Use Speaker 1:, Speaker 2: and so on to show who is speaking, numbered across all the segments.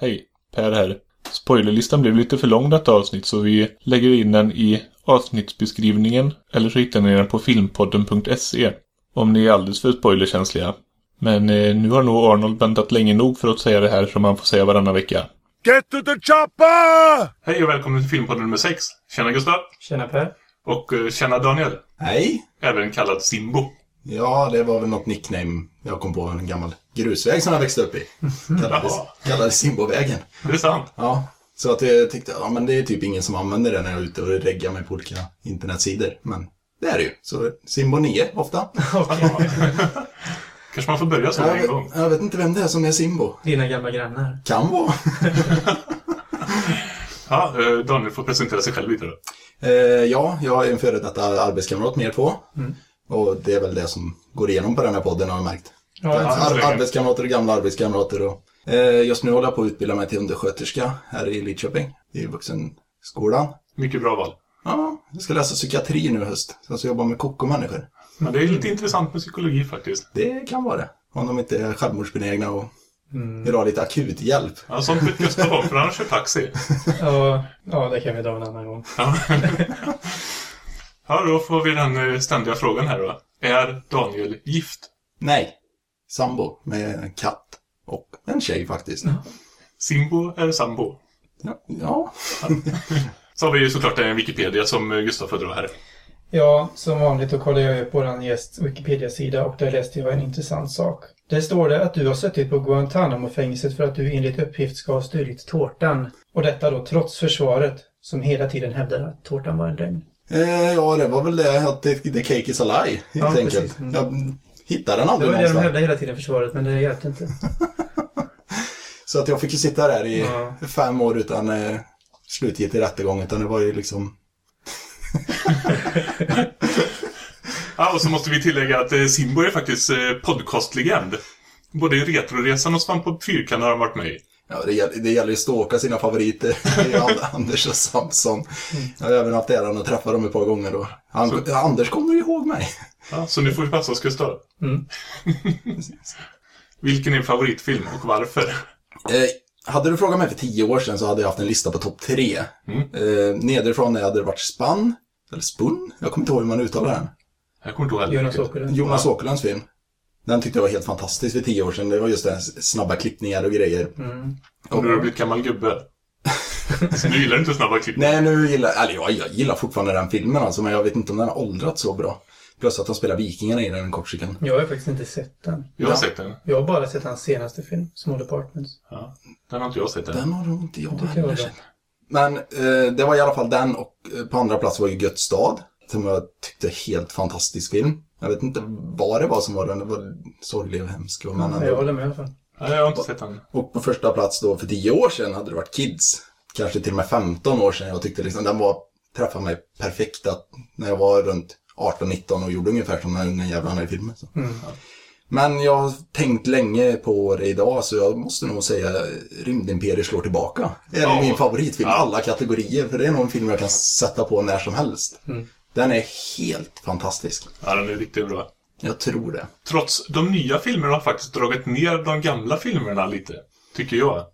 Speaker 1: Hej, Per här. Spoilerlistan blev lite för lång detta avsnitt så vi lägger in den i avsnittsbeskrivningen eller så hittar ni den på filmpodden.se om ni är alldeles för spoilerkänsliga. Men eh, nu har nog Arnold väntat länge nog för att säga det här som han får säga varannan vecka.
Speaker 2: Get to the chopper!
Speaker 1: Hej och välkommen till Filmpodden nummer 6. Tjena Gustav.
Speaker 3: Tjena Per.
Speaker 1: Och eh, tjena Daniel.
Speaker 4: Hej!
Speaker 1: Även kallad Simbo.
Speaker 4: Ja, det var väl något nickname jag kom på. En gammal grusväg som jag växte upp i. Kallades,
Speaker 1: Jaha.
Speaker 4: kallades Simbovägen.
Speaker 1: Det är sant.
Speaker 4: Ja, så att jag tyckte, ja men det är typ ingen som använder det när jag är ute och reggar mig på olika internetsidor. Men det är det ju. Så Simbo 9 ofta.
Speaker 1: Kanske man får börja så
Speaker 4: Jag,
Speaker 1: en gång.
Speaker 4: jag vet inte vem det är som är Simbo.
Speaker 3: Dina gamla grannar.
Speaker 4: Kan vara.
Speaker 1: Ja, eh, Daniel får presentera sig själv lite då.
Speaker 4: Eh, ja, jag är en före detta arbetskamrat med er två.
Speaker 1: Mm.
Speaker 4: Och det är väl det som går igenom på den här podden har jag märkt.
Speaker 3: Ja,
Speaker 1: så
Speaker 4: Ar- arbetskamrater och gamla arbetskamrater. Och, eh, just nu håller jag på att utbilda mig till undersköterska här i Lidköping. I vuxenskolan.
Speaker 1: Mycket bra val.
Speaker 4: Ja, jag ska läsa psykiatri nu i höst. Så jag ska jobba med kokomänniskor.
Speaker 1: Men det är lite intressant med psykologi faktiskt.
Speaker 4: Det kan vara det. Om de inte är självmordsbenägna och vill ha lite akut hjälp.
Speaker 1: Ja, sånt vet Gustav om, för han kör taxi.
Speaker 3: ja, ja, det kan vi ta en annan gång.
Speaker 1: Ja. ja, då får vi den eh, ständiga frågan här då. Är Daniel gift?
Speaker 4: Nej. Sambo med en katt. Och en tjej faktiskt.
Speaker 1: Simbo eller sambo?
Speaker 4: Ja. ja.
Speaker 1: Så har vi ju såklart en Wikipedia som Gustav får dra här.
Speaker 3: Ja, som vanligt då kollar jag upp vår gästs Wikipedia-sida och där läste jag en intressant sak. Där står det att du har suttit på Guantanamo-fängelset för att du enligt uppgift ska ha stulit tårtan. Och detta då trots försvaret, som hela tiden hävdar att tårtan var en lögn.
Speaker 4: Eh, ja, det var väl det att the, the cake is a lie, helt
Speaker 3: Ja,
Speaker 4: enkelt.
Speaker 3: precis. Mm.
Speaker 4: Jag hittade den
Speaker 3: Det
Speaker 4: aldrig
Speaker 3: var det de
Speaker 4: någonstans.
Speaker 3: hävdade hela tiden, försvaret, men det hjälpte inte.
Speaker 4: Så att jag fick ju sitta där i
Speaker 3: Ja.
Speaker 4: fem år utan eh, slutgiltig rättegång. Utan det var ju liksom...
Speaker 1: Ja, och så måste vi tillägga att eh, Simbo är faktiskt eh, podcastlegend. Både i Retroresan och Svamp på Fyrkan har han varit med i.
Speaker 4: Ja, det, gäller, det gäller ju att stalka sina favoriter. Det Anders och Samson. Jag har även haft äran att träffa dem ett par gånger. Och han, Anders kommer ju ihåg mig.
Speaker 1: Ja, så nu får vi passa oss Gustav.
Speaker 3: Mm.
Speaker 1: Vilken är din favoritfilm och varför?
Speaker 4: Eh, hade du frågat mig för tio år sedan så hade jag haft en lista på topp tre. Eh, nedifrån hade det varit Spann. Eller Spun. Jag kommer inte ihåg hur man uttalar den.
Speaker 1: Jag kommer inte ihåg.
Speaker 3: Jonas. Åkerlund.
Speaker 4: Jonas Åkerlunds film. Den tyckte jag var helt fantastisk för tio år sedan. Det var just det snabba klippningar och grejer.
Speaker 3: Mm.
Speaker 1: Och nu har du blivit gammal gubbe. Så nu gillar du inte snabba klipp.
Speaker 4: Nej, nu gillar eller ja, jag gillar fortfarande den filmen alltså, men jag vet inte om den har åldrats så bra. Plus att de spelar vikingarna i den kortsiken.
Speaker 3: Jag har faktiskt inte sett den.
Speaker 1: Jag har
Speaker 4: Ja.
Speaker 1: sett den.
Speaker 3: Jag har bara sett hans senaste film, Small Apartments.
Speaker 1: Ja. Den har inte jag sett än.
Speaker 4: Den har nog inte jag
Speaker 3: jag
Speaker 4: heller
Speaker 3: var.
Speaker 4: Men eh, det var i alla fall den och eh, på andra plats var ju Gött stad. Som jag tyckte helt fantastisk film. Jag vet inte vad det var som var den. Det var sorglig och hemsk. Och, men
Speaker 3: Jag
Speaker 4: ändå.
Speaker 3: håller med i alla fall.
Speaker 1: Nej, jag har inte sett den.
Speaker 4: och på första plats då för tio år sedan hade det varit Kids. Kanske till och med 15 år sedan. Jag tyckte liksom den var, träffade mig perfekt att, när jag var runt 18-19 och gjorde ungefär som den här unga jävlarna i filmen. Så.
Speaker 3: Mm.
Speaker 4: Men jag har tänkt länge på det idag så jag måste nog säga Rymdimperiet slår tillbaka. Det är
Speaker 1: Ja.
Speaker 4: min favoritfilm,
Speaker 1: Ja.
Speaker 4: alla kategorier. För det är nog en film jag kan sätta på när som helst.
Speaker 3: Mm.
Speaker 4: Den är helt fantastisk.
Speaker 1: Ja, den är riktigt bra.
Speaker 4: Jag tror det.
Speaker 1: Trots de nya filmerna har faktiskt dragit ner de gamla filmerna lite. Tycker jag.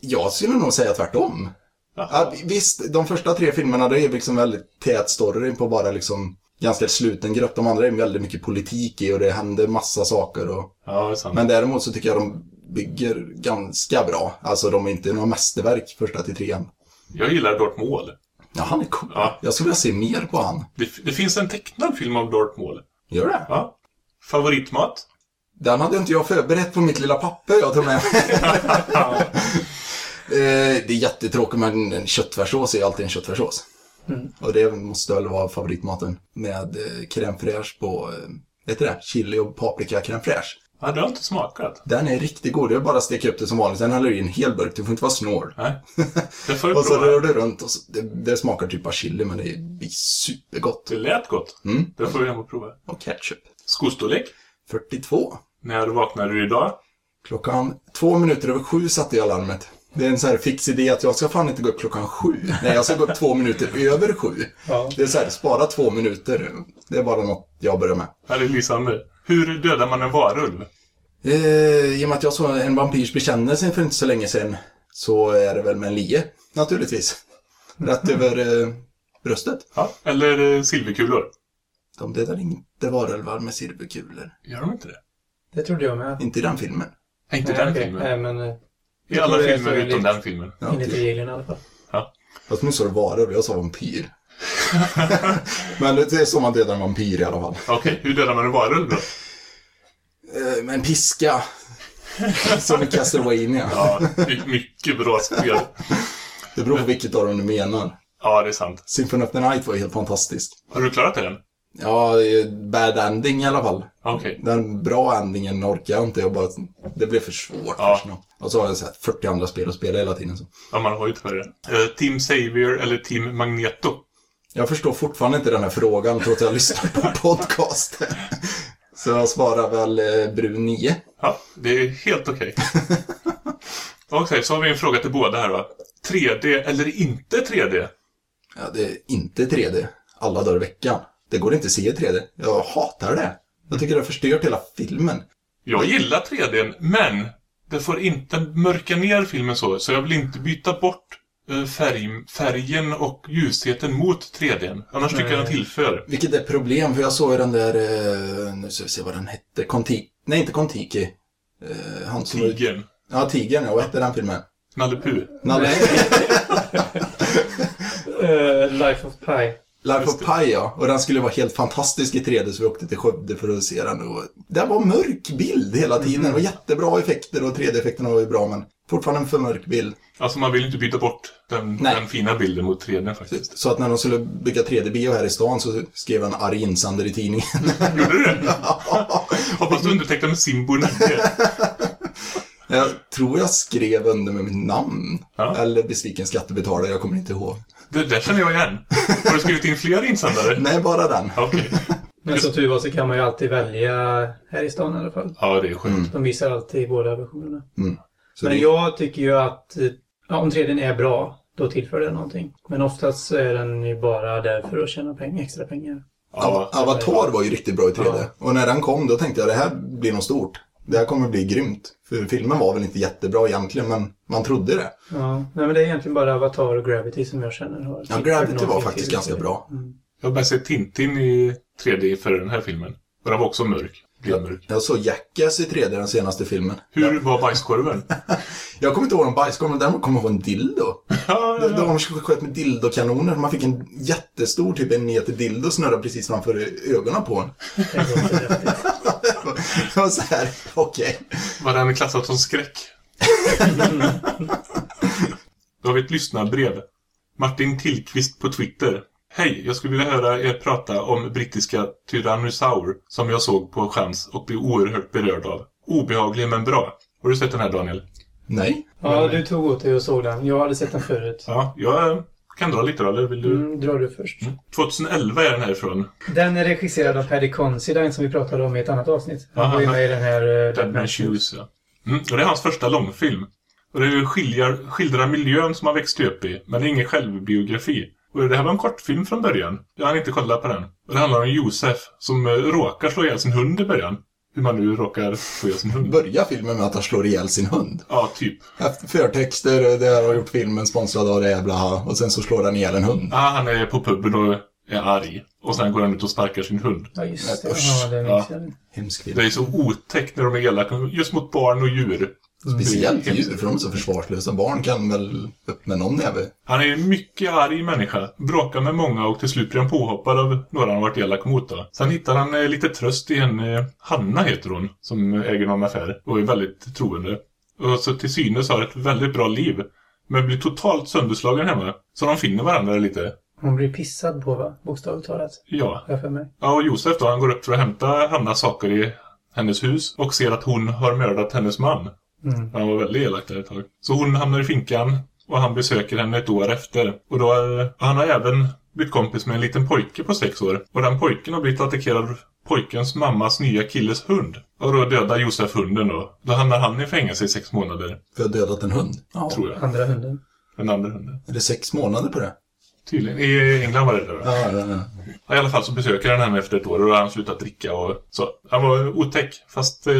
Speaker 4: Jag skulle nog säga tvärtom. Ja, visst, de första tre filmerna det är liksom väldigt tät story på bara liksom ganska sluten grupp. De andra är väldigt mycket politik i och det händer massa saker. Och...
Speaker 1: Ja.
Speaker 4: Men däremot så tycker jag de bygger ganska bra. Alltså de är inte några mästerverk första till trean.
Speaker 1: Jag gillar Darth Maul.
Speaker 4: Ja, han är cool.
Speaker 1: Ja.
Speaker 4: Jag skulle vilja se mer på han.
Speaker 1: Det, det finns en tecknad film av Darth Maul.
Speaker 4: Gör det?
Speaker 1: Ja. Favoritmat?
Speaker 4: Den hade inte jag förberett på mitt lilla papper jag tog med mig. Eh, det är jättetråkigt men en köttfärssås är alltid en köttfärssås.
Speaker 3: Mm.
Speaker 4: Och det måste väl vara favoritmaten. Med eh, crème fraîche på, eh, vet du det? Chili och paprika crème fraîche.
Speaker 1: Ja, det har inte smakat.
Speaker 4: Den är riktigt god. Det är bara att steka upp det som vanligt. Sen häller du i en hel burk. Du får inte vara snål.
Speaker 1: Nej. Det får
Speaker 4: Och så
Speaker 1: prova.
Speaker 4: rör du runt och så, det, det smakar typ av chili men det blir supergott.
Speaker 1: Det lät gott.
Speaker 4: Mm.
Speaker 1: Det får vi hem och prova.
Speaker 4: Och ketchup.
Speaker 1: Skostorlek?
Speaker 4: 42.
Speaker 1: När vaknade du idag?
Speaker 4: Klockan två minuter över sju satte jag larmet. Det är en så här fix idé att jag ska fan inte gå upp klockan sju. Nej, jag ska gå upp två minuter över sju.
Speaker 3: Ja.
Speaker 4: Det är så här, spara två minuter. Det är bara något jag börjar med.
Speaker 1: Ja, det är lysande. Hur dödar man en varulv?
Speaker 4: Eh, I och med att jag såg en vampyrs bekännelse för inte så länge sedan. så är det väl med en lie, naturligtvis. Rätt över eh, bröstet.
Speaker 1: Ja. Eller eh, silverkulor.
Speaker 4: De dödar inte varulvar med silverkulor.
Speaker 1: Gör de inte det?
Speaker 3: Det trodde jag med.
Speaker 4: Inte i den filmen.
Speaker 1: Nej, inte
Speaker 3: Nej,
Speaker 1: den
Speaker 3: okej.
Speaker 1: filmen.
Speaker 3: Nej, men eh,
Speaker 1: I alla filmer
Speaker 3: så
Speaker 1: utom
Speaker 3: enligt-
Speaker 1: den filmen.
Speaker 4: Ja,
Speaker 3: enligt
Speaker 4: okej.
Speaker 3: reglerna i alla fall.
Speaker 4: Fast nu sa du varulv, jag sa vampyr. Men det är så man dödar en vampyr i alla fall.
Speaker 1: Okej, hur dödar man en varulv då?
Speaker 4: Eh, med en piska. Som i Castlevania.
Speaker 1: Ja, my- mycket bra spel.
Speaker 4: Det beror på vilket av dem du menar.
Speaker 1: Ja, det är sant.
Speaker 4: Symphony of the Night var helt fantastisk.
Speaker 1: Har du klarat det än?
Speaker 4: Ja, det är bad ending i alla fall.
Speaker 1: Okej.
Speaker 4: Den bra endingen orkar jag inte. Jag bara, det blev för svårt
Speaker 1: Ja.
Speaker 4: för. Och så har jag sett 40 andra spel att spela hela tiden. Så.
Speaker 1: Ja, man har ju tyvärr det. Eh, Team Savior eller Team Magneto?
Speaker 4: Jag förstår fortfarande inte den här frågan trots att jag lyssnar på podcast. Så jag svarar väl eh, brun 9.
Speaker 1: Ja, det är helt okej. Okej, så har vi en fråga till båda här va. 3D eller inte 3D?
Speaker 4: Ja, det är inte 3D. Alla dagar i veckan. Det går inte att se i 3D. Jag hatar det. Jag tycker det har förstört hela filmen.
Speaker 1: Jag gillar 3D, men det får inte mörka ner filmen så. Så jag vill inte byta bort eh, färg, färgen och ljusheten mot 3D. Annars tycker jag den tillför.
Speaker 4: Vilket är problem, för jag såg den där, eh, nu ska vi se vad den hette, Conti... Nej, inte Kontiki. Eh, han som...
Speaker 1: Tigern.
Speaker 4: Ja, Tigern, ja. Vad hette den filmen?
Speaker 1: Nalle Puh.
Speaker 4: Nalle...
Speaker 3: Eh, Life of Pi.
Speaker 4: Life of Pi, ja. Och den skulle vara helt fantastisk i 3D, så vi åkte till Skövde för att se den. Och det var mörk bild hela tiden. Det var jättebra effekter och 3D-effekterna var ju bra, men fortfarande en för mörk bild.
Speaker 1: Alltså man vill inte byta bort den, den fina bilden mot 3D faktiskt.
Speaker 4: Så att när de skulle bygga 3D-bio här i stan så skrev en arg insändare i tidningen.
Speaker 1: Gjorde du det? Hoppas du undertecknade med Simbo 9.
Speaker 4: Jag tror jag skrev under med mitt namn.
Speaker 1: Ja.
Speaker 4: Eller besviken skattebetalare, jag kommer inte ihåg.
Speaker 1: Det där känner jag igen. Har du skrivit in fler insändare?
Speaker 4: Nej, bara den.
Speaker 1: Okej.
Speaker 3: Men som tur var så kan man ju alltid välja här i stan i alla fall.
Speaker 1: Ja, det är skönt.
Speaker 3: De visar alltid båda versionerna.
Speaker 4: Så
Speaker 3: Men
Speaker 4: det,
Speaker 3: jag tycker ju att ja, om 3D är bra, då tillför den någonting. Men oftast så är den ju bara där för att tjäna pengar, extra pengar.
Speaker 1: Ja,
Speaker 4: Av- Avatar var ju riktigt bra i 3D.
Speaker 3: Ja.
Speaker 4: Och när den kom då tänkte jag det här blir nog stort. Det här kommer bli grymt. För filmen var väl inte jättebra egentligen, men man trodde det.
Speaker 3: Ja, nej men det är egentligen bara Avatar och Gravity som jag känner har
Speaker 4: Ja, Gravity var faktiskt ganska bra.
Speaker 3: Mm.
Speaker 1: jag har bara sett Tintin i 3D för den här filmen. Och den var också mörk. Mörk.
Speaker 4: Jag såg Jackass i 3D den senaste filmen.
Speaker 1: Hur var bajskorven?
Speaker 4: Jag kommer inte ihåg en bajskorv, men däremot kommer jag ihåg en dildo.
Speaker 1: ja,
Speaker 4: De, de sköt med dildokanoner. Man fick en jättestor, typ en meter dildo snurra precis framför ögonen på en.
Speaker 3: Det
Speaker 4: var så här, okej.
Speaker 1: Var den klassad som skräck? Då har vi ett lyssnarbrev. Martin Tillqvist på Twitter. Hej, jag skulle vilja höra er prata om brittiska Tyrannosaur som jag såg på chans och blev oerhört berörd av. Obehaglig men bra. Har du sett den här Daniel?
Speaker 4: Nej.
Speaker 3: Ja, du tog åt dig och såg den. Jag hade sett den förut.
Speaker 1: Ja, jag kan dra lite då, eller vill du?
Speaker 3: Mm, drar du först.
Speaker 1: 2011 är den härifrån.
Speaker 3: Den är regisserad av Paddy Considine som vi pratade om i ett annat avsnitt. Han
Speaker 1: Aha.
Speaker 3: var ju med i den här... Uh,
Speaker 1: Dead Man Shoes, ja. Mm, och det är hans första långfilm. Och det skiljar, skildrar miljön som han växte upp i, men det är ingen självbiografi. Och det här var en kortfilm från början. Jag hann inte kolla på den. Och det handlar om Josef som eh, råkar slå ihjäl sin hund i början. Hur man nu råkar ihjäl sin hund.
Speaker 4: Börjar filmen med att han slår ihjäl sin hund.
Speaker 1: Ja, typ.
Speaker 4: Efter förtexter, det har gjort filmen sponsrad av det, bla, och sen så slår han ihjäl en hund.
Speaker 1: Ja, han är på puben och är arg. Och sen går han ut och sparkar sin hund.
Speaker 3: Ja, just det.
Speaker 4: Usch.
Speaker 3: Ja, det
Speaker 1: Ja.
Speaker 3: minns jag.
Speaker 4: Hemsk film.
Speaker 1: Det är så otäckt när de är elaka, just mot barn och djur.
Speaker 4: Speciellt
Speaker 1: är hemskt.
Speaker 4: djur, för de är så försvarslösa. Barn kan väl med någon näve.
Speaker 1: Han är en mycket arg människa, bråkar med många och till slut blir han påhoppad av några han varit elak mot. Då. Sen hittar han eh, lite tröst i en, eh, Hanna heter hon, som äger någon affär och är väldigt troende. Och så till synes har ett väldigt bra liv, men blir totalt sönderslagen hemma. Så de finner varandra lite.
Speaker 3: Hon blir pissad på, va? Bokstavligt talat.
Speaker 1: Ja.
Speaker 3: Har jag för mig.
Speaker 1: Ja, och Josef då, han går upp för att hämta Hannas saker i hennes hus och ser att hon har mördat hennes man.
Speaker 3: Mm.
Speaker 1: Han var väldigt elak där ett tag. Så hon hamnar i finkan och han besöker henne ett år efter. Och då, eh, han har även blivit kompis med en liten pojke på sex år. Och den pojken har blivit attackerad av pojkens mammas nya killes hund. Och då dödar Josef hunden då. Då hamnar han i fängelse i sex månader,
Speaker 4: För att ha dödat en hund. Ja.
Speaker 1: tror jag.
Speaker 3: Andra hunden.
Speaker 1: Den andra hunden.
Speaker 4: Är det sex månader på det?
Speaker 1: Tydligen. I England var det det då.
Speaker 4: Ja, ja, ja.
Speaker 1: Ja, I alla fall så besöker han henne efter ett år och då har han slutat dricka och så. Han var otäck, fast eh,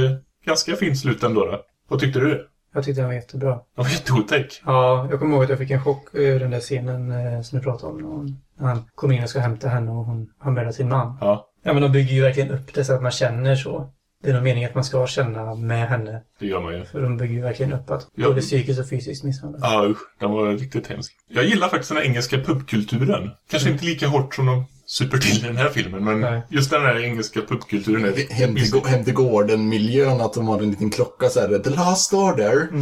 Speaker 1: ganska fint slut ändå då. Vad tyckte du?
Speaker 3: Jag tyckte den var jättebra.
Speaker 1: Det var jätteotäck.
Speaker 3: Ja, jag kommer ihåg att jag fick en chock över den där scenen eh, som du pratade om. När han kommer in och ska hämta henne och hon har mördat sin man.
Speaker 1: Ja,
Speaker 3: Ja, men de bygger ju verkligen upp det så att man känner så. Det är nog meningen att man ska känna med henne.
Speaker 1: det gör man ju.
Speaker 3: För de bygger ju verkligen upp att
Speaker 1: Ja.
Speaker 3: både psykiskt och fysiskt misshandel.
Speaker 1: Ja, usch. Den var riktigt hemsk. Jag gillar faktiskt den här engelska pubkulturen. Kanske inte lika hårt som de super till i den här filmen, men
Speaker 3: Nej.
Speaker 1: just den här engelska pubkulturen är
Speaker 4: Hem till, hem till gården-miljön, att de har en liten klocka så här, the last order.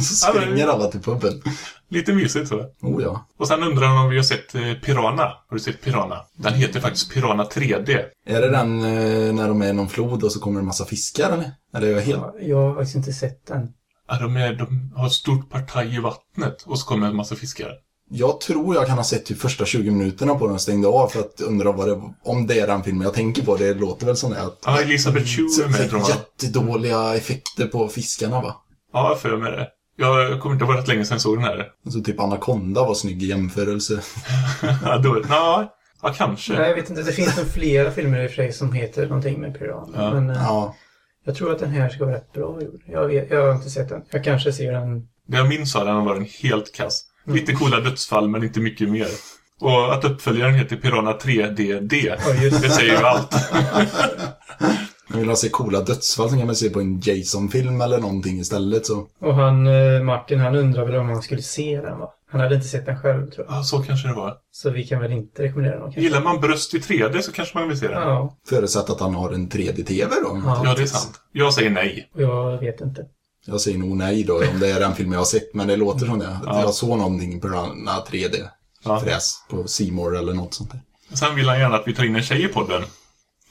Speaker 4: så
Speaker 1: Ja, men-
Speaker 4: springer alla till puben.
Speaker 1: lite mysigt så.
Speaker 4: Oh ja.
Speaker 1: Och sen undrar han om vi har sett eh, Piranha. Har du sett Piranha? Den heter faktiskt Piranha 3D.
Speaker 4: Är det den eh, när de är i någon flod och så kommer det en massa fiskar eller? Eller är jag helt...
Speaker 3: Ja, jag har faktiskt inte sett den.
Speaker 1: Ja, de, är, de har ett stort partaj i vattnet och så kommer en massa fiskar.
Speaker 4: Jag tror jag kan ha sett typ första 20 minuterna på den och stängde av för att undra vad det, om det är den filmen jag tänker på. Det låter väl som det. Att,
Speaker 1: Ja, Elisabeth Chu är med tror jag.
Speaker 4: jättedåliga effekter på fiskarna va?
Speaker 1: Ja, jag för mig det. Jag kommer inte ihåg rätt länge sedan jag såg den här.
Speaker 4: Alltså typ Anaconda var snygg i jämförelse.
Speaker 1: Ja, då, ja, ja, kanske.
Speaker 3: Nej, jag vet inte. Det finns nog flera filmer i och för sig som heter någonting med Piranha.
Speaker 1: Ja.
Speaker 3: Men eh,
Speaker 4: Ja.
Speaker 3: jag tror att den här ska vara rätt bra gjord. Jag, vet, jag har inte sett den. Jag kanske ser den.
Speaker 1: Det jag minns av den var en helt kass.
Speaker 3: Mm.
Speaker 1: Lite coola dödsfall, men inte mycket mer. Och att uppföljaren heter Piranha 3DD,
Speaker 3: Ja,
Speaker 1: det säger ju allt.
Speaker 4: Men vill man se coola dödsfall så kan man se på en Jason-film eller någonting istället så.
Speaker 3: Och han, eh, Martin, han undrar väl om han skulle se den va? Han hade inte sett den själv tror jag.
Speaker 1: Ja, så kanske det var.
Speaker 3: Så vi kan väl inte rekommendera den kanske.
Speaker 1: Gillar man bröst i 3D så kanske man vill se den. Ja,
Speaker 3: Ja,
Speaker 4: Förutsatt att han har en 3D-TV då.
Speaker 3: Ja.
Speaker 1: det är sant. Jag säger nej.
Speaker 3: och jag vet inte.
Speaker 4: Jag säger nog nej då om det är den film jag har sett, men det låter som det.
Speaker 1: Ja.
Speaker 4: Jag såg någonting på den här 3D.
Speaker 1: Ja.
Speaker 4: På Seymour eller något sånt där.
Speaker 1: Sen vill han gärna att vi tar in en tjej i podden.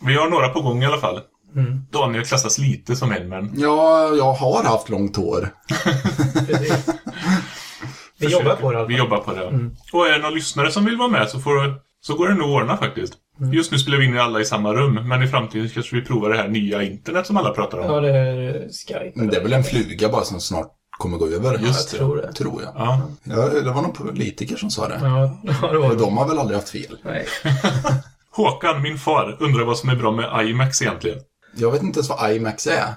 Speaker 1: Vi har några på gång i alla fall.
Speaker 3: Mm.
Speaker 1: Daniel klassas lite som en, men...
Speaker 4: Ja, jag har haft långt hår.
Speaker 3: Vi jobbar på det
Speaker 1: Vi jobbar på det.
Speaker 3: Mm.
Speaker 1: Och är det någon lyssnare som vill vara med så, får, så går det nog att ordna faktiskt.
Speaker 3: Mm.
Speaker 1: Just nu spelar vi in alla i samma rum, men i framtiden kanske vi provar det här nya internet som alla pratar om.
Speaker 3: Ja, det är Skype.
Speaker 4: Men det är väl en fluga bara som snart kommer gå över.
Speaker 3: Ja,
Speaker 1: Just
Speaker 3: jag tror det.
Speaker 4: Tror jag.
Speaker 1: Ja.
Speaker 4: Ja, det var någon politiker som sa det.
Speaker 3: Ja, det var det.
Speaker 4: de har väl aldrig haft fel.
Speaker 3: Nej.
Speaker 1: Håkan, min far, undrar vad som är bra med IMAX egentligen.
Speaker 4: Jag vet inte ens vad IMAX är.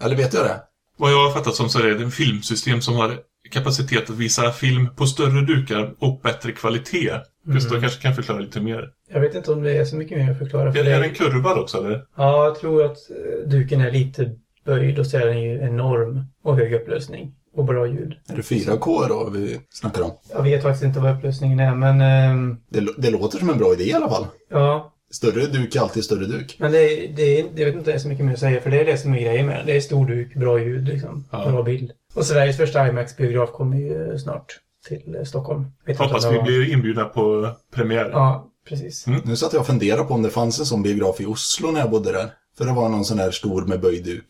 Speaker 4: Eller vet jag det?
Speaker 1: Vad jag har fattat som så är det en filmsystem som har kapacitet att visa film på större dukar och bättre kvalitet. Gustav
Speaker 3: Mm.
Speaker 1: kanske kan förklara lite mer.
Speaker 3: Jag vet inte om det är så mycket mer att förklara. För
Speaker 1: Är,
Speaker 3: det
Speaker 1: är den kurvad också eller?
Speaker 3: Ja, jag tror att eh, duken är lite böjd och så är den ju enorm och hög upplösning och bra ljud.
Speaker 4: Är det 4K då vi snackar om?
Speaker 3: Jag vet faktiskt inte vad upplösningen är, men ehm,
Speaker 4: Det, det låter som en bra idé i alla fall.
Speaker 3: ja.
Speaker 4: Större duk är alltid större duk.
Speaker 3: Men det, det, är- jag vet inte det är så mycket mer att säga, för det är det som är grejen med. Det är stor duk, bra ljud liksom.
Speaker 1: Ja.
Speaker 3: Bra bild. Och Sveriges första IMAX-biograf kommer ju snart till eh, Stockholm. Vet
Speaker 1: Hoppas vi
Speaker 3: var-
Speaker 1: blir inbjudna på premiär.
Speaker 3: Ja, precis.
Speaker 1: Mm.
Speaker 4: Nu satt jag och funderade på om det fanns en sån biograf i Oslo när jag bodde där. För det var någon sån här stor med böjd duk.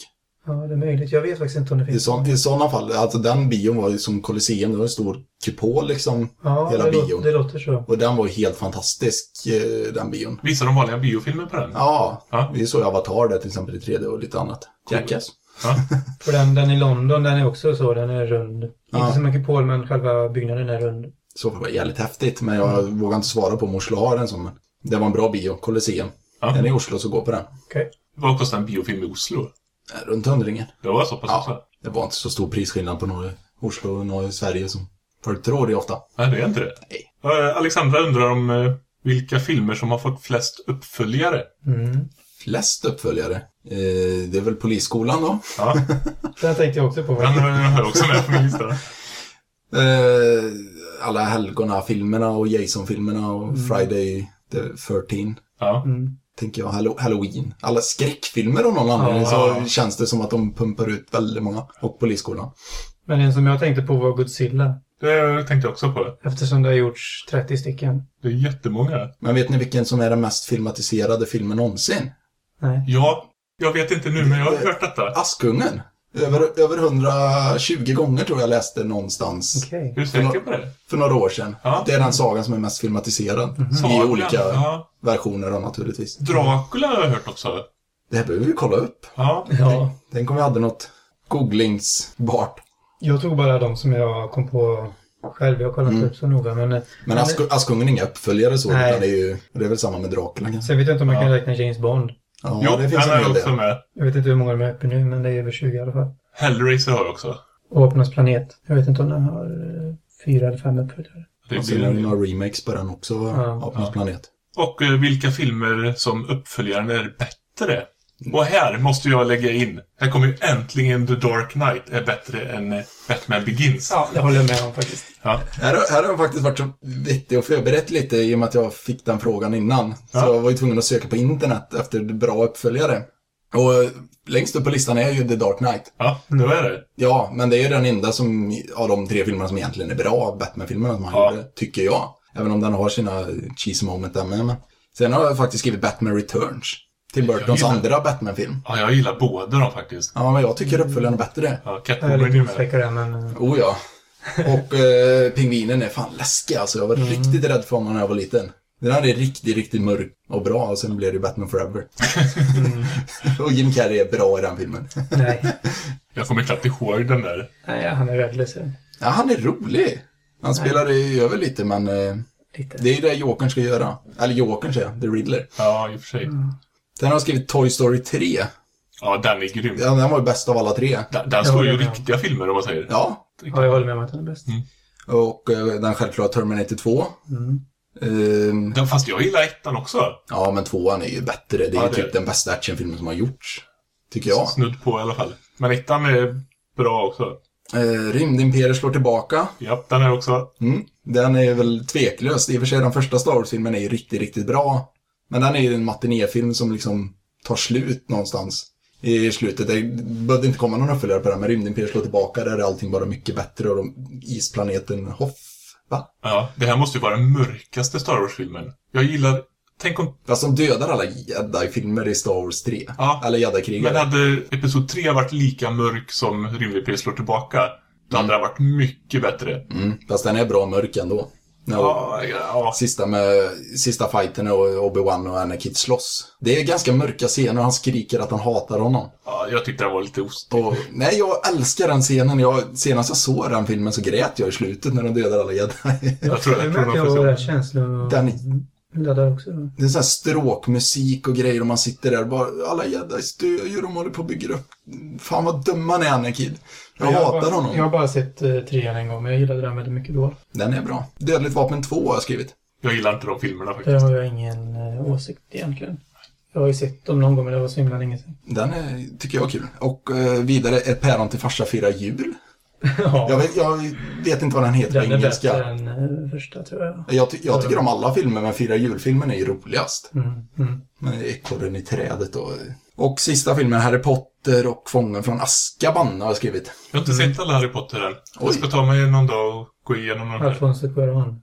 Speaker 3: Ja, det är möjligt. Jag vet faktiskt inte om det
Speaker 4: I,
Speaker 3: finns.
Speaker 4: så, I sådana fall, alltså den bion var ju som Colosseum, det var en stor kupol liksom.
Speaker 3: Ja,
Speaker 4: hela
Speaker 3: det,
Speaker 4: bion.
Speaker 3: det låter så.
Speaker 4: Och den var helt fantastisk, eh, den bion.
Speaker 1: Visar de vanliga biofilmer på den?
Speaker 4: Ja,
Speaker 1: Ja.
Speaker 4: vi såg Avatar där till exempel i 3D och lite annat. Jackass.
Speaker 1: Ja.
Speaker 3: För den, den i London, den är också så. Den är rund.
Speaker 4: Ja.
Speaker 3: Inte så mycket pål, men själva byggnaden är rund.
Speaker 4: Så det var jävligt häftigt, men jag vågar inte svara på om Oslo har en sån. Men det var en bra bio, Colosseum.
Speaker 1: Ja.
Speaker 4: Den är i Oslo, så gå på den.
Speaker 3: Okej.
Speaker 1: Vad kostar en biofilm i Oslo?
Speaker 4: Runt hundringen.
Speaker 1: Det var så pass också?
Speaker 4: Ja, det var inte så stor prisskillnad på några Oslo och i Sverige som folk tror det ofta.
Speaker 1: Nej, det är inte det.
Speaker 4: Nej.
Speaker 1: Eh, Alexandra undrar om eh, vilka filmer som har fått flest uppföljare.
Speaker 3: Mm.
Speaker 4: Flest uppföljare. Eh, det är väl Polisskolan då.
Speaker 1: Ja,
Speaker 3: Den tänkte jag också på.
Speaker 1: den har jag också med på min lista.
Speaker 4: Eh, alla helgona-filmerna och Jason-filmerna och Friday the 13.
Speaker 1: Ja.
Speaker 3: Mm.
Speaker 4: Tänker jag, Hallo- Halloween. Alla skräckfilmer av någon anledning
Speaker 1: Ja.
Speaker 4: så känns det som att de pumpar ut väldigt många. Och Polisskolan.
Speaker 3: Men en som jag tänkte på var Godzilla.
Speaker 1: Det tänkte jag också på.
Speaker 3: Eftersom det har gjorts 30 stycken.
Speaker 1: Det är jättemånga.
Speaker 4: Men vet ni vilken som är den mest filmatiserade filmen någonsin?
Speaker 3: Nej.
Speaker 1: Ja, jag vet inte nu, men jag har hört detta.
Speaker 4: Askungen. Över, över 120 gånger tror jag läste någonstans.
Speaker 1: Är du säker på det?
Speaker 4: För några år sedan.
Speaker 1: Ja.
Speaker 4: Det är den sagan som är mest filmatiserad. I
Speaker 1: Sagan,
Speaker 4: olika
Speaker 1: Ja.
Speaker 4: versioner då, naturligtvis.
Speaker 1: Dracula har jag hört också.
Speaker 4: Det här behöver vi kolla upp.
Speaker 1: Ja.
Speaker 3: Ja.
Speaker 4: Tänk om vi hade något googlingsbart.
Speaker 3: Jag tog bara de som jag kom på själv. Jag har kollat
Speaker 4: Mm.
Speaker 3: upp så noga. Men,
Speaker 4: Men Ask, Askungen är inga uppföljare så,
Speaker 3: Nej.
Speaker 4: utan det är ju det är väl samma med Dracula
Speaker 3: sen vet jag inte om man kan räkna James Bond.
Speaker 4: Ja,
Speaker 1: jo,
Speaker 4: det finns
Speaker 1: den
Speaker 4: en
Speaker 1: är också med.
Speaker 3: Jag vet inte hur många de är uppe nu, men det är över 20 i alla fall.
Speaker 1: Hellraiser har jag också.
Speaker 3: Och Apornas planet. Jag vet inte om den har eh, fyra eller fem uppföljare.
Speaker 1: Det
Speaker 4: Och
Speaker 1: blir
Speaker 4: några remakes på den också,
Speaker 3: Ja.
Speaker 4: Apornas
Speaker 1: Ja.
Speaker 4: planet.
Speaker 1: Och eh, vilka filmer som uppföljaren är bättre? Och här måste jag lägga in. Här kommer ju äntligen The Dark Knight är bättre än eh, Batman Begins.
Speaker 3: Ja, det håller jag med om faktiskt.
Speaker 1: Ja.
Speaker 4: Här, har- här har jag faktiskt varit så vettig och förberett lite i och med att jag fick den frågan innan. Så
Speaker 1: Ja.
Speaker 4: jag var ju tvungen att söka på internet efter bra uppföljare. Och eh, längst upp på listan är ju The Dark Knight.
Speaker 1: Ja, det var det.
Speaker 4: Ja, men det är ju den enda som, av de tre filmerna som egentligen är bra, Batman-filmerna som han
Speaker 1: Ja.
Speaker 4: gjorde, tycker jag. Även om den har sina cheesy moment där med. Men. Sen har jag faktiskt skrivit Batman Returns. Till Burtons
Speaker 1: gillar-
Speaker 4: andra Batman-film.
Speaker 1: Ja, jag gillar båda dem faktiskt.
Speaker 4: Ja, men jag tycker uppföljaren är bättre.
Speaker 1: Ja, Catwoman är med.
Speaker 3: där, men... eh,
Speaker 4: Oh ja. Och eh, pingvinen är fan läskig alltså. Jag var riktigt rädd för honom när jag var liten. Den här är riktigt, riktigt mörk och bra och sen blev det Batman Forever. och Jim Carrey är bra i den filmen.
Speaker 3: Nej.
Speaker 1: Jag kommer knappt ihåg den där.
Speaker 3: Nej, han är värdelös.
Speaker 4: Ja, han är rolig. Han spelar det över lite men eh,
Speaker 3: Lite.
Speaker 4: det är ju det Jokern ska göra. Eller Jokern säger jag, The Riddler.
Speaker 1: Ja, i och för sig.
Speaker 4: Sen har skrivit Toy Story 3.
Speaker 1: Ja, den är grym.
Speaker 4: Ja, den var ju bäst av alla tre.
Speaker 1: Den, den slår ju riktiga filmer om man säger.
Speaker 4: Ja.
Speaker 3: Ja, jag håller med om att han är bäst.
Speaker 4: Och eh, den självklara Terminator 2.
Speaker 3: Mm.
Speaker 4: Ehm,
Speaker 1: Den, fast jag gillar ettan också.
Speaker 4: ja, men tvåan är ju bättre. Det är
Speaker 1: Ja,
Speaker 4: ju
Speaker 1: det
Speaker 4: typ
Speaker 1: är det.
Speaker 4: den bästa actionfilmen som har gjorts. Tycker jag.
Speaker 1: Snudd på i alla fall. Men ettan är bra också.
Speaker 4: Eh, Rymdimperiet slår tillbaka.
Speaker 1: Ja, den är också.
Speaker 4: Mm. Den är väl tveklös. I och för sig den första Star Wars-filmen är ju riktigt, riktigt bra. Men den är ju en matinéfilm som liksom tar slut någonstans i slutet. Det behövde inte komma någon uppföljare på den, men Rymdimperiet slår tillbaka. Där är allting bara mycket bättre och de, isplaneten Hoff, va?
Speaker 1: Ja, det här måste ju vara den mörkaste Star Wars-filmen. Jag gillar... Tänk om...
Speaker 4: Fast de dödar alla jedi-filmer i Star Wars 3.
Speaker 1: Ja.
Speaker 4: Eller
Speaker 1: Men
Speaker 4: jedi-krigare.
Speaker 1: hade Episod 3 varit lika mörk som Rymdimperiet slår tillbaka, då hade den varit mycket bättre.
Speaker 4: Mm. Fast den är bra mörk ändå. Ja.
Speaker 1: Ja, ja.
Speaker 4: Sista, med, sista fighten och Obi-Wan och Anakin slåss. Det är ganska mörka scener och han skriker att han hatar honom.
Speaker 1: ja jag tyckte den var lite ost.
Speaker 4: Och, nej, jag älskar den scenen. Jag, senast jag såg den filmen så grät jag i slutet när de dödar alla jedi.
Speaker 1: Jag tror,
Speaker 3: Jag
Speaker 1: jag tror
Speaker 3: jag var
Speaker 4: Den,
Speaker 3: laddar också.
Speaker 4: det är sån här stråkmusik och grejer och man sitter där och bara, alla jedi dör ju, de håller på och bygger upp. Fan vad dumma ni är, Anakin. Jag,
Speaker 3: har
Speaker 4: hatar
Speaker 3: bara,
Speaker 4: honom.
Speaker 3: Jag har bara sett uh, trean en gång, men jag gillade den väldigt mycket då.
Speaker 4: Den är bra. Dödligt vapen 2 har jag skrivit.
Speaker 1: Jag gillar inte de filmerna
Speaker 3: Där
Speaker 1: faktiskt.
Speaker 3: har jag ingen uh, åsikt egentligen. Jag har ju sett dem någon gång, men det var så himla länge sedan.
Speaker 4: Den är, tycker jag är kul. Och eh, vidare, Ett päron till farsa firar jul.
Speaker 3: ja,
Speaker 4: Jag vet, jag vet inte vad den heter
Speaker 3: den
Speaker 4: på
Speaker 3: är
Speaker 4: engelska.
Speaker 3: bättre än uh, första, tror jag.
Speaker 4: Jag, ty- jag tycker om alla filmer, men Fira julfilmen är ju roligast.
Speaker 3: Mm, mm.
Speaker 4: Med ekorren i trädet och... Och sista filmen, Harry Potter och Fången från Azkaban har jag skrivit.
Speaker 1: Jag har inte sett alla Harry Potter än. Jag ska ta mig någon dag och gå igenom dem här.
Speaker 3: Alfonso Cuarón.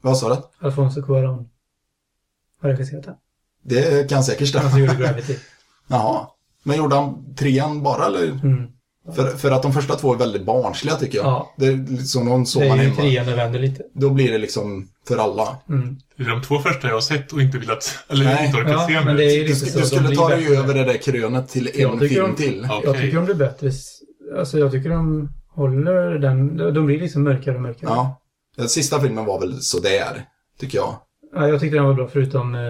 Speaker 4: Vad sa du?
Speaker 3: Alfonso Cuarón. Har regisserat den.
Speaker 4: Det kan säkert
Speaker 3: Han som
Speaker 4: stämma.
Speaker 3: gjorde Gravity.
Speaker 4: Jaha. Men gjorde han trean bara eller?
Speaker 3: Mm.
Speaker 4: För, för att de första två är väldigt barnsliga tycker jag.
Speaker 3: Ja.
Speaker 4: Det är som någon såg
Speaker 3: Det
Speaker 4: man
Speaker 3: är ju
Speaker 4: hemma.
Speaker 3: trean det vänder lite.
Speaker 4: Då blir det liksom för alla.
Speaker 3: Mm.
Speaker 1: Det är de två första jag har sett och inte velat, eller
Speaker 4: Nej.
Speaker 1: inte orkat
Speaker 3: Ja,
Speaker 1: se
Speaker 3: men det är
Speaker 4: Du,
Speaker 3: så.
Speaker 4: du skulle ta dig
Speaker 3: bättre.
Speaker 4: över det där krönet till
Speaker 3: Jag
Speaker 4: en film
Speaker 3: de-
Speaker 4: till.
Speaker 1: Ja.
Speaker 3: Jag tycker de blir bättre. Alltså jag tycker de håller den. De blir liksom mörkare och mörkare.
Speaker 4: Ja. Den sista filmen var väl sådär, tycker jag.
Speaker 3: Ja, jag tyckte den var bra förutom eh,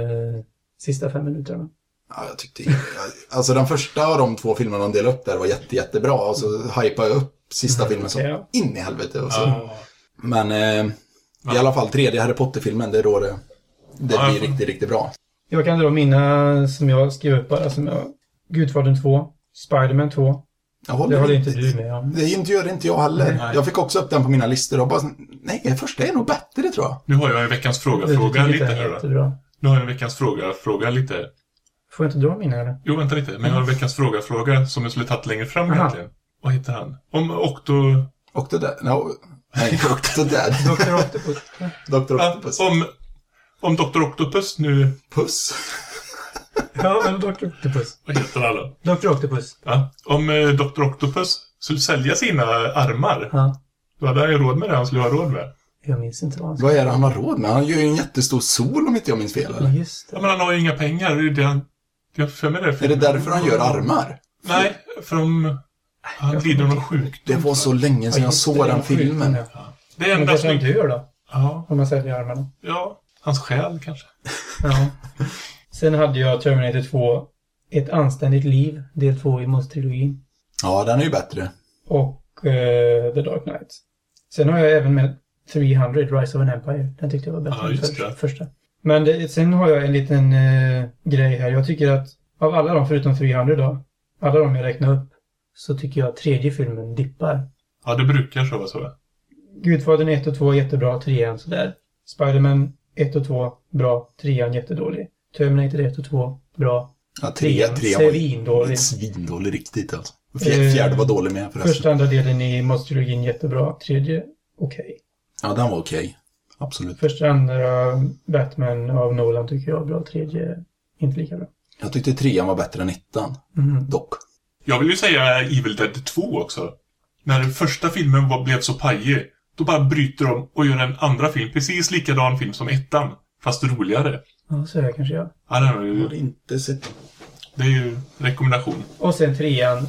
Speaker 3: sista fem minuterna.
Speaker 4: Ja, jag tyckte Alltså den första av de två filmerna de delade upp där var jätte, jättebra. Och så hypade jag upp sista filmen så
Speaker 3: Ja.
Speaker 4: in i helvete. Och så.
Speaker 1: Ja.
Speaker 4: Men eh, i alla fall tredje Harry Potter-filmen, det är då det, det
Speaker 1: Ja,
Speaker 4: blir riktigt, riktigt bra.
Speaker 3: Jag kan dra mina som jag skrev upp bara. Som jag, Gudfadern 2. Spiderman 2.
Speaker 4: Jag håller
Speaker 3: Det håller
Speaker 4: inte-
Speaker 3: inte du med om.
Speaker 4: Det inte- gör inte jag heller.
Speaker 1: Nej.
Speaker 4: Jag fick också upp den på mina listor och bara, nej, första är nog bättre tror jag.
Speaker 1: Nu har jag en veckans fråga-fråga lite här. Nu har jag en veckans fråga-fråga lite.
Speaker 3: Får jag inte dra mina eller?
Speaker 1: Jo, vänta lite. Men jag har en veckans fråga-fråga som jag skulle tagit längre fram
Speaker 3: Aha.
Speaker 1: egentligen. Vad heter han? Om Octo...
Speaker 4: Octodad, no, nej, Octodad.
Speaker 3: Dr. Octopus.
Speaker 4: Dr.
Speaker 1: Ja,
Speaker 4: Octopus.
Speaker 1: om, om Dr. Octopus nu...
Speaker 4: Puss.
Speaker 3: ja, men Dr. Octopus.
Speaker 1: Vad heter han då?
Speaker 3: Dr. Octopus.
Speaker 1: Ja. Om eh, Dr. Octopus skulle sälja sina armar,
Speaker 3: Ja.
Speaker 1: då hade han ju råd med det han skulle ha råd med.
Speaker 3: Jag minns inte vad han sa.
Speaker 4: Vad är det han har råd med? Han gör ju en jättestor sol om inte jag minns fel
Speaker 3: Ja,
Speaker 4: eller?
Speaker 3: just
Speaker 1: Ja,
Speaker 3: det.
Speaker 1: men han har ju inga pengar. Det är det han... Det är för mig det.
Speaker 4: Är det därför han gör armar?
Speaker 1: Nej, för om... Han lider av någon sjukdom.
Speaker 4: Det var så länge sedan jag såg
Speaker 3: det,
Speaker 4: den filmen.
Speaker 3: ja.
Speaker 1: Det enda som...
Speaker 3: han dör då?
Speaker 1: Ja,
Speaker 3: Om man säljer armarna.
Speaker 1: ja. Hans själ kanske.
Speaker 3: Ja. Sen hade jag Terminator 2, Ett anständigt liv, del 2 i monstertrilogin.
Speaker 4: Ja, den är ju bättre.
Speaker 3: Och eh, The Dark Knight. Sen har jag även med 300, Rise of an Empire. Den tyckte jag var bättre
Speaker 1: Ja,
Speaker 3: än för,
Speaker 1: det.
Speaker 3: första. Men det, sen har jag en liten eh, grej här. Jag tycker att av alla de förutom 300 då, alla de jag räknar upp, så tycker jag att tredje filmen dippar.
Speaker 1: Ja, det brukar så vara så.
Speaker 3: Gudfadern 1 och 2 jättebra, 3 sådär. Spiderman 1 och 2 bra, 3 jättedålig. Terminator 1 och 2 bra,
Speaker 4: Ja, tre,
Speaker 3: Trean,
Speaker 4: tre var
Speaker 3: svindålig.
Speaker 4: svindålig riktigt alltså.
Speaker 3: Eh,
Speaker 4: Fjär, fjärde var dålig med förresten.
Speaker 3: Första andra delen i monsterologin jättebra, tredje okej.
Speaker 4: Ja, den var okej. Absolut.
Speaker 3: Första andra Batman av Nolan tycker jag är bra, tredje inte lika bra.
Speaker 4: Jag tyckte trean var bättre än ettan.
Speaker 3: Mhm.
Speaker 4: Dock.
Speaker 1: Jag vill ju säga Evil Dead 2 också. När den första filmen var, blev så pajig, då bara bryter de och gör en andra film, precis likadan film som ettan, fast roligare.
Speaker 3: Ja, så är det kanske jag.
Speaker 1: Ja, det är,
Speaker 4: Jag har inte sett
Speaker 1: det är ju rekommendation.
Speaker 3: Och sen trean,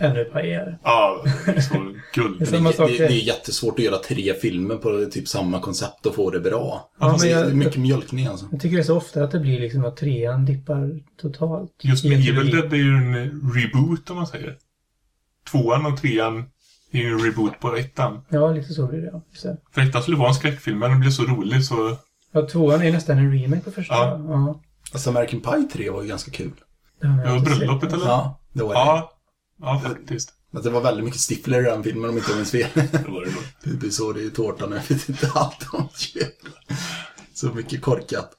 Speaker 3: ännu pajigare.
Speaker 1: Ja, så
Speaker 3: Det är
Speaker 1: guld.
Speaker 4: det,
Speaker 3: sak
Speaker 4: det, det är jättesvårt att göra tre filmer på typ samma koncept och få det bra.
Speaker 3: Ja,
Speaker 4: alltså,
Speaker 3: men jag-
Speaker 4: det är mycket mjölkning alltså.
Speaker 3: Jag tycker det är så ofta att det blir liksom att trean dippar totalt.
Speaker 1: Just med Evil. Dead är ju en reboot om man säger. Tvåan och trean är ju en reboot på ettan.
Speaker 3: Ja, lite så blir det. Ja. Det.
Speaker 1: För ettan skulle vara en skräckfilm, men den blev så rolig så...
Speaker 3: Ja, tvåan är nästan en remake på första.
Speaker 1: Ja.
Speaker 3: ja.
Speaker 4: Alltså American Pie 3 var ju ganska kul.
Speaker 3: det
Speaker 1: Ja,
Speaker 3: inte sett.
Speaker 1: bröllopet eller?
Speaker 4: Ja, det var det.
Speaker 1: Ja. Ja, faktiskt.
Speaker 4: Men det var väldigt mycket Stifler i den filmen om inte jag minns fel.
Speaker 1: Det var det nog.
Speaker 4: Pubisår i tårtan, jag vet inte allt om jävlar. Så mycket korkat.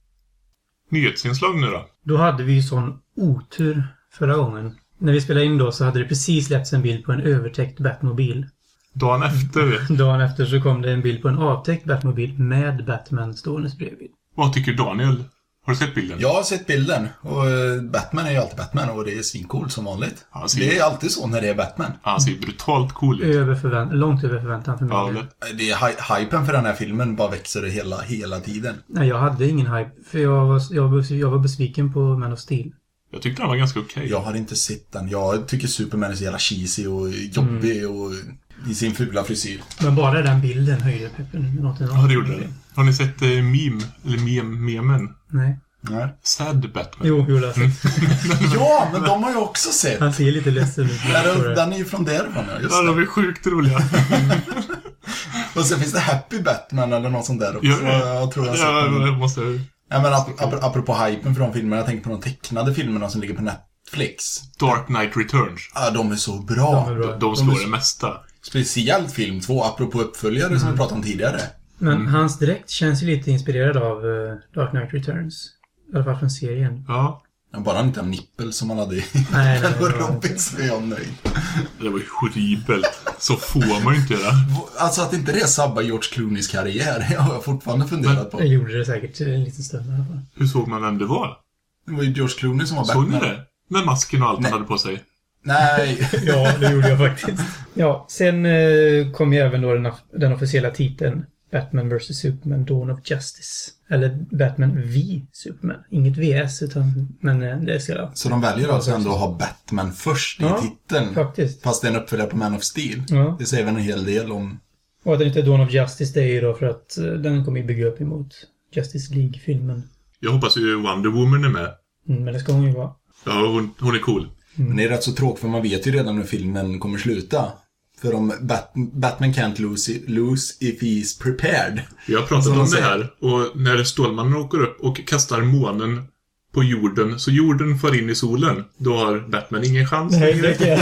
Speaker 1: Nyhetsinslag nu då?
Speaker 3: Då hade vi ju sån otur förra gången. När vi spelade in då så hade det precis släppts en bild på en övertäckt Batmobil.
Speaker 1: Dagen efter,
Speaker 3: Dagen efter så kom det en bild på en avtäckt Batmobil med Batman ståendes bredvid.
Speaker 1: vad tycker Daniel? Har du sett bilden?
Speaker 4: Jag har sett bilden och eh, Batman är ju alltid Batman och det är svincoolt som vanligt.
Speaker 1: Ja, ser-
Speaker 4: Det är alltid så när det är Batman.
Speaker 1: Han ser brutalt cool ut.
Speaker 3: Över förvänt- långt över förväntan för mig.
Speaker 1: Ja, eller?
Speaker 4: Det är hy- hypen för den här filmen bara växer hela, hela tiden.
Speaker 3: Nej, jag hade ingen hype. För jag var, jag var, jag var besviken på Man of Steel.
Speaker 1: Jag tyckte den var ganska okej.
Speaker 4: Jag har inte sett den. Jag tycker Superman är så jävla cheesy och jobbig och i sin fula frisyr.
Speaker 3: Men bara den bilden höjde peppen något enormt.
Speaker 1: Ja, det gjorde den. Har ni sett eh, meme, eller mem, memen?
Speaker 3: Nej.
Speaker 4: Nej.
Speaker 1: Sad Batman.
Speaker 3: Jo, jo, det har jag sett.
Speaker 4: Ja, men de har jag också sett.
Speaker 3: Han ser lite ledsen ut.
Speaker 4: Ja, den- Den är ju från därifrån, ja. Just
Speaker 1: Ja,
Speaker 4: det.
Speaker 1: de är sjukt roliga.
Speaker 4: Och sen finns det Happy Batman eller något sånt där också.
Speaker 1: Det?
Speaker 4: Jag tror jag sett
Speaker 1: Ja, jag måste...
Speaker 4: Ja, men ap ap apropå hypen för de filmerna, jag tänker på de tecknade filmerna som ligger på Netflix.
Speaker 1: Dark Knight Returns.
Speaker 4: Ja, de är så bra.
Speaker 3: De är bra.
Speaker 1: De slår det mesta.
Speaker 4: Speciellt film 2, apropå uppföljare
Speaker 3: Mm.
Speaker 4: som vi pratade om tidigare.
Speaker 3: Men hans dräkt känns ju lite inspirerad av eh, Dark Knight Returns. I alla fall från serien.
Speaker 1: Ja,
Speaker 4: Bara han inte har nippel som han hade i
Speaker 3: Nej, nej,
Speaker 4: den
Speaker 3: det var
Speaker 4: Robin så är jag nöjd.
Speaker 1: det var ju horribelt. Så får man ju inte göra.
Speaker 4: Alltså att inte det sabbar George Clooneys karriär, det har jag fortfarande funderat på.
Speaker 3: Jag gjorde det säkert en liten stund i alla fall.
Speaker 1: Hur såg man vem det var?
Speaker 4: Det var ju George Clooney som var
Speaker 1: Såg ni
Speaker 4: Batman.
Speaker 1: det? Med masken och allt
Speaker 4: Nej.
Speaker 1: han hade på sig.
Speaker 4: Nej,
Speaker 3: Ja, det gjorde jag faktiskt. Ja, sen eh, kom ju även då den, den officiella titeln Batman vs Superman Dawn of Justice. Eller Batman V Superman. Inget VS, utan, men eh, det ska jag.
Speaker 4: så de väljer alltså ändå att ha Batman först i
Speaker 3: Ja,
Speaker 4: titeln.
Speaker 3: Faktiskt.
Speaker 4: Fast det är en uppföljare på Man of Steel.
Speaker 3: Ja.
Speaker 4: Det säger väl en hel del om...
Speaker 3: Och att den inte är Dawn of Justice, det är ju då för att eh, den kommer ju bygga upp emot Justice League-filmen.
Speaker 1: Jag hoppas ju Wonder Woman är med.
Speaker 3: Mm, men det ska hon ju vara.
Speaker 1: Ja, hon, hon är cool.
Speaker 4: Men det är rätt så tråkigt för man vet ju redan hur filmen kommer sluta. För om Bat Batman can't lose, lose if he's prepared.
Speaker 1: Vi har pratat om det här och när Stålmannen åker upp och kastar månen på jorden, så jorden far in i solen, då har Batman ingen chans.
Speaker 3: Nej, det kan jag,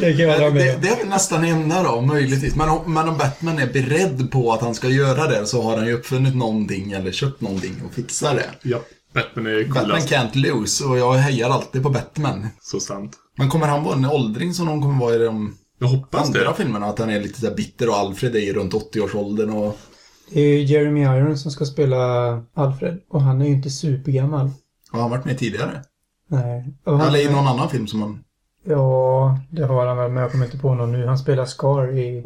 Speaker 3: det kan jag
Speaker 4: Det, det är väl nästan enda då, möjligtvis. Men om, men om Batman är beredd på att han ska göra det så har han ju uppfunnit någonting eller köpt någonting och fixar det.
Speaker 1: Ja. Batman är
Speaker 4: Batman
Speaker 1: coolast.
Speaker 4: can't lose och jag hejar alltid på Batman.
Speaker 1: Så sant.
Speaker 4: Men kommer han vara en åldring som de kommer vara i de
Speaker 1: Jag hoppas
Speaker 4: andra
Speaker 1: det.
Speaker 4: filmerna? Att han är lite så bitter och Alfred är ju runt 80-årsåldern och...
Speaker 3: Det är ju Jeremy Irons som ska spela Alfred. Och han är ju inte supergammal.
Speaker 4: Har han varit med tidigare?
Speaker 3: Nej. Och han,
Speaker 4: Eller i någon annan film som han...
Speaker 3: Ja, det har han väl, men jag kommer inte på någon nu. Han spelar Scar i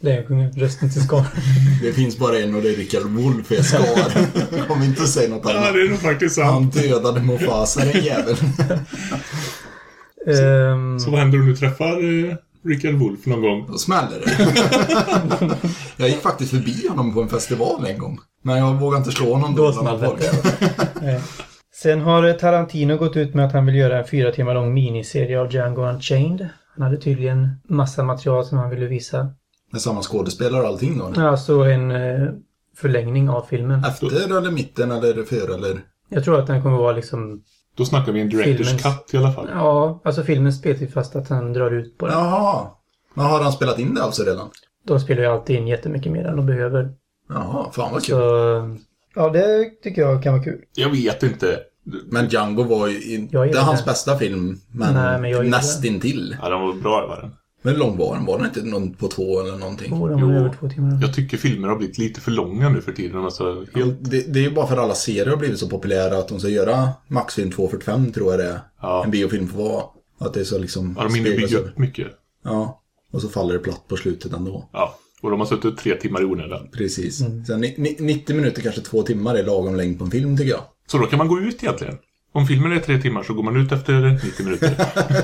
Speaker 3: Lejonkungen, rösten till Scar.
Speaker 4: Det finns bara en och det är Richard Wolff är Scar. Kom inte att säga något
Speaker 1: Ja,
Speaker 4: annat.
Speaker 1: det är nog faktiskt
Speaker 4: Han
Speaker 1: sant.
Speaker 4: dödade Mufasa, den jäveln.
Speaker 3: Ehm,
Speaker 1: Så vad händer om du träffar eh, Richard Wolff någon gång?
Speaker 4: Då smäller det. jag gick faktiskt förbi honom på en festival en gång. Men jag vågade inte slå honom
Speaker 3: Då smäller
Speaker 4: folk.
Speaker 3: det. Eh, Sen har Tarantino gått ut med att han vill göra en fyra timmar lång miniserie av Django Unchained. Han hade tydligen massa material som han ville visa.
Speaker 4: Med samma skådespelare och allting då?
Speaker 3: Alltså en eh, förlängning av filmen.
Speaker 4: Efter eller mitten eller före eller?
Speaker 3: Jag tror att den kommer vara liksom,
Speaker 1: Då snackar vi en director's
Speaker 3: Filmens-
Speaker 1: cut i alla fall.
Speaker 3: ja, alltså filmens speltid fast att han drar ut på den.
Speaker 4: Jaha. Men har han spelat in det alltså redan?
Speaker 3: De spelar ju alltid in jättemycket mer än de behöver.
Speaker 4: Jaha, fan vad kul.
Speaker 3: Så, ja det tycker jag kan vara kul.
Speaker 1: Jag vet inte.
Speaker 4: Men Django var ju in...
Speaker 3: Jag
Speaker 4: det
Speaker 3: gillar
Speaker 4: är hans bästa film, men,
Speaker 3: Nej, men
Speaker 4: nästintill.
Speaker 1: Ja, den var bra var den.
Speaker 4: Men hur lång var den? Var den inte någon på två eller någonting?
Speaker 3: Oh, den var
Speaker 1: Jo.
Speaker 3: över två timmar.
Speaker 1: Jag tycker filmer har blivit lite för långa nu för tiden. Alltså, helt...
Speaker 4: Det, det är ju bara för att alla serier har blivit så populära att de ska göra maxfilm 2.45 tror jag det är.
Speaker 1: Ja.
Speaker 4: En biofilm får vara. Att det är så liksom...
Speaker 1: Ja, de hinner bygga upp mycket.
Speaker 4: Ja. Och så faller det platt på slutet ändå.
Speaker 1: Ja. Och de har suttit tre timmar i onödan.
Speaker 4: Precis.
Speaker 3: Mm.
Speaker 4: Sen ni- ni- 90 minuter, kanske två timmar är lagom längd på en film tycker jag.
Speaker 1: Så då kan man gå ut egentligen. Om filmen är tre timmar så går man ut efter 90 minuter.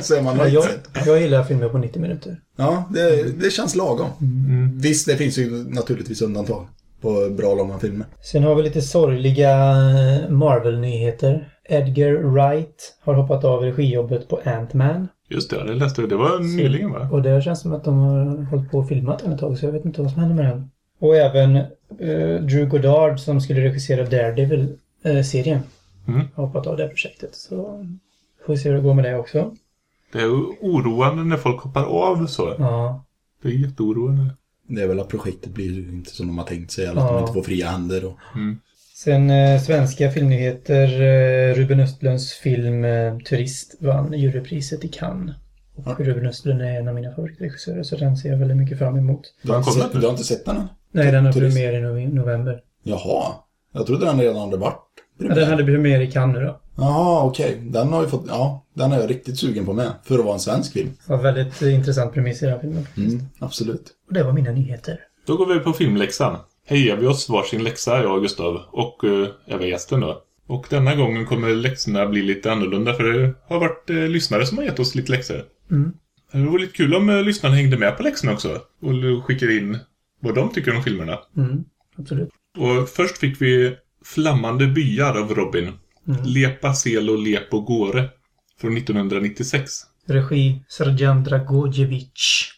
Speaker 4: så är man
Speaker 3: Ja, jag, jag gillar filmer på 90 minuter.
Speaker 4: Ja, det, det känns lagom.
Speaker 3: Mm.
Speaker 4: Visst, det finns ju naturligtvis undantag på bra långa filmer.
Speaker 3: Sen har vi lite sorgliga eh, Marvel-nyheter. Edgar Wright har hoppat av regijobbet på Ant-Man.
Speaker 1: Just det, det läste jag. Det var nyligen va?
Speaker 3: Och det känns som att de har hållit på och filmat den ett tag så jag vet inte vad som händer med den. Och även eh, Drew Goddard som skulle regissera Daredevil-serien
Speaker 1: Mm.
Speaker 3: har hoppat av det projektet. Så får vi se hur det går med det också.
Speaker 1: Det är oroande när folk hoppar av så.
Speaker 3: Ja.
Speaker 1: Det är jätteoroande.
Speaker 4: Det är väl att projektet blir inte som de har tänkt sig. Eller att
Speaker 3: Ja.
Speaker 4: de inte får fria händer. Och...
Speaker 3: Sen eh, svenska filmnyheter. Eh, Ruben Östlunds film eh, Turist vann jurypriset i Cannes. Och
Speaker 4: Ja.
Speaker 3: Ruben Östlund är en av mina favoritregissörer så den ser jag väldigt mycket fram emot.
Speaker 4: Du, har inte
Speaker 1: kommit
Speaker 4: sett, du har inte sett den än?
Speaker 3: Nej, den har premiär i nove- november.
Speaker 4: Jaha. Jag trodde den redan hade varit.
Speaker 3: Ja, den hade premiär i Cannes då.
Speaker 4: Jaha, okej. Den har ju fått... Ja, den är jag riktigt sugen på med. För att vara en svensk film.
Speaker 3: Det var väldigt eh, intressant premiss i den här filmen.
Speaker 4: Mm, absolut.
Speaker 3: Och det var mina nyheter.
Speaker 1: Då går vi på filmläxan. Hejar vi oss varsin läxa, jag och Gustav. Och uh, även gästen då. Och denna gången kommer läxorna bli lite annorlunda för det har varit eh, lyssnare som har gett oss lite läxor.
Speaker 3: Mm.
Speaker 1: Det vore lite kul om eh, lyssnarna hängde med på läxorna också. Och skickar in vad de tycker om filmerna.
Speaker 3: Mm, absolut.
Speaker 1: Och först fick vi Flammande byar av Robin.
Speaker 3: Mm.
Speaker 1: Lepa, Selo, Lepo, Gore. Från 1996.
Speaker 3: Regi Srdjan Dragojevic.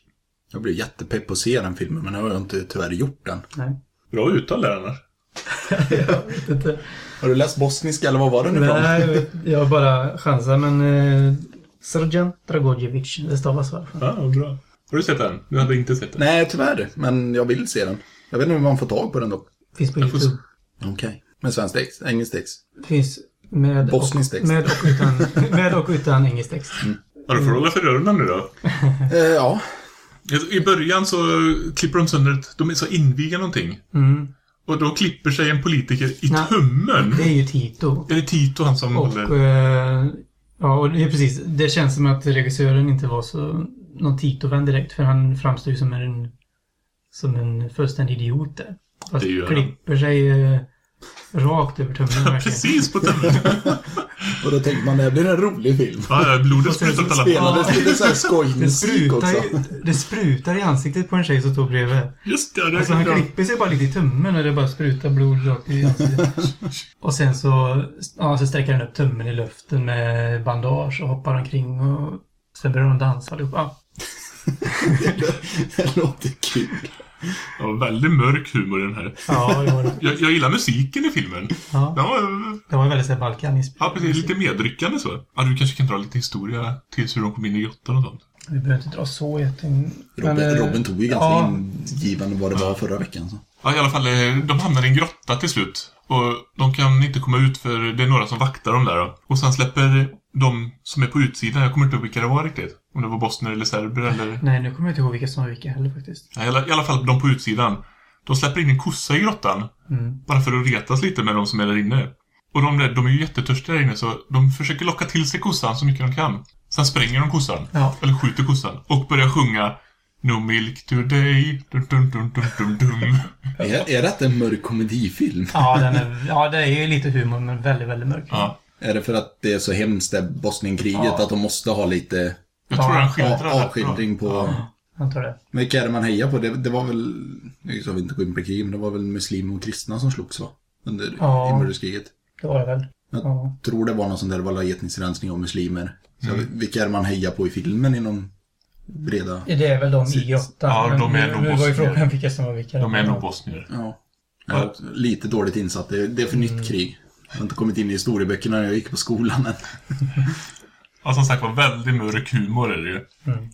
Speaker 4: Jag blev jättepepp på att se den filmen, men jag har inte tyvärr gjort den.
Speaker 3: Nej,
Speaker 1: Bra uttal där annars.
Speaker 3: jag vet inte.
Speaker 4: Har du läst bosniska eller vad var det nu?
Speaker 3: Nej, jag, jag bara chansar men... Eh, Srdjan Dragojevic, det stavas så.
Speaker 1: Ja, bra. Har du sett den? Du hade inte sett den?
Speaker 4: Nej, tyvärr. Men jag vill se den. Jag vet inte om man får tag på den dock.
Speaker 3: Finns på
Speaker 1: Jag får
Speaker 3: YouTube.
Speaker 4: Okej. Med svensk text? Engelsk text?
Speaker 3: Finns med
Speaker 4: Bosnisk
Speaker 3: och,
Speaker 4: text.
Speaker 3: med och utan, med och utan engelsk text.
Speaker 1: Ja, du får hålla för öronen nu då.
Speaker 4: Eh, ja.
Speaker 1: I början så klipper de sönder. De är så inviga någonting.
Speaker 3: Mm.
Speaker 1: Och då klipper sig en politiker i
Speaker 3: Nej.
Speaker 1: tummen.
Speaker 3: Det är ju Tito.
Speaker 1: Är det Tito han som
Speaker 3: Och,
Speaker 1: håller...
Speaker 3: eh, ja, och det är precis. Det känns som att regissören inte var så någon Tito-vän direkt. För han framstår ju som en, som en fullständig idiot där. Fast
Speaker 1: Det gör han.
Speaker 3: klipper sig eh, rakt över tummen verkligen.
Speaker 1: Precis på tummen.
Speaker 4: Och då tänker man, det här blir en rolig film.
Speaker 1: Ja, ja, blodet sprutar
Speaker 3: så
Speaker 1: åt alla håll.
Speaker 4: Spelades lite såhär
Speaker 3: Det
Speaker 4: skojmusik
Speaker 3: sprutar,
Speaker 4: också.
Speaker 3: i, det sprutar i ansiktet på en tjej som står bredvid.
Speaker 1: Just det, det
Speaker 3: Alltså han klipper sig bara lite i tummen och det bara sprutar blod rakt i ansiktet. och sen så, ja, så sträcker han upp tummen i luften med bandage och hoppar omkring och sen börjar de dansa allihopa.
Speaker 4: det låter kul.
Speaker 1: Ja, väldigt mörk humor i den här.
Speaker 3: Ja, det var det.
Speaker 1: Jag, jag gillar musiken i filmen.
Speaker 3: Ja,
Speaker 1: Den var,
Speaker 3: det var väldigt såhär balkaniskt.
Speaker 1: ja, precis. Lite medryckande så. Ja, du kanske kan dra lite historia till hur de kom in i grottan och sånt.
Speaker 3: Vi behöver inte dra så jätte...
Speaker 4: Robin,
Speaker 3: eh,
Speaker 4: Robin tog ju ganska
Speaker 3: ja,
Speaker 4: ingivande vad det var förra veckan. Så.
Speaker 1: Ja, i alla fall, eh, de hamnar i en grotta till slut. Och de kan inte komma ut för det är några som vaktar dem där då. Och sen släpper de som är på utsidan, jag kommer inte ihåg vilka det var riktigt. Om det var bosnier eller serber eller...
Speaker 3: Nej, nu kommer jag inte ihåg vilka som var vilka heller faktiskt.
Speaker 1: Ja, i, alla, I alla fall de på utsidan. De släpper in en kossa i grottan.
Speaker 3: Mm.
Speaker 1: Bara för att retas lite med de som är där inne. Och de, där, de är ju jättetörstiga där inne så de försöker locka till sig kossan så mycket de kan. Sen spränger de kossan.
Speaker 3: Ja.
Speaker 1: Eller skjuter kossan. Och börjar sjunga No milk today. Dun, dun, dun, dun, dun, dun.
Speaker 4: Är, är detta en mörk komedifilm?
Speaker 3: Ja, den är, ja, det är ju lite humor men väldigt, väldigt mörk.
Speaker 1: Ja.
Speaker 4: Är det för att det är så hemskt det Bosnienkriget
Speaker 3: Ja.
Speaker 4: att de måste ha lite
Speaker 1: Jag tror
Speaker 3: Ja,
Speaker 1: han skildrar bra.
Speaker 4: avskildring på...
Speaker 1: Ja.
Speaker 3: Jag antar det.
Speaker 4: Men vilka är det man hejar på? Det, det var väl... Nu ska vi inte gå in på krig, men det var väl muslimer och kristna som slogs va? Under
Speaker 3: Ja.
Speaker 4: inbördeskriget.
Speaker 3: Det var det väl.
Speaker 4: Jag
Speaker 3: Ja.
Speaker 4: tror det var någon sån där, det var etnisk rensning av muslimer. Så vilka är det man hejar på i filmen inom breda.
Speaker 3: Det är väl de i grottan.
Speaker 1: Ja, de är
Speaker 3: nu,
Speaker 1: nog
Speaker 3: nu var ju
Speaker 1: bosnier.
Speaker 3: frågan vilka som var vilka.
Speaker 1: De är nog bosnier.
Speaker 4: Ja. Också lite dåligt insatt. Det är, det är för nytt krig. Jag har inte kommit in i historieböckerna när jag gick på skolan än.
Speaker 1: Ja, som sagt var väldigt mörk humor är det ju.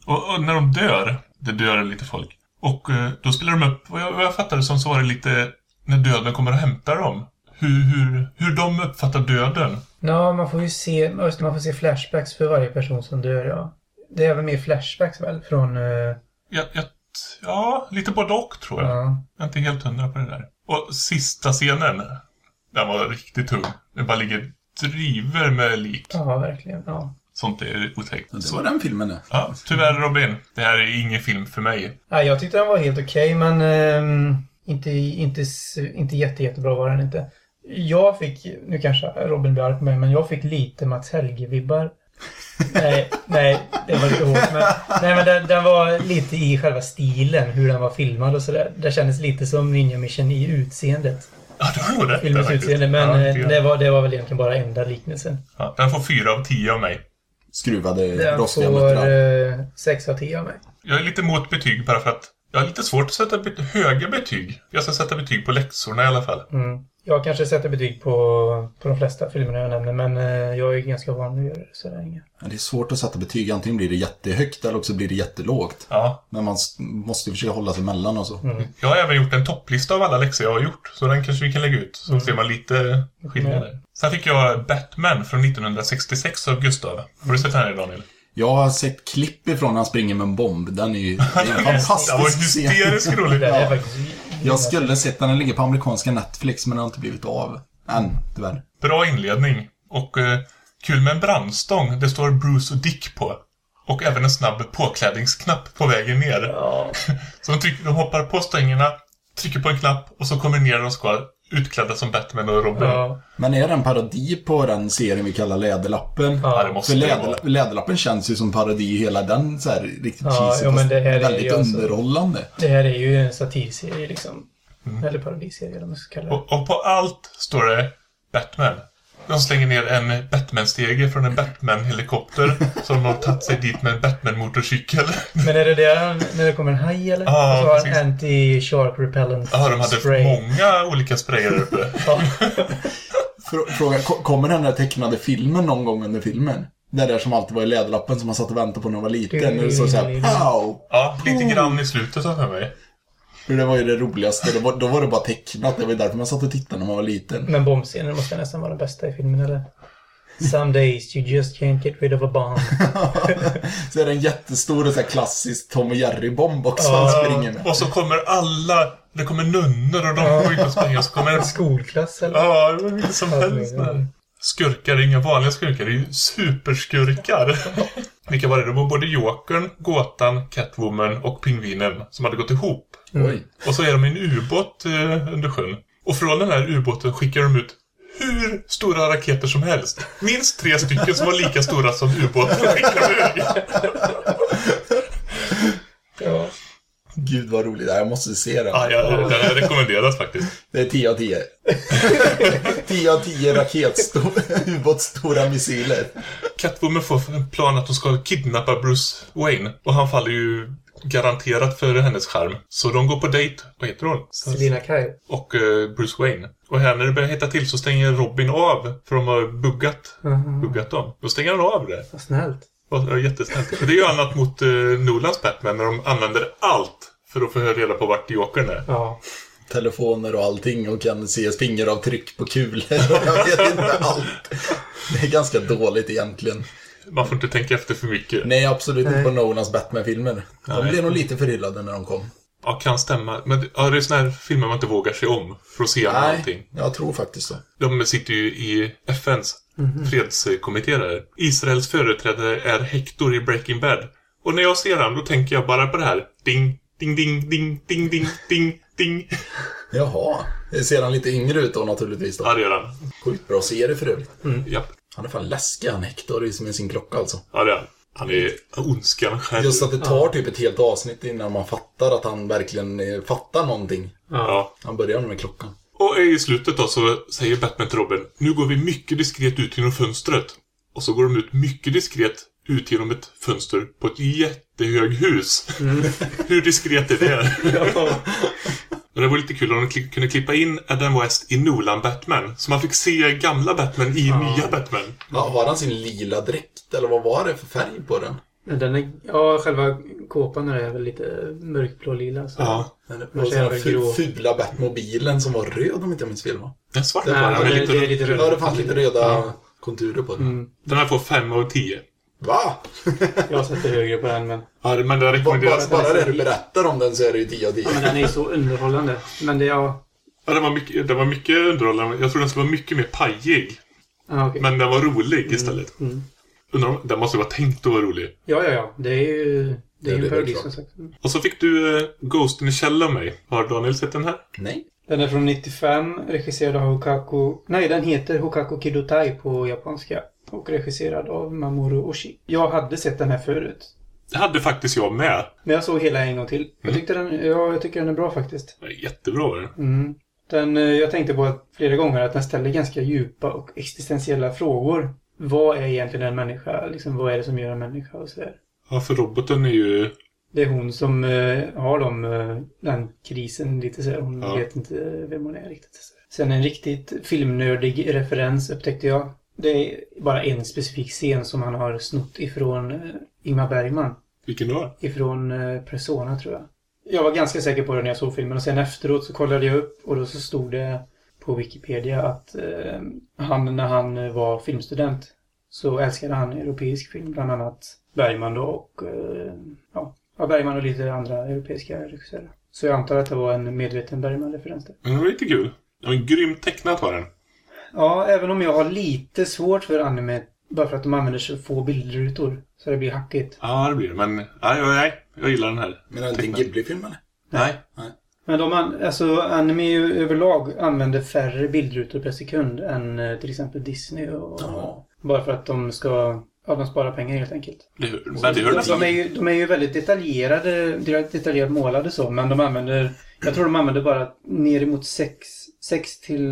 Speaker 1: Och, och när de dör, det dör lite folk. Och eh, då spelar de upp, vad jag, vad jag fattade som så var det lite när döden kommer och hämtar dem. Hur, hur, hur de uppfattar döden.
Speaker 3: Ja, man får ju se, det, man får se flashbacks för varje person som dör, ja. Det är väl mer flashbacks väl? Från... eh,
Speaker 1: Jag, jag, ja, lite både och tror jag.
Speaker 3: ja.
Speaker 1: Jag är inte helt hundra på det där. Och sista scenen, den var riktigt tung. Det bara ligger driver med lik.
Speaker 3: ja, verkligen. Ja.
Speaker 1: Sånt är otäckt.
Speaker 4: Det var den filmen det.
Speaker 1: Ja, tyvärr Robin. Det här är ingen film för mig.
Speaker 3: Ja, jag tyckte den var helt okej, men ehm, inte, inte, inte jätte, jättebra var den inte. Jag fick, nu kanske Robin blir arg på mig, men jag fick lite Mats Helge-vibbar. nej, nej, det var lite hårt. Men, nej, men den, den var lite i själva stilen, hur den var filmad och sådär. Det kändes lite som Ninja Mission i utseendet.
Speaker 1: Ja, du har rätt
Speaker 3: Filmens utseende, men
Speaker 1: ja,
Speaker 3: eh, det, var, det var väl egentligen bara enda liknelsen.
Speaker 1: ja, Den får fyra av tio av mig.
Speaker 4: Skruvade
Speaker 3: Den
Speaker 4: rostiga
Speaker 3: får
Speaker 4: muttrar.
Speaker 3: eh, 6 av 10 av mig.
Speaker 1: Jag är lite emot betyg bara för att jag har lite svårt att sätta bet- höga betyg. Jag ska sätta betyg på läxorna i alla fall.
Speaker 3: Mm. Jag kanske sätter betyg på, på de flesta filmerna jag nämner, men eh, jag är ganska van att göra det. Så det är inget.
Speaker 4: Ja, det är svårt att sätta betyg. Antingen blir det jättehögt eller också blir det jättelågt.
Speaker 1: Ja,
Speaker 4: Men man måste ju försöka hålla sig emellan och så.
Speaker 1: jag har även gjort en topplista av alla läxor jag har gjort. Så den kanske vi kan lägga ut. Så ser man lite skillnader. Sen fick jag Batman från 1966 av Gustav. Har du sett den här Daniel?
Speaker 4: Jag har sett klipp ifrån när han springer med en bomb. Den är ju en
Speaker 1: Den var
Speaker 4: fantastisk
Speaker 1: hysteriskt rolig.
Speaker 4: Ja. Jag skulle sett den, den ligger på amerikanska Netflix men den har inte blivit av. Än, tyvärr.
Speaker 1: Bra inledning. Och eh, kul med en brandstång. Det står Bruce och Dick på. Och även en snabb påklädningsknapp på vägen ner.
Speaker 3: Ja,
Speaker 1: Så de, trycker, de hoppar på stängerna, trycker på en knapp och så kommer ner och ska utklädda som Batman och Robin. Ja,
Speaker 4: Men är det en parodi på den serien vi kallar Läderlappen?
Speaker 3: ja.
Speaker 1: det måste
Speaker 4: För läder. Läderlappen känns ju som parodi i hela den så här riktigt
Speaker 3: Ja,
Speaker 4: cheesy,
Speaker 3: jo, men det här är
Speaker 4: väldigt
Speaker 3: ju alltså-
Speaker 4: underhållande.
Speaker 3: Det här är ju en satirserie liksom. Eller parodiserie eller vad man ska kalla det.
Speaker 1: Och, och på allt står det Batman. De slänger ner en Batman-stege från en Batman-helikopter som har tagit sig dit med en Batman-motorcykel.
Speaker 3: Men är det där när det kommer en haj eller?
Speaker 1: Ja,
Speaker 3: och så har
Speaker 1: precis.
Speaker 3: en anti-shark repellent
Speaker 1: Ja, de hade
Speaker 3: spray.
Speaker 1: många olika sprayer där uppe.
Speaker 4: Fråga, ko- kommer den där tecknade filmen någon gång under filmen? Det där som alltid var i Läderlappen som man satt och väntade på när man var liten. Det så såhär pow!
Speaker 1: Ja, lite grann i slutet av för mig.
Speaker 4: För det var ju det roligaste. Då var, då var det bara tecknat. Det var ju därför man satt och tittade när man var liten.
Speaker 3: Men bombscenen måste nästan vara den bästa i filmen eller? Some days you just can't get rid of a bomb.
Speaker 4: så är det en jättestor och så här klassisk Tom och Jerry-bomb också han springer med.
Speaker 1: Och så kommer alla, det kommer nunnor och de och springer och så kommer en
Speaker 3: Skolklass eller?
Speaker 1: Ja, det var vilket som helst. Skurkar är inga vanliga skurkar, det är ju superskurkar. Vilka var det? Det var både Jokern, Gåtan, Catwoman och Pingvinen som hade gått ihop.
Speaker 4: Oj.
Speaker 1: Och så är de i en ubåt eh, under sjön. Och från den här ubåten skickar de ut hur stora raketer som helst. Minst tre stycken som var lika stora som ubåten skickade iväg.
Speaker 3: Ja.
Speaker 4: Gud vad roligt. Ja, Jag måste se den.
Speaker 1: Ja, ja, den rekommenderas faktiskt.
Speaker 4: Det är 10 av 10. 10 av 10 raketstor, ubåtsstora missiler.
Speaker 1: Catwoman får en plan att hon ska kidnappa Bruce Wayne. Och han faller ju garanterat för hennes charm. Så de går på dejt. Vad heter hon?
Speaker 3: Selina Kyle.
Speaker 1: Och eh, Bruce Wayne. Och här när det börjar hetta till så stänger Robin av. För de har buggat, buggat dem. Då stänger han av det.
Speaker 3: Vad snällt.
Speaker 1: Och det är jättesnällt. Det är ju annat mot eh, Nolans Batman när de använder allt för att få reda på vart Jokern är.
Speaker 3: Ja.
Speaker 4: Telefoner och allting och kan se fingeravtryck på kulor jag vet inte allt. Det är ganska dåligt egentligen.
Speaker 1: Man får inte tänka efter för mycket.
Speaker 4: Nej, absolut inte
Speaker 3: Nej.
Speaker 4: på Nolans Batman-filmer. De blev nog lite förillade när de kom.
Speaker 1: Ja, kan stämma. Men ja, det är såna här filmer man inte vågar sig om för att se allting.
Speaker 4: jag tror faktiskt så.
Speaker 1: De sitter ju i FNs fredskommitté där. Israels företrädare är Hector i Breaking Bad. Och när jag ser han, då tänker jag bara på det här. Ding, ding, ding, ding, ding, ding, ding, ding.
Speaker 4: Jaha. Det ser han lite yngre ut då naturligtvis då.
Speaker 1: Ja, det gör han.
Speaker 4: Sjukt bra serie för övrigt.
Speaker 1: Japp.
Speaker 4: Han är fan läskig han Hector i- med sin klocka alltså.
Speaker 1: Ja, det är han. Han är ondskan själv.
Speaker 4: Just att det tar typ ett helt avsnitt innan man fattar att han verkligen eh, fattar någonting.
Speaker 1: Ja.
Speaker 4: Han börjar med klockan.
Speaker 1: Och i slutet då så säger Batman till Robin Nu går vi mycket diskret ut genom fönstret. Och så går de ut mycket diskret ut genom ett fönster på ett jättehög hus.
Speaker 3: Mm.
Speaker 1: Hur diskret är det? Och det var lite kul om de kunde klippa in Adam West i Nolan-Batman. Så man fick se gamla Batman i nya Batman.
Speaker 4: Ja, har han sin lila dräkt eller vad var det för färg på den?
Speaker 3: Men Den är, ja, själva kåpan är väl lite mörkblå-lila. så-
Speaker 1: Ja.
Speaker 4: Den den
Speaker 3: grå.
Speaker 4: fula Batmobilen som var röd om inte jag minns fel va?
Speaker 1: Den svart den,
Speaker 3: Nej, det,
Speaker 1: lite
Speaker 3: det är lite röd.
Speaker 4: Ja, det fanns lite röda
Speaker 1: Ja.
Speaker 4: konturer på den.
Speaker 3: Mm.
Speaker 1: Den här får 5 av 10.
Speaker 4: Va?
Speaker 3: Jag sätter högre på den, men...
Speaker 1: Ja, men den rekommenderas.
Speaker 4: bara, bara det du berättar om den så är det ju 10 av 10.
Speaker 3: Ja, men den är ju så underhållande. Men det, ja...
Speaker 1: Ja, den var mycket, den var mycket underhållande. Jag tror den skulle vara mycket mer pajig.
Speaker 3: Ja, okej.
Speaker 1: Men den var rolig istället.
Speaker 3: Mm.
Speaker 1: Undrar den måste vara tänkt att vara rolig.
Speaker 3: Ja, ja, ja. Det är ju... Det är ju en parodi som sagt. Mm.
Speaker 1: Och så fick du uh, Ghost in the Shell av mig. Har Daniel sett den här?
Speaker 4: Nej.
Speaker 3: Den är från 95, regisserad av Hokaku... Nej, den heter Hokaku Kidotai på japanska. Och regisserad av Mamoru Oshii. Jag hade sett den här förut.
Speaker 1: Det hade faktiskt jag med.
Speaker 3: Men jag såg hela en gång till. Jag, tyckte den, ja, jag tycker den är bra faktiskt.
Speaker 1: Är Jättebra var den.
Speaker 3: Mm. Den, eh, jag tänkte på att flera gånger att den ställer ganska djupa och existentiella frågor. Vad är egentligen en människa? Liksom, vad är det som gör en människa? Och så där.
Speaker 1: Ja, för roboten är ju...
Speaker 3: Det är hon som eh, har de, eh, den krisen lite så här. Hon
Speaker 1: Ja.
Speaker 3: vet inte vem hon är riktigt. Så. Sen en riktigt filmnördig referens upptäckte jag. Det är bara en specifik scen som han har snott ifrån eh, Ingmar Bergman.
Speaker 1: Vilken då?
Speaker 3: Ifrån eh, Persona tror jag. Jag var ganska säker på det när jag såg filmen och sen efteråt så kollade jag upp och då så stod det på Wikipedia att eh, han när han var filmstudent så älskade han europeisk film, bland annat Bergman då och eh, ja, Bergman och lite andra europeiska regissörer. Så jag antar att det var en medveten Bergman-referens där.
Speaker 1: Den var lite kul. Den var grymt tecknat var den.
Speaker 3: Ja, även om jag har lite svårt för anime bara för att de använder så få bildrutor. Så det blir hackigt.
Speaker 1: Ja, det blir det. Men nej, nej, nej. Jag gillar den här.
Speaker 4: Men är det inte en. Ghibli-film eller?
Speaker 1: Nej.
Speaker 3: Men de an- alltså anime överlag använder färre bildrutor per sekund än eh, till exempel Disney och...
Speaker 4: Ja.
Speaker 3: Bara för att de ska... Ja, de sparar pengar helt enkelt.
Speaker 1: Det, hör- men det hör
Speaker 3: Alltså, de, är ju, de är ju väldigt detaljerade, detaljerat målade så, men de använder... Jag tror de använder bara ner emot 6, 6 till...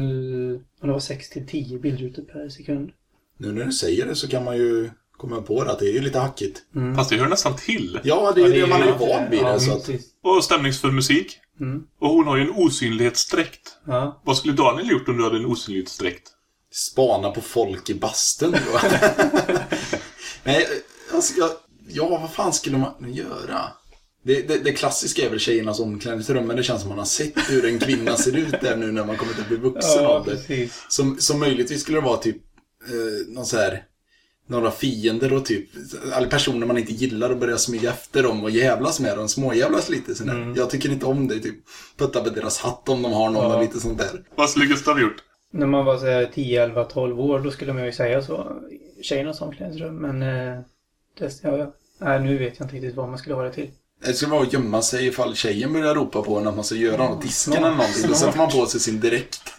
Speaker 3: Om det var 6 till 10 bildrutor per sekund.
Speaker 4: Nu när du säger det så kan man ju komma på det att det är ju lite hackigt.
Speaker 3: Mm.
Speaker 1: Fast det hör nästan till.
Speaker 4: Ja, det är ju det man är
Speaker 3: ju-
Speaker 4: van vid.
Speaker 3: Ja,
Speaker 4: det, så att.
Speaker 1: Och stämningsfull musik.
Speaker 3: Mm.
Speaker 1: Och hon har ju en osynlighetsdräkt.
Speaker 3: Ja.
Speaker 1: Vad skulle Daniel gjort om du hade en osynlighetsdräkt?
Speaker 4: spana på folk i bastun. då. Nej, alltså, jag, ja, vad fan skulle man göra? Det, det, det klassiska är väl tjejernas omklädningsrum, men det känns som man har sett hur en kvinna ser ut där nu när man kommit att bli vuxen
Speaker 3: Ja,
Speaker 4: av det.
Speaker 3: precis.
Speaker 4: Som, som möjligtvis skulle det vara typ eh, någon så här, några fiender och typ, eller personer man inte gillar och börja smyga efter dem och jävlas med dem, småjävlas lite sådär. Jag tycker inte om det, typ putta på deras hatt om de har någon
Speaker 3: Ja.
Speaker 4: och lite sånt där.
Speaker 1: Vad skulle Gustav gjort?
Speaker 3: När man var så här 10, 11, 12 år, då skulle man ju säga så. Tjejernas omklädningsrum, men... Eh, det, ja, ja. Nej, nu vet jag inte riktigt vad man skulle ha det till.
Speaker 4: Det skulle vara att gömma sig ifall tjejen börjar ropa på en att man ska göra något, disken eller någonting. Då sätter man på sig sin direkt.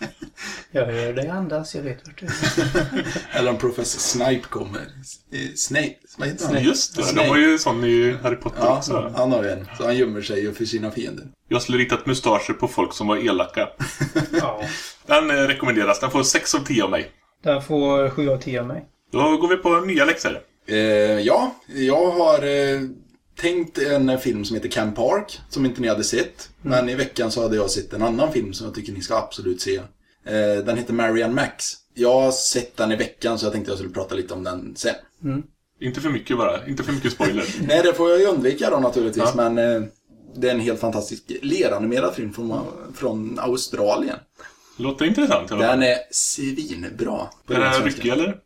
Speaker 3: Jag hör dig andas, jag vet vart du är.
Speaker 4: Eller om professor Snipe kommer. Eh, Snape, vad heter han?
Speaker 1: Just det, de
Speaker 4: Snape.
Speaker 1: har ju sån i Harry Potter
Speaker 4: Ja,
Speaker 1: också.
Speaker 4: han har ju en. Så han gömmer sig ju för sina fiender.
Speaker 1: Jag skulle ritat mustascher på folk som var elaka.
Speaker 3: Ja.
Speaker 1: Den eh, rekommenderas. Den får 6 av 10 av mig.
Speaker 3: Den får 7 av 10 av mig.
Speaker 1: Då går vi på nya läxor.
Speaker 4: Eh, ja, jag har eh, tänkt en film som heter Camp Park, som inte ni hade sett. Men i veckan så hade jag sett en annan film som jag tycker ni ska absolut se. Eh, den heter Marianne Max. Jag har sett den i veckan så jag tänkte jag skulle prata lite om den sen.
Speaker 1: Inte för mycket bara. Inte för mycket spoiler.
Speaker 4: Nej, det får jag ju undvika då naturligtvis,
Speaker 1: Ja.
Speaker 4: men eh, det är en helt fantastisk leranimerad film från, från Australien.
Speaker 1: Låter intressant.
Speaker 4: Den är svinbra.
Speaker 1: Är den ryckig eller?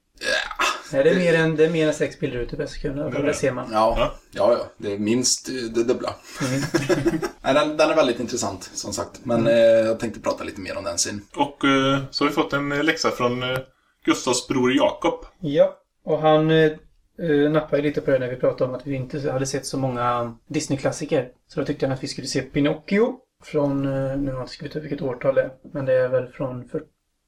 Speaker 3: Nej, det är mer än, det är mer än 6 bilder ute per sekund. i alla fall. Det ser man.
Speaker 4: Ja,
Speaker 1: Ja.
Speaker 4: ja. Det är minst det dubbla.
Speaker 3: Mm.
Speaker 4: Nej, den, den är väldigt intressant, som sagt. Men eh, jag tänkte prata lite mer om den sen.
Speaker 1: Och eh, så har vi fått en eh, läxa från eh, Gustavs bror Jakob.
Speaker 3: Ja, och han eh, eh, nappade lite på det när vi pratade om att vi inte hade sett så många Disney-klassiker. Så då tyckte han att vi skulle se Pinocchio från, eh, nu har jag inte skrivit vilket årtal det är, men det är väl från för-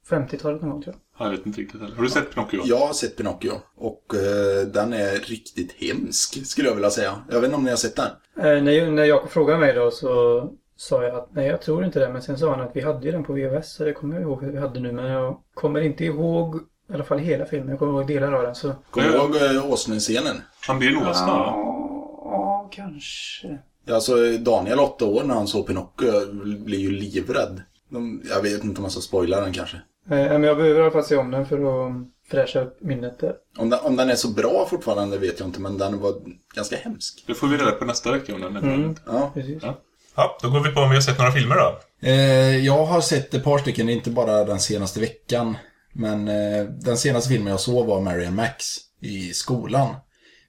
Speaker 3: 50-talet någon gång tror jag.
Speaker 1: Jag vet inte riktigt heller. Har du sett Pinocchio?
Speaker 4: Jag har sett Pinocchio och eh, den är riktigt hemsk, skulle jag vilja säga. Jag vet inte om ni har sett den?
Speaker 3: Eh, när, när Jakob frågade mig då så sa jag att nej, jag tror inte det. Men sen sa han att vi hade ju den på VHS, så det kommer jag ihåg att vi hade nu. Men jag kommer inte ihåg I alla fall hela filmen. Jag kommer ihåg delar av den. Så...
Speaker 4: Kommer du ihåg äh, Åsnen-scenen?
Speaker 1: Han blir en åsna?
Speaker 3: Ja, kanske.
Speaker 4: Alltså Daniel, åtta år, när han såg Pinocchio, blir ju livrädd. De, jag vet inte om jag ska spoila den kanske.
Speaker 3: Eh, men jag behöver i alla fall se om den för att fräscha upp minnet där.
Speaker 4: Om den, om den är så bra fortfarande vet jag inte, men den var ganska hemsk.
Speaker 1: Det får vi reda på nästa vecka om den är.
Speaker 3: Mm.
Speaker 4: Ja.
Speaker 3: Precis.
Speaker 1: Ja. ja, då går vi på om vi har sett några filmer då.
Speaker 4: Eh, jag har sett ett par stycken, inte bara den senaste veckan. Men eh, den senaste filmen jag såg var Marian Max i skolan.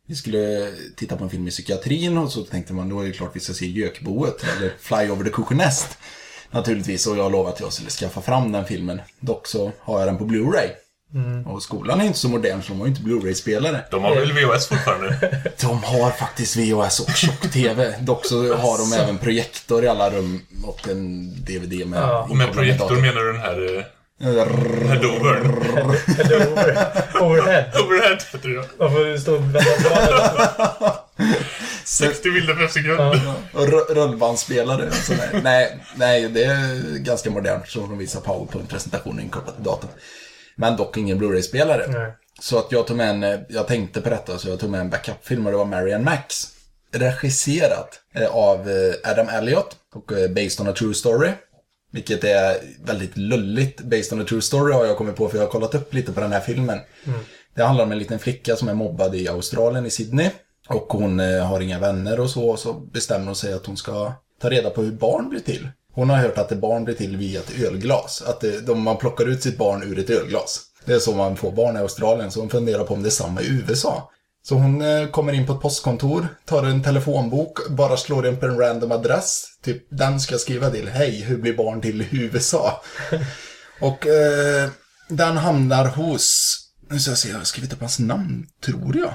Speaker 4: Vi skulle titta på en film i psykiatrin och så tänkte man då är det klart vi ska se Gökboet eller Fly over the Cuckoo Nest. Naturligtvis, och jag lovade att jag skulle skaffa fram den filmen. Dock så har jag den på Blu-ray. Och skolan är inte så modern så de har ju inte Blu-ray-spelare.
Speaker 1: De har väl VHS fortfarande?
Speaker 4: De har faktiskt VHS och tjock-TV. Dock så har de även projektor i alla rum och en DVD med
Speaker 3: Ja,
Speaker 1: Och med projektor menar du den här... här dovern?
Speaker 3: Eller over, overhead.
Speaker 1: Overhead heter det ja.
Speaker 3: Man får stå och vända bladet.
Speaker 1: 60 bilder per sekund.
Speaker 3: Ja.
Speaker 4: Och ru- rullbandspelare och sådär. nej, nej, det är ganska modernt så de visar PowerPoint-presentationen inkopplat till datorn. Men dock ingen Blu-ray-spelare.
Speaker 3: Nej.
Speaker 4: Så att jag tog med en, jag tänkte på detta så jag tog med en backup-film och det var Marian Max. Regisserat av Adam Elliot och based on a true story. Vilket är väldigt lulligt. Based on a true story har jag kommit på för jag har kollat upp lite på den här filmen. Det handlar om en liten flicka som är mobbad i Australien, i Sydney. Och hon eh, har inga vänner och så, och så bestämmer hon sig att hon ska ta reda på hur barn blir till. Hon har hört att ett barn blir till via ett ölglas. Att det, de, man plockar ut sitt barn ur ett ölglas. Det är så man får barn i Australien, så hon funderar på om det är samma i USA. Så hon eh, kommer in på ett postkontor, tar en telefonbok, bara slår in på en random adress. Typ, den ska jag skriva till. Hej, hur blir barn till USA? Och eh, den hamnar hos... Nu ska jag se, jag har skrivit upp hans namn, tror jag.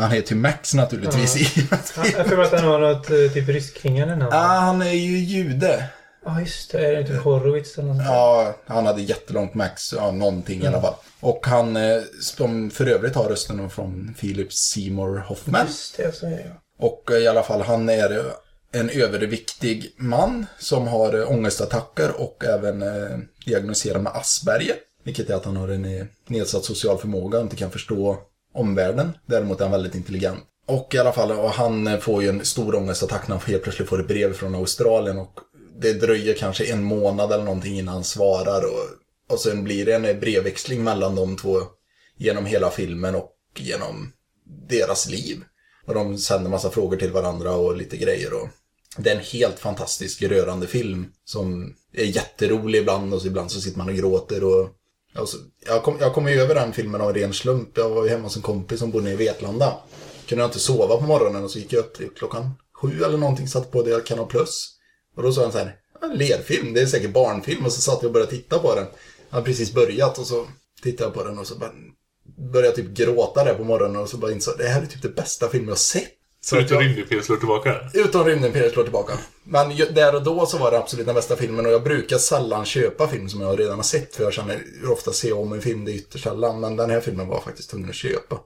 Speaker 4: Han heter ju Max naturligtvis.
Speaker 3: Han- Jag tror att han har något eh, typ ryskklingande namn.
Speaker 4: ah, han är ju jude.
Speaker 3: Ja, just det. Är det inte Horowitz eller något sånt?
Speaker 4: Ja, han hade jättelångt Max, ja, någonting i alla fall. Och han, eh, som för övrigt har rösten från Philip Seymour Hoffman.
Speaker 3: Just det, så är det ja.
Speaker 4: Och eh, i alla fall, han är eh, en överviktig man som har ångestattacker och även eh, diagnoserad med Asperger. Vilket är att han har en nedsatt social förmåga och inte kan förstå omvärlden. Däremot är han väldigt intelligent. Och i alla fall, och han får ju en stor ångestattack när han helt plötsligt får ett brev från Australien och det dröjer kanske en månad eller någonting innan han svarar och, och sen blir det en brevväxling mellan de två genom hela filmen och genom deras liv. Och de sänder massa frågor till varandra och lite grejer. Och det är en helt fantastisk rörande film som är jätterolig ibland och så ibland så sitter man och gråter. Och, och så, jag, kom, jag kom ju över den filmen av en ren slump. Jag var ju hemma hos en kompis som bodde i Vetlanda. Kunde jag inte sova på morgonen och så gick jag upp till klockan sju eller någonting, satt på det Kanal Plus. Och då sa han så här, "Ja, en lerfilm, det är säkert barnfilm. Och så satt jag och började titta på den. Jag hade precis börjat och så tittade jag på den och så bara började jag typ gråta där på morgonen och så bara insåg det här är typ det bästa film jag har sett. Så
Speaker 1: Förutom
Speaker 4: jag-
Speaker 1: Rymdimperiet slår tillbaka.
Speaker 4: Utom Rymdimperiet slår tillbaka. Men där och då så var det absolut den bästa filmen och jag brukar sällan köpa film som jag redan har sett för jag känner hur ofta se om en film, det är ytterst sällan. Men den här filmen var faktiskt tvungen att köpa.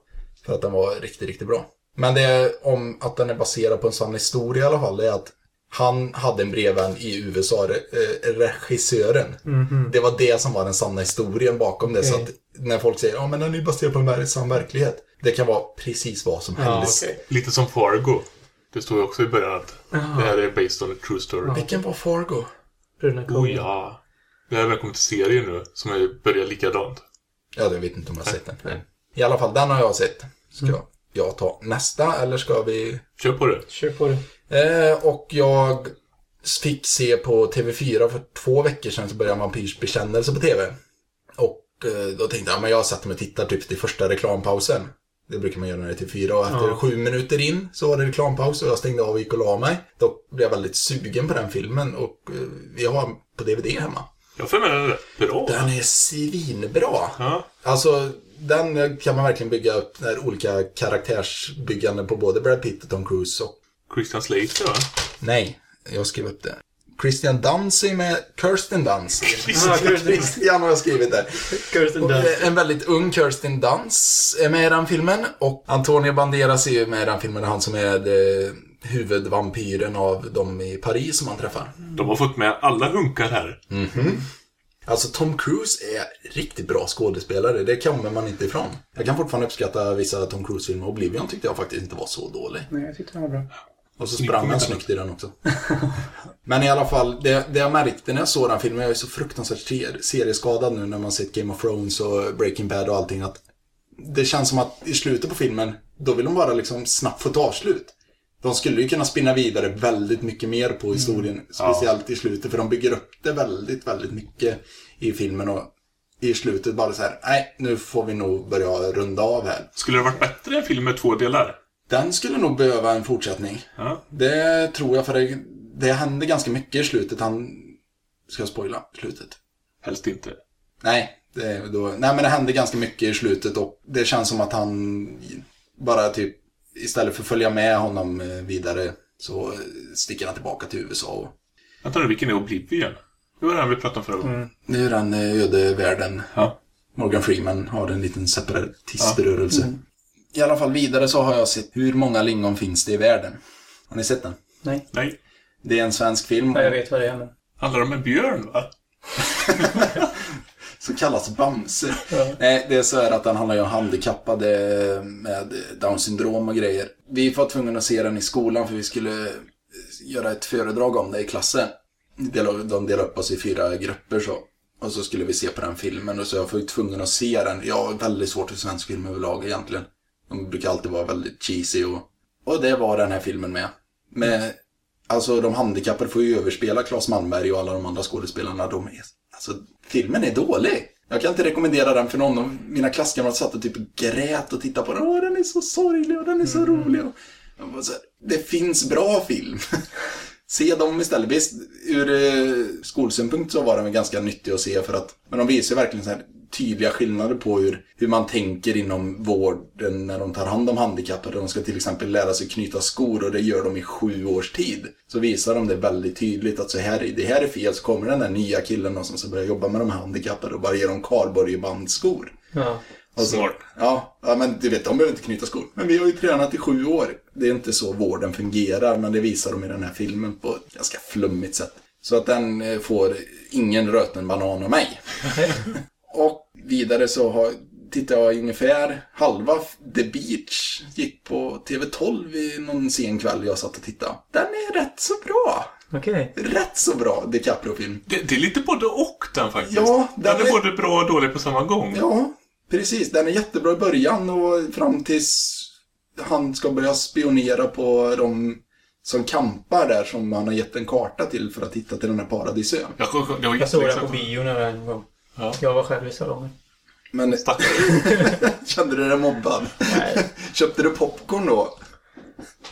Speaker 4: För att den var riktigt, riktigt bra. Men det om att den är baserad på en sann historia i alla fall, det är att han hade en brevvän i USA, eh, regissören. Det var det som var den sanna historien bakom det. Så
Speaker 3: Okej.
Speaker 4: att när folk säger ja men den är baserad på en ver- sann verklighet. Det kan vara precis vad som
Speaker 3: Ja,
Speaker 4: helst.
Speaker 3: okej.
Speaker 1: Lite som Fargo. Det står ju också i början att det här är based on a true story.
Speaker 4: Vilken var Fargo?
Speaker 1: Oh ja. Det har välkommen till serien nu, som är, börjar likadant.
Speaker 4: Ja, jag vet inte om jag har sett den. I alla fall, den har jag sett. Ska jag ta nästa eller ska vi...
Speaker 1: Kör på det.
Speaker 3: Kör på det.
Speaker 4: Eh, och jag fick se på TV4 för två veckor sedan så började Vampyrs bekännelse på TV. Och eh, då tänkte jag, men jag satte mig och tittade typ till första reklampausen. Det brukar man göra när det är TV4 och efter
Speaker 3: Ja.
Speaker 4: sju minuter in så var det reklampaus och jag stängde av och gick och la mig. Då blev jag väldigt sugen på den filmen och eh, vi har den på DVD hemma.
Speaker 1: Jag får med den rätt bra.
Speaker 4: Den är svinbra.
Speaker 1: Ja.
Speaker 4: Alltså, den kan man verkligen bygga upp, där olika karaktärsbyggande på både Brad Pitt och Tom Cruise. Och,
Speaker 1: Christian Slater va?
Speaker 4: nej, jag skrev upp det. Christian är med Kirsten Dunst.
Speaker 3: Ah, Kirsten.
Speaker 4: Christian har jag skrivit där.
Speaker 3: Kirsten
Speaker 4: Och,
Speaker 3: Dunst.
Speaker 4: eh, En väldigt ung Kirsten Dunst är med i den filmen. Och Antonio Banderas är ju med i den filmen, han som är eh, huvudvampyren av dem i Paris som han träffar.
Speaker 1: De har fått med alla hunkar här.
Speaker 4: Alltså Tom Cruise är riktigt bra skådespelare, det kommer man inte ifrån. Jag kan fortfarande uppskatta vissa Tom Cruise-filmer. Oblivion tyckte jag faktiskt inte var så dålig.
Speaker 3: Nej, jag tyckte den var bra.
Speaker 4: Och så sprang han snyggt i den också. Men i alla fall, det, det jag märkte när jag såg den filmen, jag är så fruktansvärt ser- serieskadad nu när man sett Game of Thrones och Breaking Bad och allting, att det känns som att i slutet på filmen, då vill de bara liksom snabbt få ett avslut. De skulle ju kunna spinna vidare väldigt mycket mer på historien, speciellt i slutet, för de bygger upp det väldigt, väldigt mycket i filmen och i slutet bara så här, nej, nu får vi nog börja runda av här.
Speaker 1: Skulle det varit bättre en film med två delar?
Speaker 4: Den skulle nog behöva en fortsättning.
Speaker 1: Ja.
Speaker 4: Det tror jag, för det, det händer ganska mycket i slutet. Han... Ska jag spoila slutet?
Speaker 1: Helst inte.
Speaker 4: Nej, det, då, nej, men det händer ganska mycket i slutet och det känns som att han bara typ, istället för att följa med honom eh, vidare, så eh, sticker han tillbaka till USA. Och,
Speaker 1: Vänta nu, vilken är Oblivion? Det var den vi pratade om förra gången.
Speaker 4: det är den eh, öde världen.
Speaker 1: Ja.
Speaker 4: Morgan Freeman har en liten separatiströrelse. I alla fall vidare så har jag sett Hur många lingon finns det i världen? Har ni sett den?
Speaker 3: Nej.
Speaker 1: Nej.
Speaker 4: Det är en svensk film.
Speaker 3: Ja, jag vet vad det är, men...
Speaker 1: Handlar det om en björn, va?
Speaker 4: Så kallas Bamse. Nej, det är så här att den handlar ju om handikappade med Down syndrom och grejer. Vi var tvungna att se den i skolan för vi skulle göra ett föredrag om det i klassen. De delade upp oss i fyra grupper så. Och så skulle vi se på den filmen och så jag var tvungen att se den. Jag har väldigt svårt för svensk film överlag egentligen. De brukar alltid vara väldigt cheesy och... Och det var den här filmen med. Med Alltså de handikappade får ju överspela Claes Malmberg och alla de andra skådespelarna. De är, alltså, filmen är dålig. Jag kan inte rekommendera den för någon. av Mina klasskamrater satt och typ grät och tittade på den. Åh, den är så sorglig och den är så rolig. Och så här, det finns bra film. se dem istället. Visst, ur eh, skolsynpunkt så var den ganska nyttig att se för att men de visar verkligen så här tydliga skillnader på hur, hur man tänker inom vården när de tar hand om handikappade. De ska till exempel lära sig knyta skor och det gör de i sju års tid. Så visar de det väldigt tydligt att så här, det här är fel så kommer den där nya killen och som ska börja jobba med de här handikappade och bara ger dem kardborrebandskor.
Speaker 3: Ja.
Speaker 4: Och så-
Speaker 1: Smart.
Speaker 4: Ja, ja, men du vet, de behöver inte knyta skor. Men vi har ju tränat i sju år. Det är inte så vården fungerar, men det visar de i den här filmen på ett ganska flummigt sätt. Så att den eh, får ingen röten banan av mig. och vidare så har, tittar jag ungefär halva The Beach. Gick på TV12 i någon sen kväll jag satt och tittade. Den är rätt så bra.
Speaker 3: Okej.
Speaker 4: Rätt så bra DiCaprio-film.
Speaker 1: Det, det är lite både och den faktiskt.
Speaker 4: Ja,
Speaker 1: den,
Speaker 4: den
Speaker 1: är
Speaker 4: är-
Speaker 1: både bra och dålig på samma gång.
Speaker 4: Ja, precis. Den är jättebra i början och fram tills han ska börja spionera på de som kampar där som han har gett en karta till för att hitta till den här paradisön.
Speaker 1: Jag, det var
Speaker 3: Jag såg den på bio när den en gång.
Speaker 1: Ja.
Speaker 3: Jag var själv i salongen.
Speaker 4: Men kände du dig mobbad?
Speaker 3: Nej.
Speaker 4: Köpte du popcorn då?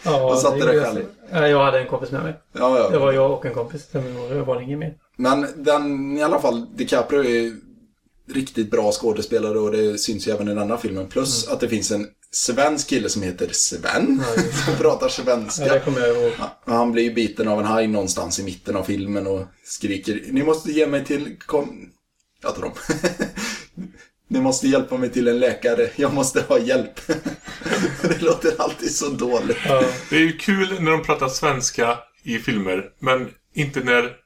Speaker 3: Ja,
Speaker 4: Och satte
Speaker 3: det
Speaker 4: dig själv?
Speaker 3: jag. Jag hade en kompis med mig.
Speaker 4: Ja,
Speaker 3: Det
Speaker 4: ja.
Speaker 3: var jag och en kompis. Det var, det var ingen mer.
Speaker 4: Men den, i alla fall, DiCaprio är riktigt bra skådespelare och det syns ju även i denna filmen. Plus att det finns en svensk kille som heter Sven,
Speaker 3: Ja,
Speaker 4: som pratar svenska.
Speaker 3: Ja, det kommer jag ihåg.
Speaker 4: Han blir ju biten av en haj någonstans i mitten av filmen och skriker Ni måste ge mig till... Kom... Jag tar dem. Ni måste hjälpa mig till en läkare. Jag måste ha hjälp. det låter alltid så dåligt.
Speaker 3: Ja,
Speaker 1: Det är ju kul när de pratar svenska i filmer, men inte när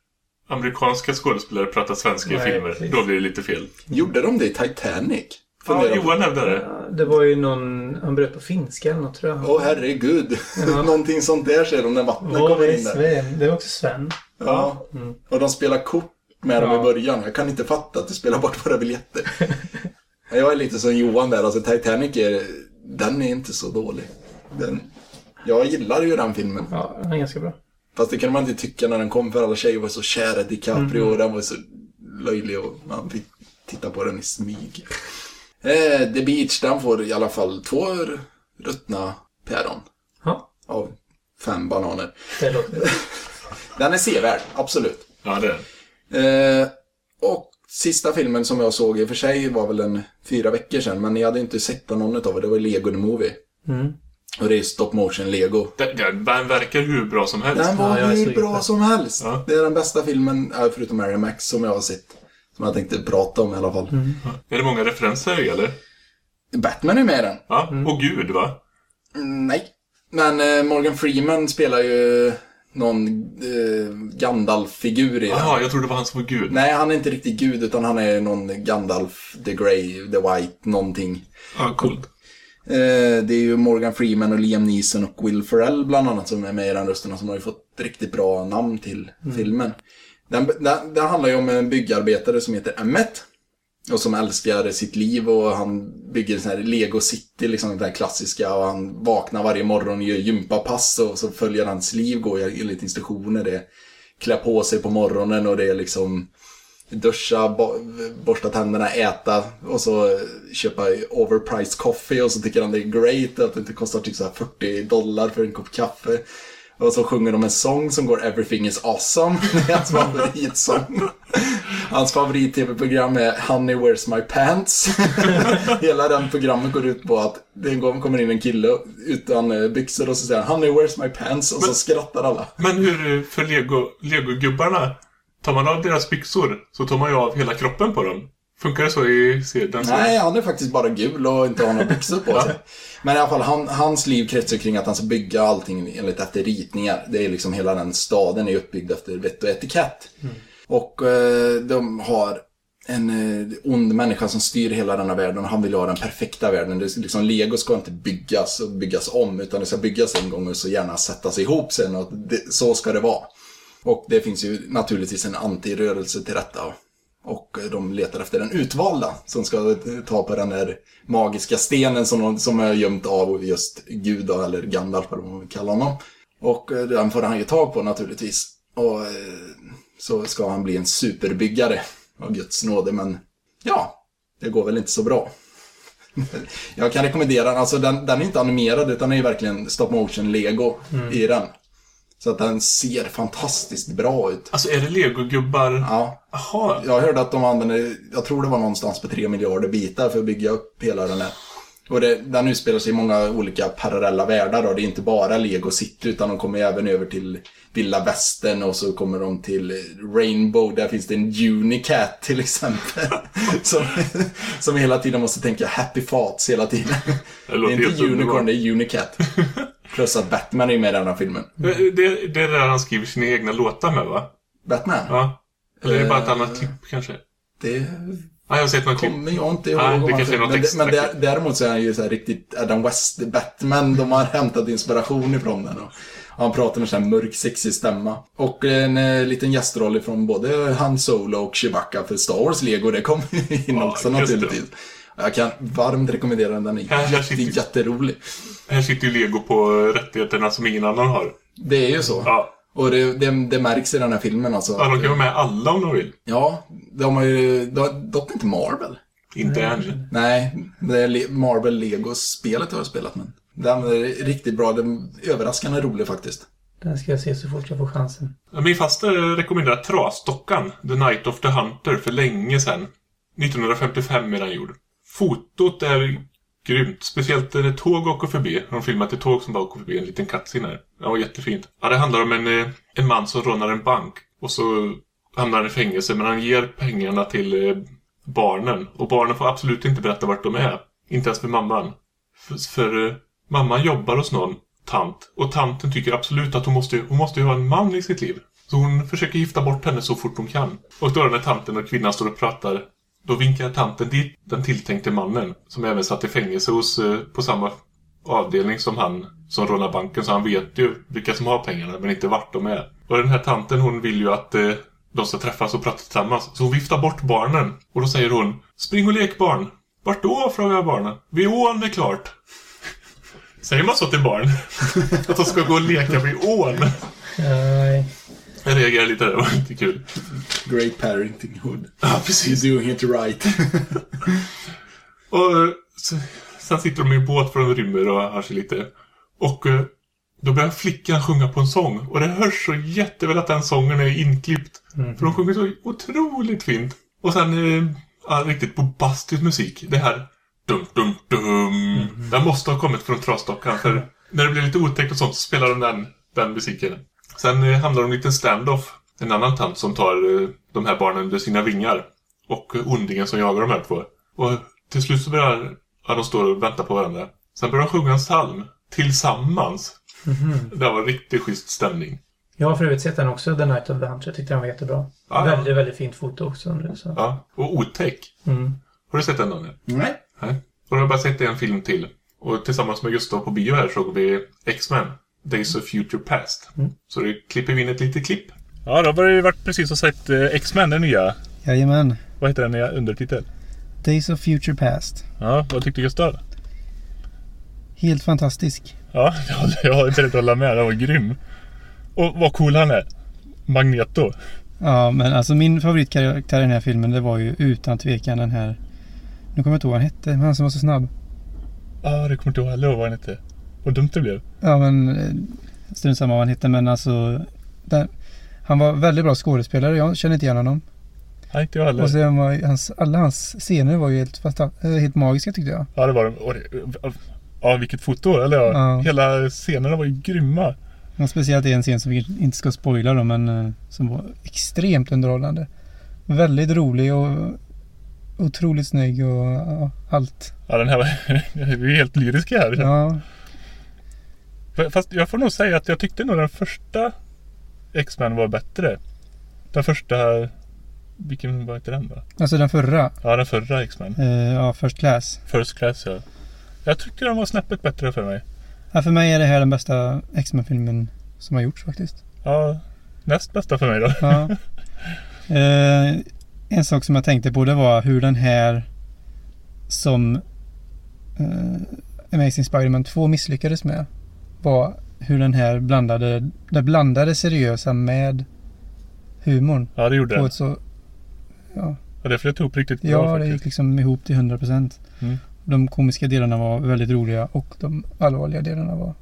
Speaker 1: amerikanska skådespelare pratar svenska i
Speaker 3: Nej,
Speaker 1: filmer.
Speaker 3: precis.
Speaker 1: Då blir det lite fel.
Speaker 4: Gjorde de det i Titanic?
Speaker 1: Ja, Johan nämnde det.
Speaker 3: Det var ju någon... Han bröt på finska eller något tror jag.
Speaker 4: Åh herregud.
Speaker 3: Ja.
Speaker 4: Någonting sånt där ser de när vattnet
Speaker 3: Var
Speaker 4: kommer in där.
Speaker 3: Sven? Det var också Sven.
Speaker 4: Ja.
Speaker 3: Mm.
Speaker 4: Och de spelar kort med dem
Speaker 3: Ja.
Speaker 4: i början. Jag kan inte fatta att du spelar bort våra biljetter. jag är lite som Johan där. Alltså Titanic är... Den är inte så dålig. Den... Jag gillar ju den filmen.
Speaker 3: Ja, den är ganska bra.
Speaker 4: Fast det kunde man inte tycka när den kom för alla tjejer var så kära i DiCaprio
Speaker 3: Mhm.
Speaker 4: och den var så löjlig och man fick titta på den i smyg. Eh, The Beach, den får i alla fall två ruttna päron
Speaker 3: Ja,
Speaker 4: av fem bananer.
Speaker 3: det låter...
Speaker 4: Den är sevärd, absolut.
Speaker 1: Ja, det är den.
Speaker 4: Eh, och sista filmen som jag såg i och för sig var väl en fyra veckor sedan, men ni hade inte sett någon av det. Det var Lego the Movie.
Speaker 3: Mm.
Speaker 4: Och det är stop motion Lego.
Speaker 1: Den, den, den verkar hur bra som helst.
Speaker 4: Den var
Speaker 3: Ja,
Speaker 4: hur bra
Speaker 3: intresserad.
Speaker 4: som helst.
Speaker 1: Ja.
Speaker 4: Det är den bästa filmen, äh, förutom Mary Max, som jag har sett. Som jag tänkte prata om i alla fall.
Speaker 1: Är det många referenser i, eller?
Speaker 4: Batman är med i den.
Speaker 1: Ja, och Gud, va?
Speaker 4: Mm, nej. Men eh, Morgan Freeman spelar ju någon eh, Gandalf-figur i den.
Speaker 1: Jaha, jag trodde det var han som var gud.
Speaker 4: Nej, han är inte riktigt gud utan han är någon Gandalf, the Grey, the White, någonting.
Speaker 1: Ja, coolt.
Speaker 4: Eh, det är ju Morgan Freeman och Liam Neeson och Will Ferrell bland annat som är med i den rösten och som har ju fått riktigt bra namn till filmen. Den, den, den handlar ju om en byggarbetare som heter Emmet. Och som älskar sitt liv och han bygger sån här Lego City, liksom det här klassiska. Och han vaknar varje morgon och gör gympapass och så följer hans liv, går enligt instruktioner. Det är klä på sig på morgonen och det är liksom duscha, bo- borsta tänderna, äta och så köpa overpriced coffee och så tycker han det är great att det inte kostar typ så här 40 dollar för en kopp kaffe. Och så sjunger de en sång som går Everything is awesome. Det är hans favoritsång. Hans favorit-tv-program är Honey Where's My Pants. Hela den programmet går ut på att det kommer in en kille utan eh, byxor och så säger han Honey Where's My Pants och så skrattar alla.
Speaker 1: Men hur, för Lego, Lego-gubbarna, tar man av deras byxor så tar man ju av hela kroppen på dem. Funkar det så i serien?
Speaker 4: Nej, han är faktiskt bara gul och inte har några byxor på sig. Men i alla fall, han, hans liv kretsar kring att han ska bygga allting enligt efter ritningar. Det är liksom hela den staden är uppbyggd efter vett och etikett. Och eh, de har en eh, ond människa som styr hela denna världen han vill ha den perfekta världen. Det är liksom, Lego ska inte byggas och byggas om utan det ska byggas en gång och så gärna sättas ihop sen och det, så ska det vara. Och det finns ju naturligtvis en antirörelse till detta. Och de letar efter den utvalda som ska ta på den där magiska stenen som, de, som är gömt av just Gud eller Gandalf eller vad man vill kalla honom. Och eh, den får han ju tag på naturligtvis. Och eh, så ska han bli en superbyggare av Guds nåde, men ja, det går väl inte så bra. Jag kan rekommendera den, alltså den, den är inte animerad utan den är verkligen stop motion lego i den. Så att den ser fantastiskt bra ut.
Speaker 1: Alltså är det Lego-gubbar?
Speaker 4: Ja,
Speaker 1: Jaha.
Speaker 4: jag hörde att de använder, jag tror det var någonstans på 3 miljarder bitar för att bygga upp hela den här. Och det, den utspelar sig i många olika parallella världar då. Det är inte bara Lego City utan de kommer även över till Villa Västern och så kommer de till Rainbow. Där finns det en Unicat till exempel. som, som hela tiden måste tänka Happy Thoughts hela tiden. Det
Speaker 1: låter
Speaker 4: är inte Unicorn, det är Unicat. Plus att Batman är med i den här filmen.
Speaker 1: Det, det det är där han skriver sina egna låtar med va?
Speaker 4: Batman?
Speaker 1: Ja. Eller är det bara ett
Speaker 4: Eh,
Speaker 1: annat klipp kanske?
Speaker 4: Det
Speaker 1: Ja, jag har sett något klipp.
Speaker 4: kommer jag inte ihåg. Om
Speaker 1: det kanske är något
Speaker 4: men,
Speaker 1: extra
Speaker 4: men där, däremot så är han ju så här riktigt Adam West Batman. De har hämtat inspiration ifrån den. Och han pratar med här mörk, sexig stämma. Och en eh, liten gästroll ifrån både Han Solo och Chewbacca för Star Wars Lego. Det kommer in
Speaker 1: Ja,
Speaker 4: också
Speaker 1: det.
Speaker 4: naturligtvis. Jag kan varmt rekommendera den. Den är jätte, jätterolig.
Speaker 1: Här sitter ju Lego på rättigheterna som ingen annan har.
Speaker 4: Det är ju så.
Speaker 1: Ja.
Speaker 4: Och det, det, det märks i den här filmen alltså.
Speaker 1: Ja, de kan vara med alla om de vill.
Speaker 4: Ja, de har ju, de- dock inte Marvel.
Speaker 1: Inte än.
Speaker 4: Nej, det är Marvel Lego-spelet har jag spelat men den är riktigt bra. Den är överraskande rolig faktiskt.
Speaker 3: Den ska jag se så fort jag får chansen.
Speaker 1: Min faster rekommenderar Trasdockan, The Night of the Hunter, för länge sedan. 1955 är den gjord. Fotot är grymt. Speciellt när tåg åker förbi. De har filmat ett tåg som bara åker förbi, en liten cutscene här. Det var jättefint. Ja, det handlar om en, eh, en man som rånar en bank. Och så hamnar han i fängelse, men han ger pengarna till eh, barnen. Och barnen får absolut inte berätta vart de är. Inte ens för mamman. För, för mamman jobbar hos någon tant. Och tanten tycker absolut att hon måste, hon måste ju ha en man i sitt liv. Så hon försöker gifta bort henne så fort hon kan. Och då är den här tanten och kvinnan står och pratar, då vinkar tanten dit den tilltänkte mannen. Som även satt i fängelse hos, eh, på samma avdelning som han som rånar banken. Så han vet ju vilka som har pengarna, men inte vart de är. Och den här tanten hon vill ju att eh, de ska träffas och prata tillsammans. Så hon viftar bort barnen. Och då säger hon Spring och lek barn. Vart då? frågar jag barnen. Vid ån är klart. Säger man så till barn? Att de ska gå och leka vid ån?
Speaker 3: Nej.
Speaker 1: Jag reagerar lite där, det var lite kul.
Speaker 4: Great parenting hood.
Speaker 1: Ja, precis.
Speaker 4: You're doing it right.
Speaker 1: Och eh, så- sen sitter de i en båt för de rymmer och har sig lite. Och eh, då börjar flickan sjunga på en sång. Och det hörs så jätteväl att den sången är inklippt. För de sjunger så otroligt fint. Och sen eh, ja, riktigt bombastisk musik. Det här dum dum dum. Den måste ha kommit från Trasdockan. För när det blir lite otäckt och sånt så spelar de den, den musiken. Sen eh, handlar det om en liten standoff. En annan tant som tar eh, de här barnen under sina vingar. Och ondingen som jagar de här två. Och till slut så börjar ja, de står och väntar på varandra. Sen börjar de sjunga en psalm. Tillsammans. Det var riktigt schysst stämning.
Speaker 3: Jag har för övrigt sett den också, The Night of the Hunter. Jag tyckte den var jättebra.
Speaker 1: Ja.
Speaker 3: Väldigt, väldigt fint foto också. om det, Så.
Speaker 1: Ja, och otäck.
Speaker 3: Mm.
Speaker 1: Har du sett den Daniel?
Speaker 4: Nej.
Speaker 1: Nej. Och jag har bara sett en film till. Och tillsammans med Gustav på bio här såg vi X-Men. Days of Future Past. Så det klipper vi in ett litet klipp. Ja, då har vi varit precis och sett eh, X-Men, den nya.
Speaker 3: Jajamän.
Speaker 1: Vad heter den nya undertitel?
Speaker 3: Days of Future Past.
Speaker 1: Ja, vad tyckte Gustav?
Speaker 3: Helt fantastisk.
Speaker 1: Ja, jag har inte rätt att hålla med. Den var grym. Och vad cool han är. Magneto.
Speaker 3: Ja, men alltså min favoritkaraktär i den här filmen det var ju utan tvekan den här... Nu kommer jag inte ihåg vad han hette, men han som var så snabb.
Speaker 1: Ja, det kommer inte ihåg heller vad han hette. Vad dumt det blev.
Speaker 3: Ja, men... eh, Strunt samma vad han hette, men alltså... Den, han var väldigt bra skådespelare. Jag känner inte igen honom.
Speaker 1: Nej, inte jag heller.
Speaker 3: Och sen var hans, alla hans scener var ju helt, fanta- eh, helt magiska tyckte jag.
Speaker 1: Ja, det var de. Det- Ja, vilket foto. Eller ja.
Speaker 3: Ja.
Speaker 1: Hela scenerna var ju grymma.
Speaker 3: Och speciellt en scen som vi inte ska spoila då, men eh, som var extremt underhållande. Väldigt rolig och otroligt snygg och ja, allt.
Speaker 1: Ja, den här var... Vi är helt lyriska här.
Speaker 3: Ja,
Speaker 1: Fast jag får nog säga att jag tyckte nog den första X-Men var bättre. Den första... Vilken var inte den då?
Speaker 3: alltså den förra.
Speaker 1: Ja, den förra X-Men.
Speaker 3: eh, ja, First Class.
Speaker 1: First Class, ja. Jag tyckte den var snäppet bättre för mig.
Speaker 3: Ja, för mig är det här den bästa X-Men-filmen som har gjorts faktiskt.
Speaker 1: Ja, näst bästa för mig då.
Speaker 3: Ja. Eh, en sak som jag tänkte på det var hur den här som eh, Amazing Spider-Man 2 misslyckades med var hur den här blandade, det blandade seriösa med humorn
Speaker 1: Ja, det gjorde
Speaker 3: ett så... Ja,
Speaker 1: Och det flöt ihop riktigt bra
Speaker 3: ja det
Speaker 1: faktiskt.
Speaker 3: gick liksom ihop till 100%.
Speaker 1: Mm.
Speaker 3: De komiska delarna var väldigt roliga och de allvarliga delarna var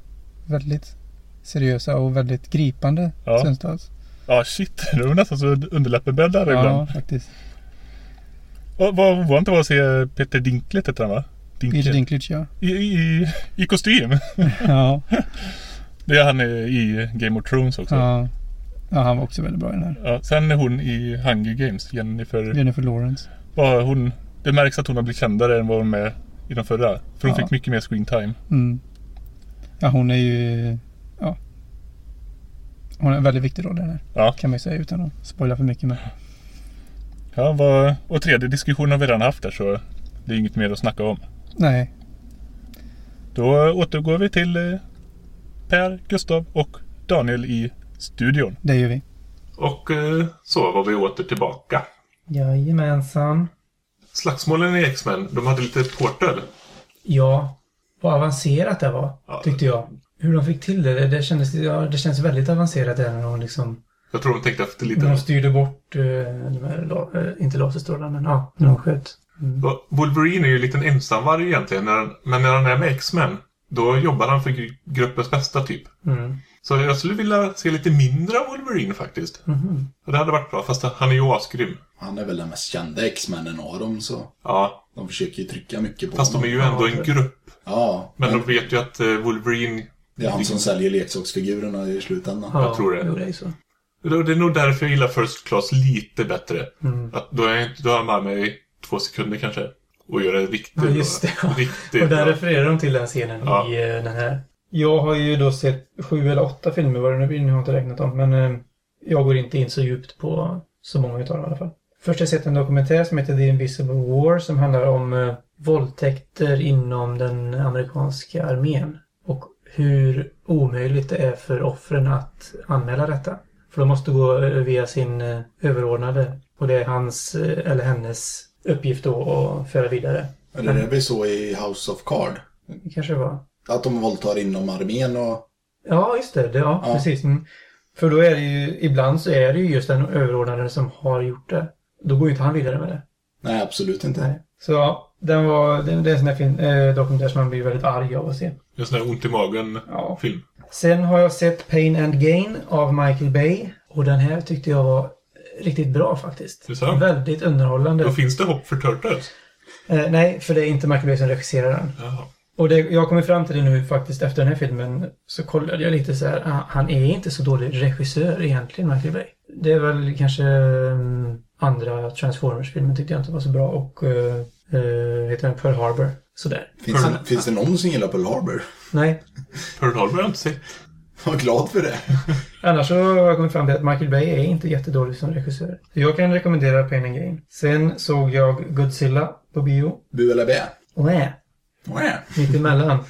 Speaker 3: väldigt seriösa och väldigt gripande
Speaker 1: Ja.
Speaker 3: stundtals.
Speaker 1: Ja, shit. Det var nästan så underläppen började darra
Speaker 3: Ja,
Speaker 1: ibland.
Speaker 3: faktiskt.
Speaker 1: Vad var var inte vad att se Peter Dinklage hette han va? Dinklage.
Speaker 3: Peter Dinklage, ja.
Speaker 1: I, i, I kostym.
Speaker 3: Ja,
Speaker 1: Det är han i Game of Thrones också.
Speaker 3: ja. ja, han var också väldigt bra i den här.
Speaker 1: Ja, sen är hon i Hunger Games, Jennifer.
Speaker 3: Jennifer Lawrence.
Speaker 1: Var hon, det märks att hon har blivit kändare än vad hon med i de förra. För hon
Speaker 3: Ja.
Speaker 1: fick mycket mer screen time.
Speaker 3: Mm. Ja, hon är ju... Ja. Hon har en väldigt viktig roll i den här.
Speaker 1: Ja.
Speaker 3: Kan man ju säga utan att spoila för mycket. Men...
Speaker 1: Ja, vad, och tredje diskussionen har vi redan haft där så det är inget mer att snacka om.
Speaker 3: Nej.
Speaker 1: Då återgår vi till eh, Per, Gustav och Daniel i studion.
Speaker 3: Det gör vi.
Speaker 1: Och eh, så var vi åter tillbaka.
Speaker 3: Jajamensan.
Speaker 1: Slagsmålen i X-Men, de hade lite portal.
Speaker 3: Ja, vad avancerat det var,
Speaker 1: Ja.
Speaker 3: tyckte jag. Hur de fick till det, det, det, kändes, ja, det känns väldigt avancerat där när de liksom...
Speaker 1: Jag tror de tänkte efter
Speaker 3: När
Speaker 1: lite.
Speaker 3: de styrde bort, eh, de här, la- eh, inte laserstrålar, men ja, när de sköt.
Speaker 1: Och Wolverine är ju en liten ensamvarg egentligen. När han, men när han är med X-Men, då jobbar han för gru- gruppens bästa typ.
Speaker 3: Mm.
Speaker 1: Så jag skulle vilja se lite mindre av Wolverine faktiskt. Och det hade varit bra, fast han är ju asgrym.
Speaker 4: Han är väl den mest kända X-Männen av dem, så
Speaker 1: Ja,
Speaker 4: de försöker ju trycka mycket på
Speaker 1: fast de
Speaker 4: honom.
Speaker 1: är ju ändå en grupp.
Speaker 4: Ja,
Speaker 1: Men
Speaker 4: men
Speaker 1: de vet ju att eh, Wolverine...
Speaker 4: det är han som säljer leksaksfigurerna i slutändan.
Speaker 3: Ja,
Speaker 1: Jag tror det.
Speaker 3: Det är så.
Speaker 1: Det är nog därför jag gillar First Class lite bättre.
Speaker 3: Mm.
Speaker 1: Att då, är då har jag med mig två sekunder kanske. Och gör det riktigt
Speaker 3: Ja, just det.
Speaker 1: bra. Riktigt
Speaker 3: Och där
Speaker 1: bra.
Speaker 3: refererar de till den scenen
Speaker 1: Ja.
Speaker 3: i eh, den här. Jag har ju då sett sju eller åtta filmer, vad det nu blir, nu har jag inte räknat dem. Men eh, jag går inte in så djupt på så många utav dem i alla fall. Först har jag sett en dokumentär som heter The Invisible War som handlar om eh, våldtäkter inom den amerikanska armén. Och hur omöjligt det är för offren att anmäla detta. För de måste gå eh, via sin eh, överordnade. Och det är hans eh, eller hennes uppgift då att föra vidare.
Speaker 4: Eller det är väl så i House of Card?
Speaker 3: Kanske det var.
Speaker 4: Att de våldtar inom armén och...
Speaker 3: Ja, just det. det ja,
Speaker 4: Ja.
Speaker 3: precis. Mm. För då är det ju, ibland så är det ju just den överordnade som har gjort det. Då går ju inte han vidare med det.
Speaker 4: Nej, absolut inte.
Speaker 3: Nej. Så ja, den var, det, det är en sån här film, eh, dokumentär som man blir väldigt arg av att se.
Speaker 1: En sån här ont i magen
Speaker 3: Ja.
Speaker 1: film.
Speaker 3: Sen har jag sett Pain and Gain av Michael Bay. Och den här tyckte jag var riktigt bra faktiskt. Väldigt underhållande.
Speaker 1: Då finns det hopp för Turtles.
Speaker 3: Eh, nej, för det är inte Michael Bay som regisserar den.
Speaker 1: Jaha.
Speaker 3: Och det, jag kommer fram till det nu faktiskt efter den här filmen. Så kollade jag lite så här. ah, Han är inte så dålig regissör egentligen, Michael Bay. Det är väl kanske um, andra Transformers-filmer tyckte jag inte var så bra. Och uh, uh, heter den Pearl Harbor. Sådär.
Speaker 4: Finns,
Speaker 3: Han-
Speaker 4: det, finns det någon som gillar Pearl Harbor?
Speaker 3: Nej,
Speaker 1: Pearl Harbor har jag inte sett.
Speaker 4: Var glad för det.
Speaker 3: Annars så har jag kommit fram till att Michael Bay är inte jättedålig som regissör. Jag kan rekommendera Pain and Gain. Sen såg jag Godzilla på bio.
Speaker 4: Bu eller bä?
Speaker 3: Wah,
Speaker 4: Wah.
Speaker 3: mitt emellan.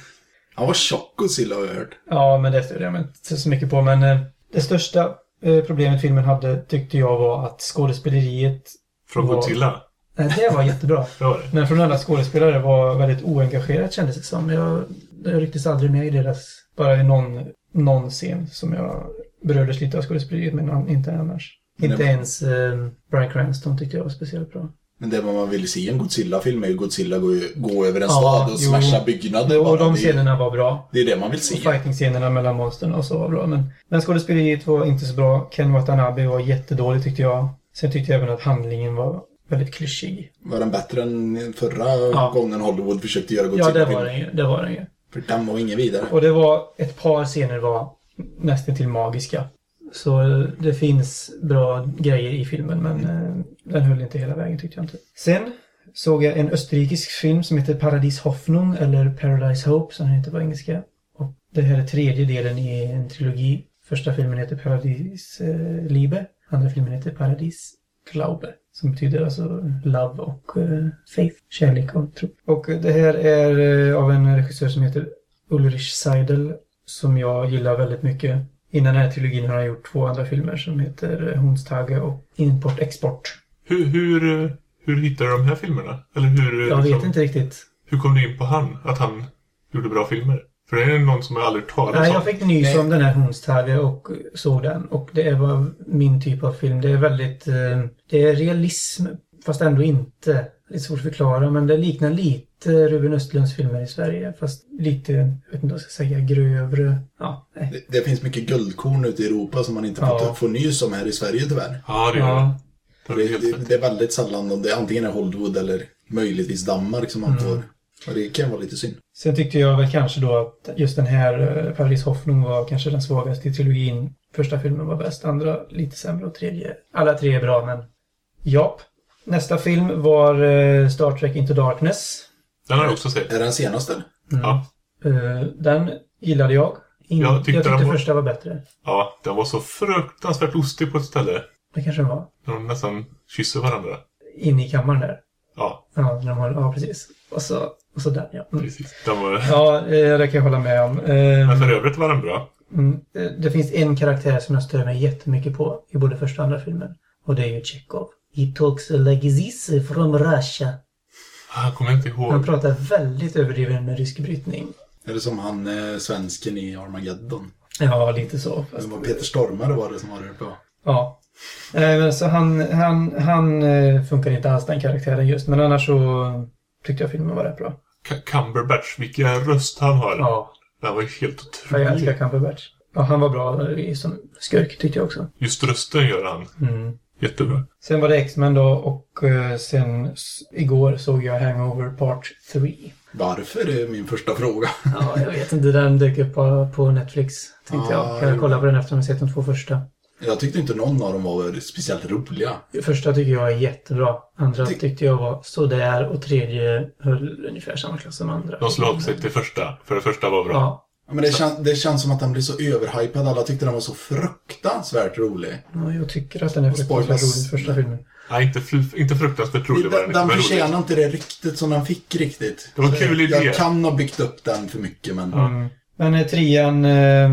Speaker 4: Han var tjock Godzilla har jag hört.
Speaker 3: Ja, men det störde jag mig inte så mycket på. Men eh, det största eh, problemet filmen hade tyckte jag var att skådespeleriet...
Speaker 1: Från
Speaker 3: Var-
Speaker 1: Godzilla.
Speaker 3: Nej, det var jättebra.
Speaker 1: Det var det.
Speaker 3: Men från alla skådespelare var väldigt oengagerat kändes det som. Jag, jag rycktes aldrig med i deras... Bara i någon, någon scen som jag berördes lite av skådespeleriet men inte annars.
Speaker 4: Men
Speaker 3: Inte
Speaker 4: det-
Speaker 3: ens eh, Bryan Cranston tyckte jag var speciellt bra.
Speaker 4: Men det man vill se i en Godzilla-film är ju Godzilla gå, gå över en
Speaker 3: Ja,
Speaker 4: stad och
Speaker 3: jo.
Speaker 4: smasha byggnader
Speaker 3: Och
Speaker 4: bara.
Speaker 3: de
Speaker 4: Det
Speaker 3: scenerna var bra.
Speaker 4: Det är det man vill
Speaker 3: Och
Speaker 4: se.
Speaker 3: fighting-scenerna mellan monstren och så var bra. Men, men skådespeleriet var inte så bra. Ken Watanabe var jättedålig tyckte jag. Sen tyckte jag även att handlingen var väldigt klyschig.
Speaker 4: Var den bättre än förra
Speaker 3: Ja.
Speaker 4: gången Hollywood försökte göra
Speaker 3: Ja,
Speaker 4: Godzilla?
Speaker 3: det var den ju. Det var den ju.
Speaker 4: För den var ingen vidare.
Speaker 3: Och det var ett par scener var nästan till magiska. Så det finns bra grejer i filmen men eh, den höll inte hela vägen tyckte jag inte. Sen såg jag en österrikisk film som heter Paradis Hoffnung eller Paradise Hope som den heter på engelska. Och det här är tredje delen i en trilogi. Första filmen heter Paradis eh, Liebe. Andra filmen heter Paradis Glaube. Som betyder alltså love och eh, faith, kärlek och tro. Och det här är eh, av en regissör som heter Ulrich Seidel som jag gillar väldigt mycket. Innan den här trilogin har han gjort två andra filmer som heter eh, Hundstage och Import Export.
Speaker 1: Hur, hur, hur hittade du de här filmerna? Eller hur,
Speaker 3: Jag vet
Speaker 1: liksom,
Speaker 3: inte riktigt.
Speaker 1: hur kom du in på han? Att han gjorde bra filmer? För det är någon som jag aldrig talat
Speaker 3: Nej,
Speaker 1: om.
Speaker 3: jag fick nys om den här Hundstage och såg den. Och det var min typ av film. Det är väldigt... eh, Det är realism, fast ändå inte. Är svårt att förklara, men det liknar lite Ruben Östlunds filmer i Sverige. Fast lite, jag vet inte vad jag ska säga, grövre. Ja, nej.
Speaker 4: Det, det finns mycket guldkorn ute i Europa som man inte
Speaker 3: Ja.
Speaker 4: får, får nys om här i Sverige tyvärr.
Speaker 1: Ja, det gör
Speaker 3: Ja,
Speaker 1: det. Det är
Speaker 4: Det, det, är väldigt sällan om det antingen är Hollywood eller möjligtvis Danmark som man
Speaker 3: Mm.
Speaker 4: får. Och det kan vara lite synd.
Speaker 3: Sen tyckte jag väl kanske då att just den här eh, Paris Hoffnung var kanske den svagaste i trilogin. Första filmen var bäst, andra lite sämre och tredje. Alla tre är bra men... Ja. Nästa film var eh, Star Trek Into Darkness.
Speaker 1: Den har jag också sett.
Speaker 4: Är den senaste?
Speaker 1: Ja.
Speaker 3: Eh, Den gillade jag. In,
Speaker 1: Jag
Speaker 3: jag
Speaker 1: tyckte
Speaker 3: tyckte,
Speaker 1: den var-
Speaker 3: första var bättre.
Speaker 1: ja, den var så fruktansvärt lustig på ett ställe.
Speaker 3: Det kanske den var.
Speaker 1: När de nästan kysser varandra.
Speaker 3: Inne i kammaren där.
Speaker 1: Ja,
Speaker 3: Ja, när de har, ja precis. Och så, och så där, ja. Mm.
Speaker 1: precis. Den var...
Speaker 3: Ja, eh, det kan jag hålla med om. Eh,
Speaker 1: Men för övrigt var den bra.
Speaker 3: Mm, det- det finns en karaktär som jag stör mig jättemycket på i både första och andra filmen. Och det är ju Chekhov. He talks like this from Russia.
Speaker 1: Han kommer inte
Speaker 3: Han
Speaker 1: ihåg.
Speaker 3: pratar väldigt överdriven med rysk brytning.
Speaker 4: Eller som han eh, svensken i Armageddon.
Speaker 3: Ja, lite så.
Speaker 4: Det
Speaker 3: Fast,
Speaker 4: var Peter Stormare var det som var det bra.
Speaker 3: ja. Nej, men så han, han, han eh, funkar inte alls den karaktären just. Men annars så tyckte jag filmen var rätt bra.
Speaker 1: K- Cumberbatch, vilken röst han har.
Speaker 3: Ja,
Speaker 1: Den var ju helt
Speaker 3: jag älskar
Speaker 1: otrolig.
Speaker 3: Cumberbatch. Ja, han var bra i- som skurk tyckte jag också.
Speaker 1: Just rösten gör han.
Speaker 3: Mm.
Speaker 1: Jättebra.
Speaker 3: Sen var det X-Men då och eh, sen igår såg jag Hangover Part 3.
Speaker 4: Varför är min första fråga.
Speaker 3: Ja, jag vet inte. Den dök upp på, på Netflix. Tänkte
Speaker 4: Ah,
Speaker 3: jag. Kan jag kolla på den efter att ha sett de två första?
Speaker 4: Jag tyckte inte någon av dem var speciellt roliga.
Speaker 3: Första tycker jag är jättebra. Andra
Speaker 4: Ty-
Speaker 3: tyckte jag var sådär och tredje höll ungefär samma klass som andra.
Speaker 1: De slog sig till första. För det första var bra.
Speaker 3: Ja.
Speaker 4: Ja, Men det, kän, det känns som att den blir så överhypad. Alla tyckte den var så fruktansvärt rolig.
Speaker 3: ja, jag tycker att den är fruktansvärt rolig, första filmen.
Speaker 1: Nej, inte, inte fruktansvärt rolig var den
Speaker 4: Den, förtjänar inte det ryktet som den fick riktigt.
Speaker 1: Det var en kul idé.
Speaker 4: Jag kan ha byggt upp den för mycket men...
Speaker 3: Mm. Men eh, trean eh,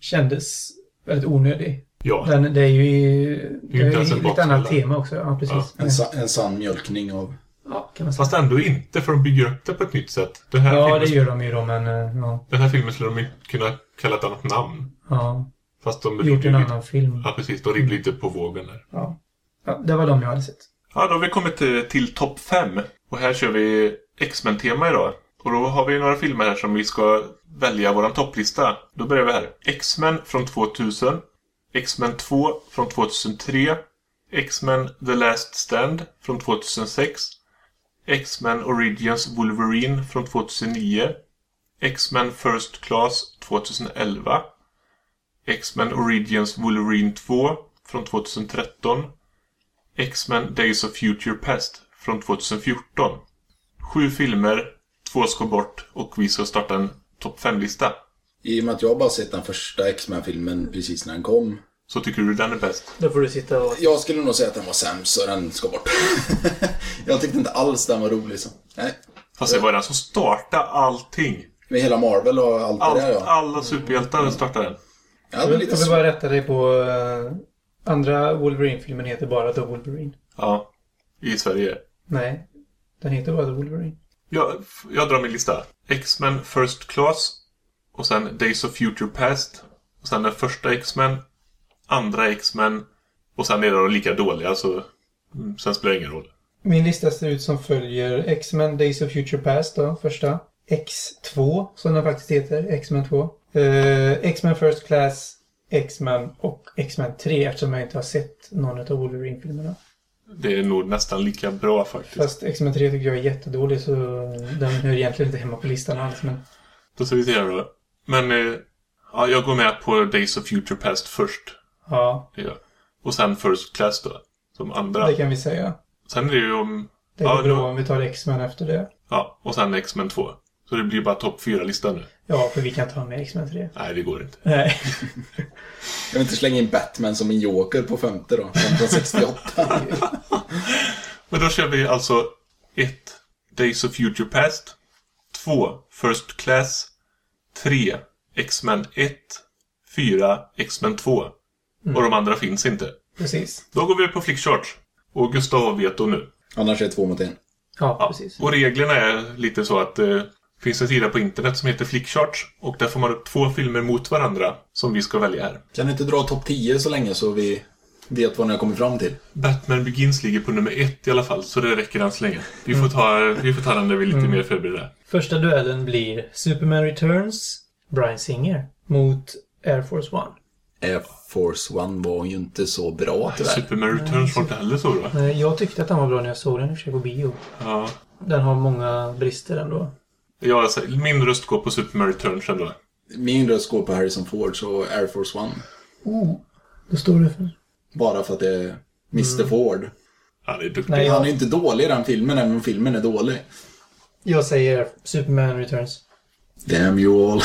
Speaker 3: kändes väldigt onödig.
Speaker 1: Ja.
Speaker 3: Den, det är ju, i- det är ju lite annat tema också. Ja, precis.
Speaker 4: En, sa, en sann mjölkning av...
Speaker 3: Ja, kan man säga.
Speaker 1: Fast ändå inte, för de bygger upp det på ett nytt sätt. Den här,
Speaker 3: Ja,
Speaker 1: filmen,
Speaker 3: det gör de ju då, men eh, ja.
Speaker 1: den här filmen skulle de kunna kalla ett annat namn.
Speaker 3: ja.
Speaker 1: Fast de
Speaker 3: Gjort en
Speaker 1: lite,
Speaker 3: annan film.
Speaker 1: Ja, precis. De rider lite på vågen där.
Speaker 3: Ja. ja. Det var de jag hade sett.
Speaker 1: Ja, då har vi kommit till, till topp 5. Och här kör vi X-Men-tema idag. Och då har vi några filmer här som vi ska välja våran topplista. Då börjar vi här. X-Men från 2000. X-Men 2 från 2003. X-Men The Last Stand från 2006. X-Men Origins Wolverine från 2009. X-Men First Class 2011. X-Men Origins Wolverine 2 från 2013. X-Men Days of Future Past från 2014. Sju filmer, två ska bort och vi ska starta en topp 5-lista.
Speaker 4: I och med att jag bara sett den första X-Men-filmen precis när den kom.
Speaker 1: Så tycker du den är bäst?
Speaker 3: Då får du sitta och...
Speaker 4: Jag skulle nog säga att den var sämst, så den ska bort. jag tyckte inte alls den var rolig. Så. Nej.
Speaker 1: Fast det var den som startade allting.
Speaker 4: Med hela Marvel och allt
Speaker 1: Allt,
Speaker 4: det där ja.
Speaker 1: alla superhjältar startade den.
Speaker 4: Jag
Speaker 3: Jag vill,
Speaker 4: lite
Speaker 3: jag vill bara rätta dig på... eh, andra Wolverine-filmen heter bara The Wolverine.
Speaker 1: Ja. I Sverige.
Speaker 3: Nej, den heter bara The Wolverine.
Speaker 1: Jag, jag drar min lista. X-Men First Class. Och sen Days of Future Past. Och sen den första X-Men. Andra X-Men. Och sen är de lika dåliga så... mm, Sen spelar det ingen roll.
Speaker 3: Min lista ser ut som följer X-Men Days of Future Past då, första. X2, som den faktiskt heter. X-Men 2. Eh, X-Men First Class, X-Men och X-Men 3 eftersom jag inte har sett någon av Wolverine-filmerna.
Speaker 1: Det är nog nästan lika bra faktiskt.
Speaker 3: Fast X-Men 3 tycker jag är jättedålig så den hör egentligen inte hemma på listan alls. Men
Speaker 1: Då ska vi se här då. Men... Eh, ja, jag går med på Days of Future Past först.
Speaker 3: ja,
Speaker 1: Det gör. Och sen First Class då. Som andra.
Speaker 3: det kan vi säga.
Speaker 1: Sen är det ju om...
Speaker 3: Det
Speaker 1: Ja,
Speaker 3: bra
Speaker 1: då-
Speaker 3: om vi tar X-Men efter det.
Speaker 1: Ja, och sen X-Men 2. Så det blir bara topp 4-listan nu.
Speaker 3: Ja, för vi kan ta med X-Men 3.
Speaker 1: Nej, det går inte.
Speaker 3: Nej.
Speaker 4: Jag vill inte slänga in Batman som en joker på femte då. 1568.
Speaker 1: Men då kör vi alltså 1. Days of Future Past. 2. First Class. 3. X-Men 1. 4. X-Men 2. Och de andra finns inte.
Speaker 3: Precis.
Speaker 1: Då går vi på Flickcharts. Och Gustav har veto nu.
Speaker 4: Annars är det två mot en.
Speaker 3: Ja,
Speaker 1: Ja,
Speaker 3: precis.
Speaker 1: och reglerna är lite så att det finns en sida på internet som heter Flickcharts. Och där får man upp två filmer mot varandra som vi ska välja här.
Speaker 4: Kan du inte dra topp 10 så länge så vi vet vad ni har kommit fram till?
Speaker 1: Batman Begins ligger på nummer ett i alla fall, så det räcker än så länge. Vi får ta, vi får ta den när vi är lite mer förberedda.
Speaker 3: Första duellen blir Superman Returns, Brian Singer, mot Air Force One.
Speaker 4: Air Force One var ju inte så bra tyvärr.
Speaker 1: Superman Returns var inte heller så bra.
Speaker 3: Nej, Jag tyckte att den var bra när jag såg den i och för sig på bio.
Speaker 1: Ja.
Speaker 3: Den har många brister ändå.
Speaker 1: Jag, säger- min röst går på Superman Returns ändå.
Speaker 4: Min röst går på Harrison Ford, så Air Force One.
Speaker 3: Oh. Då står det för...
Speaker 4: Bara för att det är Mr Ford.
Speaker 1: Han är duktig.
Speaker 3: Nej,
Speaker 4: Han är inte dålig i den filmen, även om filmen är dålig.
Speaker 3: Jag säger Superman Returns.
Speaker 4: Damn you all.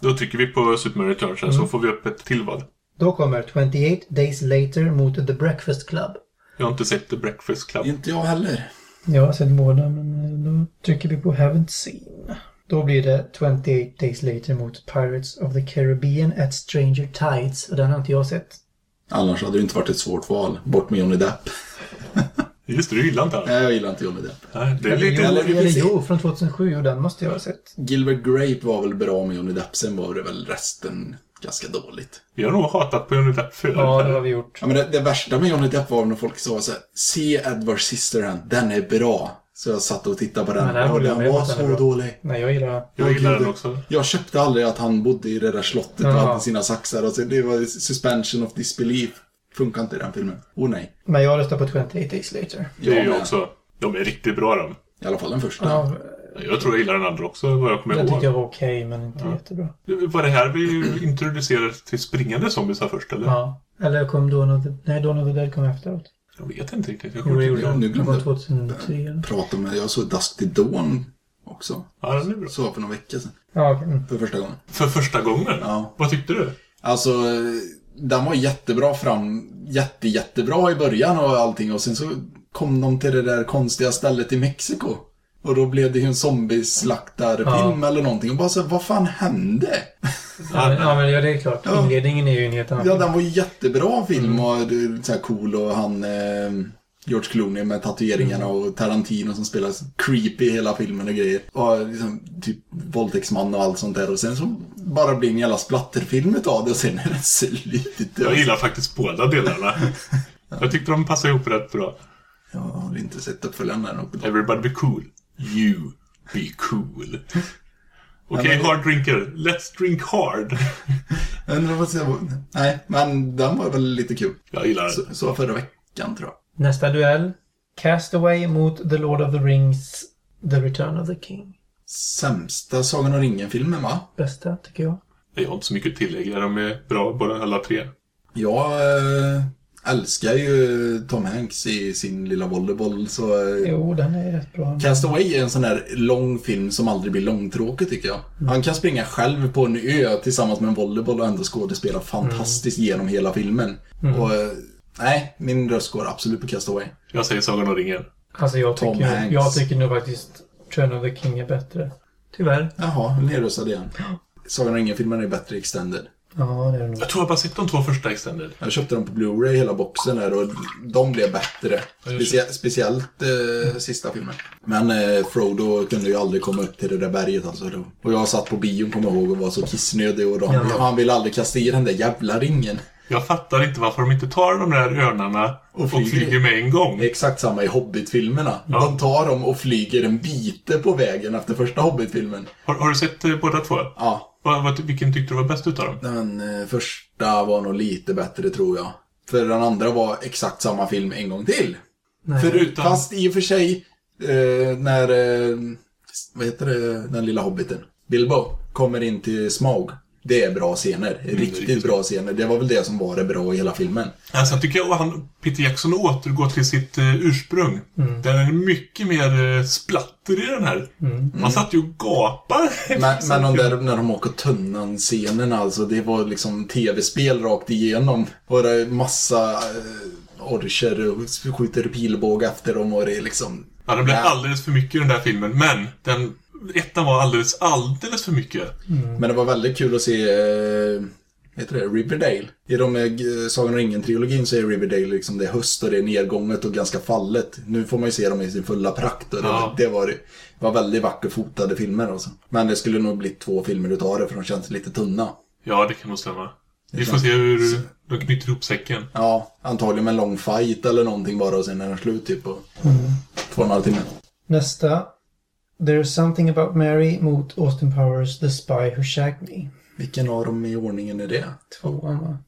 Speaker 1: Då trycker vi på Superman Returns här, så får vi upp ett tillval.
Speaker 3: Då kommer 28 Days Later mot The Breakfast Club.
Speaker 1: Jag har inte sett The Breakfast Club.
Speaker 4: inte jag heller.
Speaker 3: Jag har sett båda, men eh, då trycker vi på Haven't Seen. Då blir det 28 Days Later mot Pirates of the Caribbean at Stranger Tides. Och den har inte jag sett.
Speaker 4: Annars hade det inte varit ett svårt val. Bort med Johnny Depp.
Speaker 1: Just det, du gillar inte han.
Speaker 4: Nej, jag gillar inte Johnny Depp.
Speaker 1: Nej, det är lite...
Speaker 4: eller
Speaker 3: jo, från 2007 och den måste jag ha sett.
Speaker 4: Gilbert Grape var väl bra med Johnny Depp, sen var det väl resten ganska dåligt.
Speaker 1: Vi har nog hatat på Johnny Depp förr.
Speaker 3: Ja, det har vi gjort.
Speaker 4: Ja, men det, det värsta med Johnny Depp var när folk sa så här, se Edward Scissorhand, den är bra. Så jag satt och tittade på den.
Speaker 3: Men
Speaker 4: den
Speaker 3: med
Speaker 4: var
Speaker 3: den
Speaker 4: så
Speaker 3: bra.
Speaker 4: dålig.
Speaker 3: Nej, jag gillar...
Speaker 1: Jag gillar den också.
Speaker 4: Jag köpte aldrig att han bodde i det där slottet och
Speaker 3: Ja.
Speaker 4: hade sina saxar. Och så, det var suspension of disbelief. Funkar inte i den filmen. Oh nej.
Speaker 3: Men jag röstar på 28 Days Later.
Speaker 1: Det är
Speaker 4: Jag
Speaker 1: ju också. De är riktigt bra de.
Speaker 4: I alla fall den första.
Speaker 3: Ja,
Speaker 1: Jag tror jag gillar den andra också, vad jag kommer
Speaker 3: den tyckte jag
Speaker 1: ihåg.
Speaker 3: var okej, men inte jättebra.
Speaker 1: Var det här vi introducerade till springande zombiesar först, eller?
Speaker 3: Ja. Eller kom Dawn of the... Nej, Dawn of the Dead kom efteråt.
Speaker 1: Jag vet inte riktigt. Jag kommer inte ihåg.
Speaker 4: nu glömde jag.
Speaker 3: 2003.
Speaker 4: Prata med, jag såg Dusk till Dawn också.
Speaker 1: Ja, den är bra.
Speaker 4: Så för några veckor sedan.
Speaker 3: Ja, okej. Mm.
Speaker 4: För första gången.
Speaker 1: För första gången?
Speaker 4: Ja.
Speaker 1: Vad tyckte du?
Speaker 4: Alltså, den var jättebra fram, jätte, jättebra i början och allting och sen så kom de till det där konstiga stället i Mexiko. Och då blev det ju en zombieslaktarfilm eller någonting och bara så vad fan hände?
Speaker 3: Ja, men, ja, men ja, det är klart.
Speaker 4: Ja.
Speaker 3: Inledningen är ju en helt annan
Speaker 4: Ja, den var jättebra film och det- så cool och han eh, George Clooney med tatueringarna och Tarantino som spelar creepy hela filmen och grejer. Och liksom, typ våldtäktsman och allt sånt där och sen så bara blir en jävla splatterfilm utav det och sen är det så lite...
Speaker 1: Jag gillar faktiskt båda delarna. Jag tyckte de passade ihop rätt bra.
Speaker 4: Jag har inte sett uppföljaren än.
Speaker 1: Everybody be cool. You be cool. Okej,
Speaker 4: men-
Speaker 1: hard drinker. Let's drink hard.
Speaker 4: Men vad jag- Nej, men den var väl lite kul.
Speaker 1: Jag gillar den.
Speaker 4: Så, så förra veckan tror jag.
Speaker 3: Nästa duell. Castaway mot The Lord of the Rings, The Return of the King.
Speaker 4: Sämsta Sagan om ringen-filmen va?
Speaker 3: Bästa, tycker jag.
Speaker 1: Jag har inte så mycket att tillägga. De är bra båda alla tre.
Speaker 4: Jag eh, älskar ju Tom Hanks i sin lilla volleyboll. Så eh,
Speaker 3: Jo, den är rätt bra.
Speaker 4: Castaway är en sån här lång film som aldrig blir långtråkig tycker jag. Han kan springa själv på en ö tillsammans med en volleyboll och ändå skådespela fantastiskt genom hela filmen. Och eh, nej, min röst går absolut på Castaway.
Speaker 1: Jag säger Sagan om ringen.
Speaker 3: Alltså jag
Speaker 4: Tom
Speaker 3: tycker,
Speaker 4: Hanks.
Speaker 3: jag tycker nog faktiskt Turn of the King är bättre. Tyvärr.
Speaker 4: Jaha, nedröstad igen. Sagan om ringen-filmen är bättre extended.
Speaker 3: Ja, det är det nog.
Speaker 1: Jag tror jag bara sett de två första extended.
Speaker 4: Jag köpte dem på Blu-ray, hela boxen där, och de blev bättre. Specie speciellt eh, sista filmen. Men eh, Frodo kunde ju aldrig komma upp till det där berget alltså. Då. Och jag satt på bion, kommer jag ihåg, och var så kissnödig. Och de,
Speaker 3: Ja.
Speaker 4: han ville aldrig kasta i den där jävla ringen.
Speaker 1: Jag fattar inte varför de inte tar de där örnarna och
Speaker 4: Och
Speaker 1: flyger,
Speaker 4: flyger.
Speaker 1: med en gång.
Speaker 4: Det är exakt samma i Hobbit-filmerna.
Speaker 1: Ja.
Speaker 4: De tar dem och flyger en bite på vägen efter första Hobbit-filmen.
Speaker 1: Har, har du sett eh, båda två?
Speaker 4: Ja,
Speaker 1: Vad, vad, vilken tyckte du var bäst utav dem?
Speaker 4: den eh, första var nog lite bättre tror jag. För den andra var exakt samma film en gång till.
Speaker 3: Nej.
Speaker 1: Förutom...
Speaker 4: Fast i och för sig, eh, när, eh, vad heter det, den lilla hobbiten, Bilbo, kommer in till Smaug. Det är bra scener. Riktigt
Speaker 1: riktigt.
Speaker 4: bra scener. Det var väl det som var det bra i hela filmen.
Speaker 1: Alltså, jag tycker jag han, Peter Jackson återgår till sitt eh, ursprung. Den är mycket mer eh, splatter i den här. Man satt ju och gapade.
Speaker 4: Men, men de där när de åker tunnan-scenen alltså, det var liksom tv-spel rakt igenom. Och det massa eh, orcher och skjuter pilbåge efter dem och det är liksom...
Speaker 1: Ja, det blev
Speaker 4: Nej.
Speaker 1: alldeles för mycket i den där filmen, men den ettan var alldeles, alldeles för mycket.
Speaker 4: Men det var väldigt kul att se, eh, heter det, Riverdale. I de eh, Sagan om ringen-trilogin så är Riverdale liksom det är höst och det är nedgånget och ganska fallet. Nu får man ju se dem i sin fulla prakt och det,
Speaker 1: Ja.
Speaker 4: det var, det var väldigt vackert fotade filmer alltså. Men det skulle nog bli två filmer utav det för de känns lite tunna.
Speaker 1: Ja, det kan nog stämma. Vi får se hur de knyter ihop säcken.
Speaker 4: Ja, antagligen med en lång fight eller någonting bara och sen är den slut typ på två och en halv timme.
Speaker 3: Nästa. There's something about Mary mot Austin Powers The Spy Who Shagged Me.
Speaker 4: Vilken av dem i ordningen är det?
Speaker 3: Tvåan va?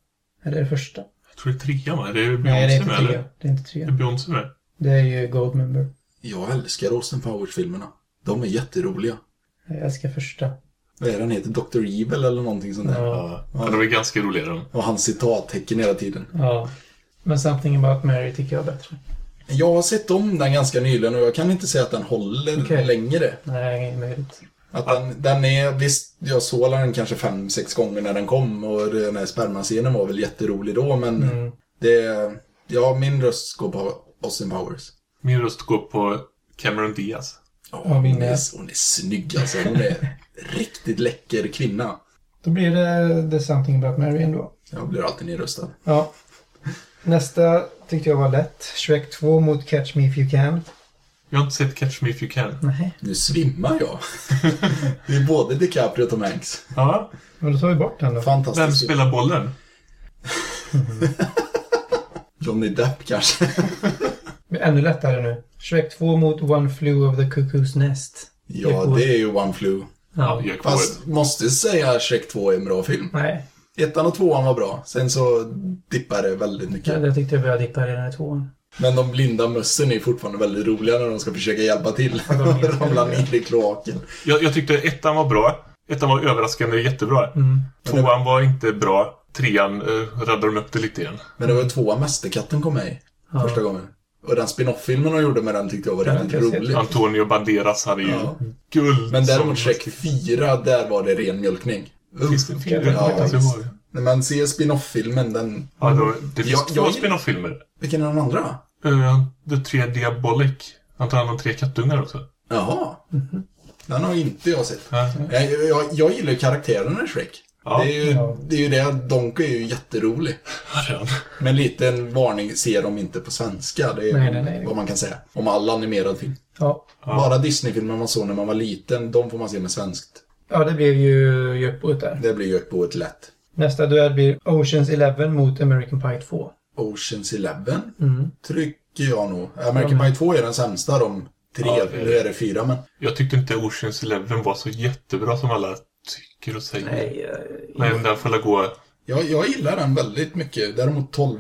Speaker 3: Eller det första?
Speaker 1: Jag tror det är trean, va? Är det
Speaker 3: Nej, det är
Speaker 1: Beyoncé
Speaker 3: inte
Speaker 1: med, eller?
Speaker 3: Det är inte
Speaker 1: Är
Speaker 3: tre.
Speaker 1: Beyoncé med?
Speaker 3: Det är ju Goldmember.
Speaker 4: Jag älskar Austin Powers-filmerna. De är jätteroliga.
Speaker 3: Jag älskar första.
Speaker 4: Vad är den heter? Dr. Evil eller någonting sånt där.
Speaker 3: Ja.
Speaker 1: Ja, de är ganska roliga de.
Speaker 4: Och hans citattecken hela tiden.
Speaker 3: ja. Men Something about Mary tycker jag är bättre.
Speaker 4: Jag har sett om den ganska nyligen och jag kan inte säga att den håller
Speaker 3: Okej.
Speaker 4: längre.
Speaker 3: Nej, möjligt.
Speaker 4: Att den, den är, visst, jag såg den kanske fem, sex gånger när den kom och den här spermascenen var väl jätterolig då, men
Speaker 3: Mm.
Speaker 4: det, ja, min röst går på Austin Powers.
Speaker 1: Min röst går på Cameron Diaz.
Speaker 4: Ja,
Speaker 3: Ja,
Speaker 4: hon, är- hon är snygg alltså. Hon är riktigt läcker kvinna.
Speaker 3: Då blir det The Something about Mary ändå.
Speaker 4: Jag blir alltid nedröstad.
Speaker 3: Ja. Nästa tyckte jag var lätt. Shrek 2 mot Catch Me If You Can.
Speaker 1: Jag har inte sett Catch Me If You Can.
Speaker 3: Nej.
Speaker 4: Nu svimmar jag. det är både DiCaprio och Tom Hanks.
Speaker 1: Ja.
Speaker 3: Men då tar vi bort den då.
Speaker 1: Vem
Speaker 4: Fantastiskt.
Speaker 1: spelar bollen?
Speaker 4: Johnny Depp kanske.
Speaker 3: Ännu lättare nu. Shrek 2 mot One Flew of the Cuckoo's Nest.
Speaker 4: ja, det är ju One Flew.
Speaker 3: Ja.
Speaker 4: Fast måste säga Shrek 2 är en bra film.
Speaker 3: Nej,
Speaker 4: Ettan och tvåan var bra. Sen så dippar det väldigt mycket.
Speaker 3: det tyckte jag började dippa redan i tvåan.
Speaker 4: Men de blinda mössen är fortfarande väldigt roliga när de ska försöka hjälpa till.
Speaker 3: De är
Speaker 4: och ramla ner i kloaken.
Speaker 1: Jag, jag tyckte ettan var bra. Ettan var överraskande jättebra.
Speaker 3: Mm.
Speaker 1: Tvåan var inte bra. Trean eh, räddade de upp det lite igen.
Speaker 4: Men det var tvåan Mästerkatten kom med i.
Speaker 3: Ja.
Speaker 4: Första gången. Och den spin-off-filmen de gjorde med den tyckte jag var
Speaker 3: Den
Speaker 4: riktigt
Speaker 3: jag
Speaker 4: rolig.
Speaker 1: Antonio Banderas hade ju
Speaker 4: Ja.
Speaker 1: guld.
Speaker 4: Men däremot Shrek 4, där var det ren mjölkning.
Speaker 1: Finns det en film?
Speaker 3: Ja.
Speaker 4: När man ser spin-off-filmen, den...
Speaker 1: Ja, då, det finns
Speaker 4: Jag-
Speaker 1: två
Speaker 4: jag-
Speaker 1: spin-off-filmer.
Speaker 4: Vilken är den andra?
Speaker 1: Uh, The Tre Diabolic. Han tar hand om tre kattungar också.
Speaker 4: Jaha.
Speaker 3: Mhm.
Speaker 4: Den har inte jag sett.
Speaker 1: Ja.
Speaker 4: Jag, jag, jag gillar ju karaktärerna i Shrek.
Speaker 1: Ja.
Speaker 4: Det, är ju,
Speaker 3: Ja.
Speaker 4: det är ju det, Donkey är ju jätterolig.
Speaker 1: Ja.
Speaker 4: Men en liten varning, ser de inte på svenska. Det är
Speaker 3: Nej, nej, nej.
Speaker 4: vad man kan säga. Om all animerad film.
Speaker 3: Ja.
Speaker 1: Ja.
Speaker 4: Bara Disney-filmer man såg när man var liten, de får man se med svenskt.
Speaker 3: Ja, det blev ju Göteborg där.
Speaker 4: Det blir ett lätt.
Speaker 3: Nästa duell blir Oceans Eleven mot American Pie 2.
Speaker 4: Oceans Eleven,
Speaker 3: Mm.
Speaker 4: tycker jag nog. American Pie 2 är den sämsta de tre.
Speaker 1: Ja, det är.
Speaker 4: Nu är det fyra, men...
Speaker 1: Jag tyckte inte Oceans Eleven var så jättebra som alla tycker och säger.
Speaker 3: Nej,
Speaker 1: Men den får gå...
Speaker 4: Jag, jag gillar den väldigt mycket. Däremot 12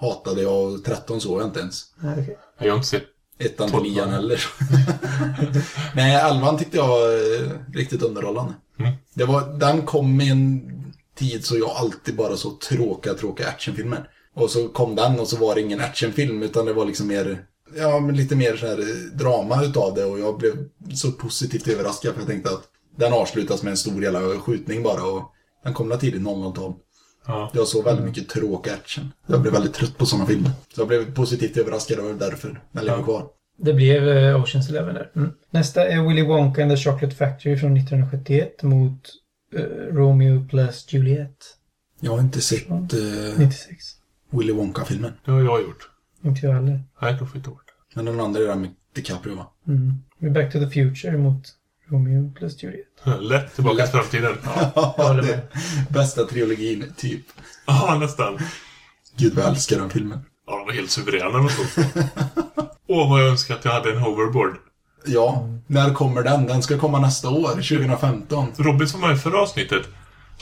Speaker 4: hatade jag och 13 såg jag inte ens.
Speaker 3: nej, okej.
Speaker 1: Jag har inte sett...
Speaker 4: Ettan till
Speaker 1: 12.
Speaker 4: nian heller. Nej, elvan tyckte jag var eh, riktigt underhållande.
Speaker 1: Mm.
Speaker 4: Det var, den kom i en tid så jag alltid bara så tråkiga, tråkiga actionfilmer. Och så kom den och så var det ingen actionfilm utan det var liksom mer, ja men lite mer så här eh, drama utav det och jag blev så positivt överraskad för jag tänkte att den avslutas med en stor jävla skjutning bara och den kom väl tidigt 00-tal.
Speaker 1: Ja.
Speaker 4: Jag såg väldigt mycket tråkig action. Jag blev väldigt trött på sådana filmer. Så jag blev positivt överraskad och därför den lever
Speaker 1: Ja.
Speaker 4: kvar.
Speaker 3: Det blev eh, Oceans Eleven där. Mm. Nästa är Willy Wonka and the Chocolate Factory från 1971 mot eh, Romeo plus Juliet
Speaker 4: Jag har inte sett uh,
Speaker 3: 96.
Speaker 4: Willy Wonka-filmen.
Speaker 1: Det har jag gjort.
Speaker 3: Inte jag heller.
Speaker 1: Nej, då får ta bort.
Speaker 4: Men den andra är den med DiCaprio va?
Speaker 3: Mm. Back to the Future mot Romeo plus Juliet.
Speaker 1: Lätt tillbaka
Speaker 4: Lätt.
Speaker 1: till framtiden.
Speaker 3: Jag håller
Speaker 4: det
Speaker 3: med.
Speaker 4: är bästa trilogin, typ.
Speaker 1: Ja, nästan.
Speaker 4: Gud vad jag älskar den filmen.
Speaker 1: Ja, de var helt suveräna två. Åh, vad jag önskar att jag hade en hoverboard.
Speaker 4: Ja, när kommer den? Den ska komma nästa år, 2015.
Speaker 1: Robin som var i förra avsnittet,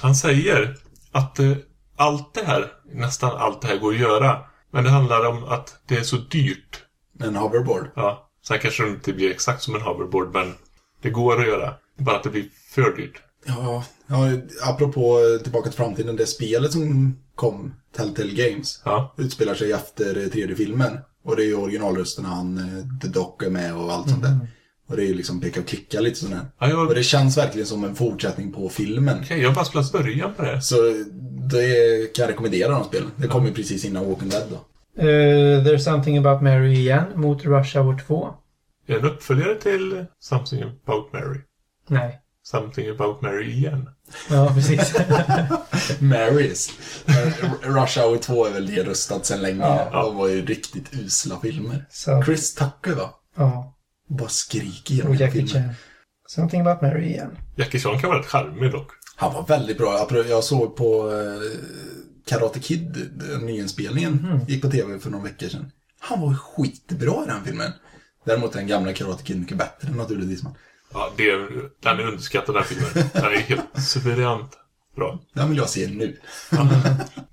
Speaker 1: han säger att eh, allt det här, nästan allt det här går att göra. Men det handlar om att det är så dyrt.
Speaker 4: En hoverboard.
Speaker 1: Ja, sen kanske det inte blir exakt som en hoverboard, men det går att göra. Bara att det blir för dyrt.
Speaker 4: Ja, ja, apropå eh, Tillbaka till framtiden, det spelet som kom, Telltale Games,
Speaker 1: Ja,
Speaker 4: utspelar sig efter eh, tredje filmen. Och det är ju originalrösterna, han, eh, The Doc är med och allt sånt där. Och det är ju liksom peka och klicka lite sådär.
Speaker 1: ja jag,
Speaker 4: Och
Speaker 1: okej,
Speaker 4: det känns verkligen som en fortsättning på filmen.
Speaker 1: jag har bara spelat början på det.
Speaker 4: Så det kan jag rekommendera de spelen. Det kom ju precis innan Walking Dead då.
Speaker 3: Eh, There's Something About Mary igen mot Rush Hour 2.
Speaker 1: Är det en uppföljare till Something about Mary?
Speaker 3: Nej.
Speaker 1: Something about Mary igen.
Speaker 3: Ja, precis.
Speaker 4: Marys. Rush Hour 2 är väl nedröstat sedan länge.
Speaker 3: Ja.
Speaker 4: De var ju riktigt usla filmer.
Speaker 3: Så,
Speaker 4: Chris Tucker va?
Speaker 3: ja.
Speaker 4: Bara skriker genom
Speaker 3: Och Jackie
Speaker 4: filmen.
Speaker 3: Chan. Something About Mary igen.
Speaker 1: Jackie Chan kan vara rätt charmig dock.
Speaker 4: Han var väldigt bra. Jag såg på eh, Karate Kid, den nyinspelningen, gick på tv för några veckor sedan. Han var skitbra i den filmen. Däremot är den gamla Karate Kid mycket bättre naturligtvis. Men
Speaker 1: Ja, det är, den är underskattad den här filmen. Den är helt suveränt bra.
Speaker 4: den vill jag se nu.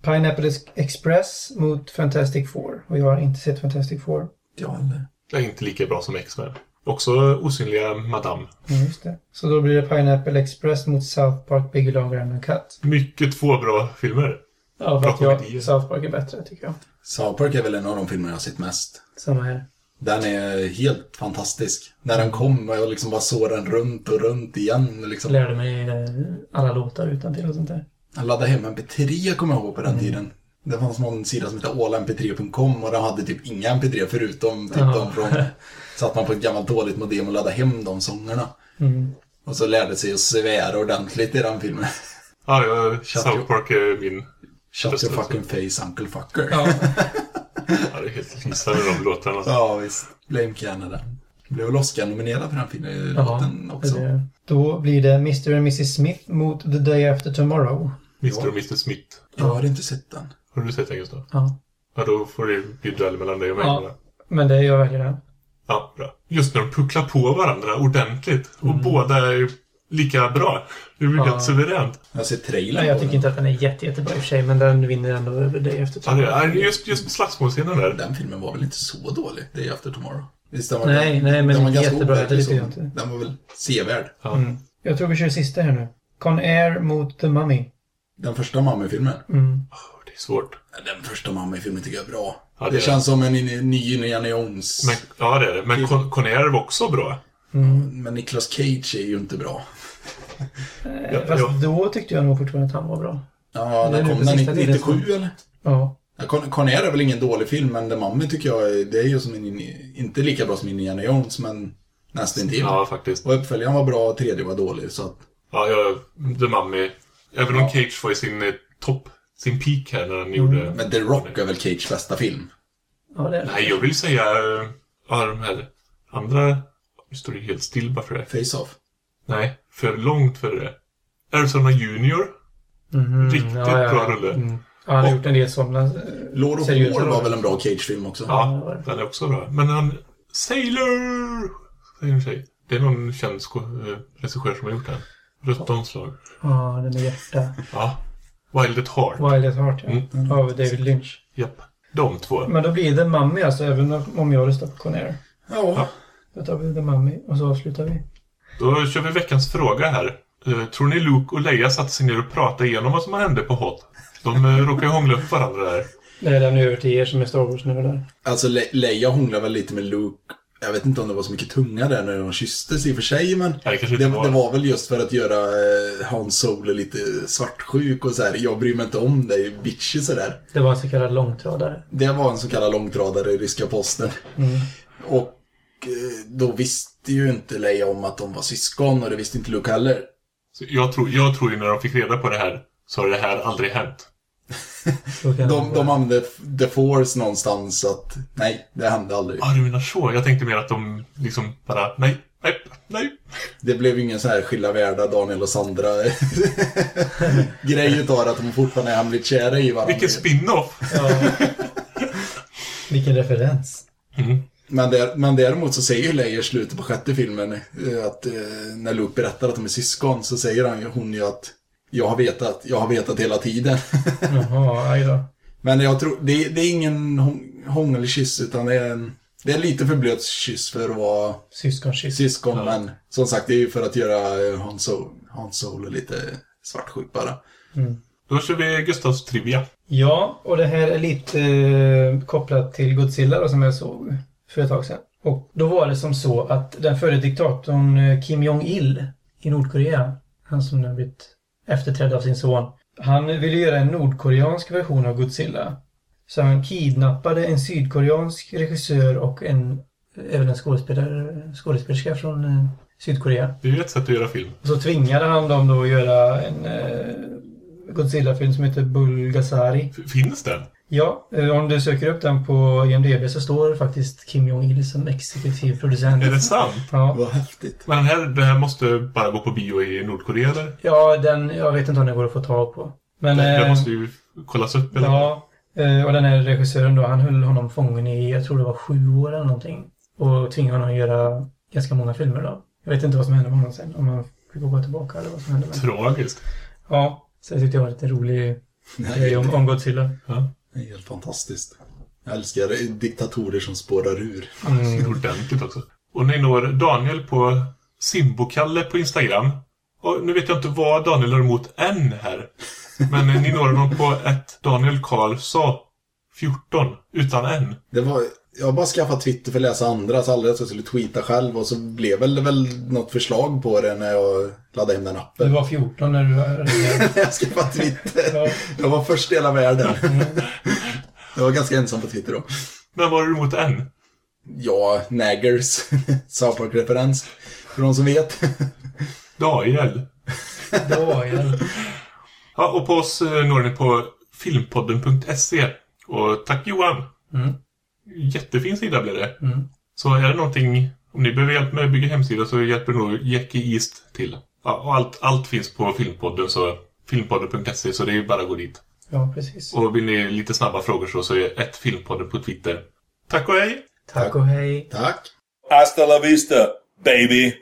Speaker 3: Pineapple Express mot Fantastic Four. Och jag har inte sett Fantastic Four.
Speaker 4: Ja, eller?
Speaker 1: Det är inte lika bra som X-Men. Också osynliga Madame.
Speaker 3: Ja, just det. Så då blir det Pineapple Express mot South Park Big Longer and Uncut.
Speaker 1: Mycket två bra filmer.
Speaker 3: Ja, för
Speaker 1: Bra
Speaker 3: att jag. South Park är bättre tycker jag.
Speaker 4: South Park är väl en av de filmer jag har sett mest.
Speaker 3: Samma här.
Speaker 4: Den är helt fantastisk. När den kom och jag liksom bara såg den runt och runt igen. Liksom.
Speaker 3: Lärde mig eh, alla låtar utan till och sånt där.
Speaker 4: Jag laddade hem MP3 kommer jag ihåg på den tiden. Det fanns någon sida som hette almp3.com och den hade typ inga MP3 förutom typ
Speaker 3: Ja.
Speaker 4: de från... Satt man på ett gammalt dåligt modem och laddade hem de sångerna.
Speaker 3: Mm.
Speaker 4: Och så lärde sig att svära ordentligt i den filmen.
Speaker 1: Ja, jag,
Speaker 4: Shut
Speaker 1: South Park är min...
Speaker 4: Shut your fucking face, Uncle Fucker.
Speaker 3: Ja,
Speaker 1: Ja, det är helt lysande de låtarna.
Speaker 4: Ja, visst. Blame Canada. Blev Oscar-nominerad för den filmen, låten också.
Speaker 3: det- Då blir det Mr and Mrs Smith mot The Day After Tomorrow.
Speaker 1: Mr och Mr Smith.
Speaker 4: Jag har inte sett den.
Speaker 1: Har du sett den Gustav?
Speaker 3: Ja.
Speaker 1: Ja, då får det bli duell mellan dig och mig.
Speaker 3: Ja. Men det jag väljer den.
Speaker 1: Ja, bra. Just när de pucklar på varandra ordentligt. Och
Speaker 3: Mm.
Speaker 1: båda är lika bra. Det blir
Speaker 3: Ja.
Speaker 1: helt suveränt.
Speaker 4: Jag sett trailern
Speaker 3: jag tycker
Speaker 4: den.
Speaker 3: inte att den är jätte, jättebra i och för sig, men den vinner ändå över Day After
Speaker 1: Ja, det
Speaker 3: Tomorrow.
Speaker 1: är, just, just slagsmålscenen där.
Speaker 4: Den filmen var väl inte så dålig, Day After Tomorrow? Visst, den var,
Speaker 3: Nej, nej, men
Speaker 4: den var
Speaker 3: jättebra, det tycker
Speaker 4: så.
Speaker 3: jag inte.
Speaker 4: Den var väl sevärd.
Speaker 1: Ja.
Speaker 3: Mm. Jag tror vi kör sista här nu. Con Air mot The Mummy.
Speaker 4: Den första Mummy-filmen.
Speaker 3: Mm.
Speaker 1: Det är svårt.
Speaker 4: Den första Mummy-filmen tycker jag är bra.
Speaker 1: Ja,
Speaker 4: det,
Speaker 1: det är-
Speaker 4: känns som en ny Indiana Jones.
Speaker 1: Men, ja, det är det. Men Con- Conair var också bra.
Speaker 3: Mm.
Speaker 4: Men Nicolas Cage är ju inte bra.
Speaker 1: Ja,
Speaker 3: Fast
Speaker 1: ja.
Speaker 3: då tyckte jag nog fortfarande att han var bra.
Speaker 4: Ja, när kom den?
Speaker 3: sista tiden
Speaker 4: 97
Speaker 3: som-
Speaker 4: eller?
Speaker 3: Ja.
Speaker 4: Ja, Con, Con Air är väl ingen dålig film, men The Mummy tycker jag det är ju som en, inte lika bra som Indiana Jones, men nästan till.
Speaker 1: Ja, faktiskt.
Speaker 4: Och uppföljaren var bra, tredje var dålig, så att...
Speaker 1: Ja, jag, The Mummy. Även om
Speaker 4: Ja.
Speaker 1: Cage var i sin eh, topp, sin peak här när han gjorde...
Speaker 4: Men The Rock är väl Cage bästa film?
Speaker 3: Ja, det är det.
Speaker 1: Nej, jag vill säga... eh, Ja, de här andra... Nu står det helt still bara för det.
Speaker 4: Face-Off.
Speaker 1: Nej, för långt före det. Arizona Junior.
Speaker 3: Mhm,
Speaker 1: Riktigt bra rulle.
Speaker 3: Mm. Ja, han har gjort en del sådana eh,
Speaker 4: Lord of War var väl en bra Cage-film också?
Speaker 1: Ja, den är också bra. Men han... Sailor! Säger en tjej. Det är någon känd eh, regissör som har gjort den. Rött omslag.
Speaker 3: Ja, den med hjärta.
Speaker 1: Ja. Wild at Heart.
Speaker 3: Wild at Heart, ja.
Speaker 1: Mm.
Speaker 3: Av David Lynch.
Speaker 1: Japp. De två.
Speaker 3: Men då blir det Mummy alltså, även om jag röstar på Conair.
Speaker 4: Ja.
Speaker 3: Då tar vi The Mummy och så avslutar vi.
Speaker 1: Då kör vi veckans fråga här. Eh, tror ni Luke och Leia satte sig ner och pratade igenom vad som hände på Hot? De uh, råkar ju hångla upp varandra där.
Speaker 3: Det är den över till er som är Star Wars-nördar.
Speaker 4: Alltså Le- Leia hånglar väl lite med Luke. Jag vet inte om det var så mycket tunga där när de kysstes i och för sig, men
Speaker 1: Ja, det
Speaker 4: det,
Speaker 1: var.
Speaker 4: det var väl just för att göra eh, Han Solo lite svartsjuk och så här. Jag bryr mig inte om dig, bitchy sådär.
Speaker 3: Det var en så kallad långtradare.
Speaker 4: Det var en så kallad långtradare i ryska posten. Och eh, då visste ju inte Leia om att de var syskon och det visste inte Luke heller.
Speaker 1: Så jag, tror, jag tror ju när de fick reda på det här så har det här aldrig hänt.
Speaker 4: De, de använde the force någonstans att nej, det hände aldrig.
Speaker 1: Ja, du menar så. Jag tänkte mer att de liksom bara, nej, nej, nej.
Speaker 4: Det blev ingen så här skilda världar, Daniel och Sandra grej utav att de fortfarande är hemligt kära i varandra.
Speaker 1: Vilken spin-off!
Speaker 3: Ja. Vilken referens.
Speaker 4: Men, där, men däremot så säger ju Leia i slutet på sjätte filmen eh, att eh, när Luke berättar att de är syskon så säger han, hon ju att jag har vetat, jag har vetat hela tiden.
Speaker 3: Jaha, aj då.
Speaker 4: men jag tror, det, det är ingen hång- hångelkyss utan det är en, det är lite för blöt kyss för att vara
Speaker 3: Syskonkyss.
Speaker 4: syskon. Men som sagt, det är ju för att göra eh, Han Solo, Han Solo lite svartsjuk bara.
Speaker 1: Då kör vi Gustavs trivia.
Speaker 3: Ja, och det här är lite eh, kopplat till Godzilla då, som jag såg för ett tag sedan. Och då var det som så att den förre diktatorn eh, Kim Jong-Il i Nordkorea, han som nu blivit efterträdd av sin son, han ville göra en nordkoreansk version av Godzilla. Så han kidnappade en sydkoreansk regissör och en, även en skådespelare, skådespelerska från eh, Sydkorea.
Speaker 1: Det är ju ett sätt att göra film.
Speaker 3: Och så tvingade han dem då att göra en eh, Godzilla-film som heter Bulgasari.
Speaker 1: Finns den?
Speaker 3: Ja, eh, om du söker upp den på IMDB så står faktiskt Kim Jong-Il som exekutiv producent.
Speaker 1: Är det sant?
Speaker 4: Vad
Speaker 3: Ja.
Speaker 4: häftigt.
Speaker 1: Men den här, det här måste bara gå på bio i Nordkorea eller?
Speaker 3: ja, den, jag vet inte om den går att få tag på. Men,
Speaker 1: Det, det
Speaker 3: eh,
Speaker 1: måste ju kollas upp eller?
Speaker 3: ja, eh, och den här regissören då, han höll honom fången i, jag tror det var sju år eller någonting. Och tvingade honom att göra ganska många filmer då. Jag vet inte vad som hände med honom sen, om han fick gå tillbaka eller vad som hände med honom.
Speaker 1: Tragiskt.
Speaker 3: Ja, så det tyckte jag var lite rolig grej om, om Godzilla.
Speaker 1: Ja.
Speaker 4: Det är helt fantastiskt. Jag älskar diktatorer som spårar ur.
Speaker 3: Mm.
Speaker 1: Ordentligt också. Och ni når Daniel på Simbokalle på Instagram. Och nu vet jag inte vad Daniel har emot än här. Men ni når honom på ett Daniel Karlsson 14 utan en.
Speaker 4: Det var, jag har bara skaffat Twitter för att läsa andra, så aldrig att jag skulle tweeta själv och så blev väl, väl något förslag på det när jag laddade hem den
Speaker 3: Du
Speaker 4: appen.
Speaker 3: var 14 när du var
Speaker 4: jag skaffade Twitter.
Speaker 3: Ja.
Speaker 4: Jag var först i hela världen. Jag var ganska ensam på Twitter då.
Speaker 1: Men vad har du emot en?
Speaker 4: Ja, Naggers. South Park-referens. För de som vet.
Speaker 1: Daniel.
Speaker 3: Daniel.
Speaker 1: Ja, och på oss eh, når ni på filmpodden.se. Och tack Johan!
Speaker 3: Mm.
Speaker 1: Jättefin sida blev det.
Speaker 3: Mm.
Speaker 1: Så är det någonting, om ni behöver hjälp med att bygga hemsida så hjälper nog Jackie East till. Ja, och allt, allt finns på Filmpodden, så filmpodden.se, så det är ju bara att gå dit.
Speaker 3: Ja, precis.
Speaker 1: Och vill ni lite snabba frågor så, så är ett Filmpodden på Twitter. Tack och hej!
Speaker 3: Tack och hej.
Speaker 4: Tack.
Speaker 2: Hasta la vista, baby.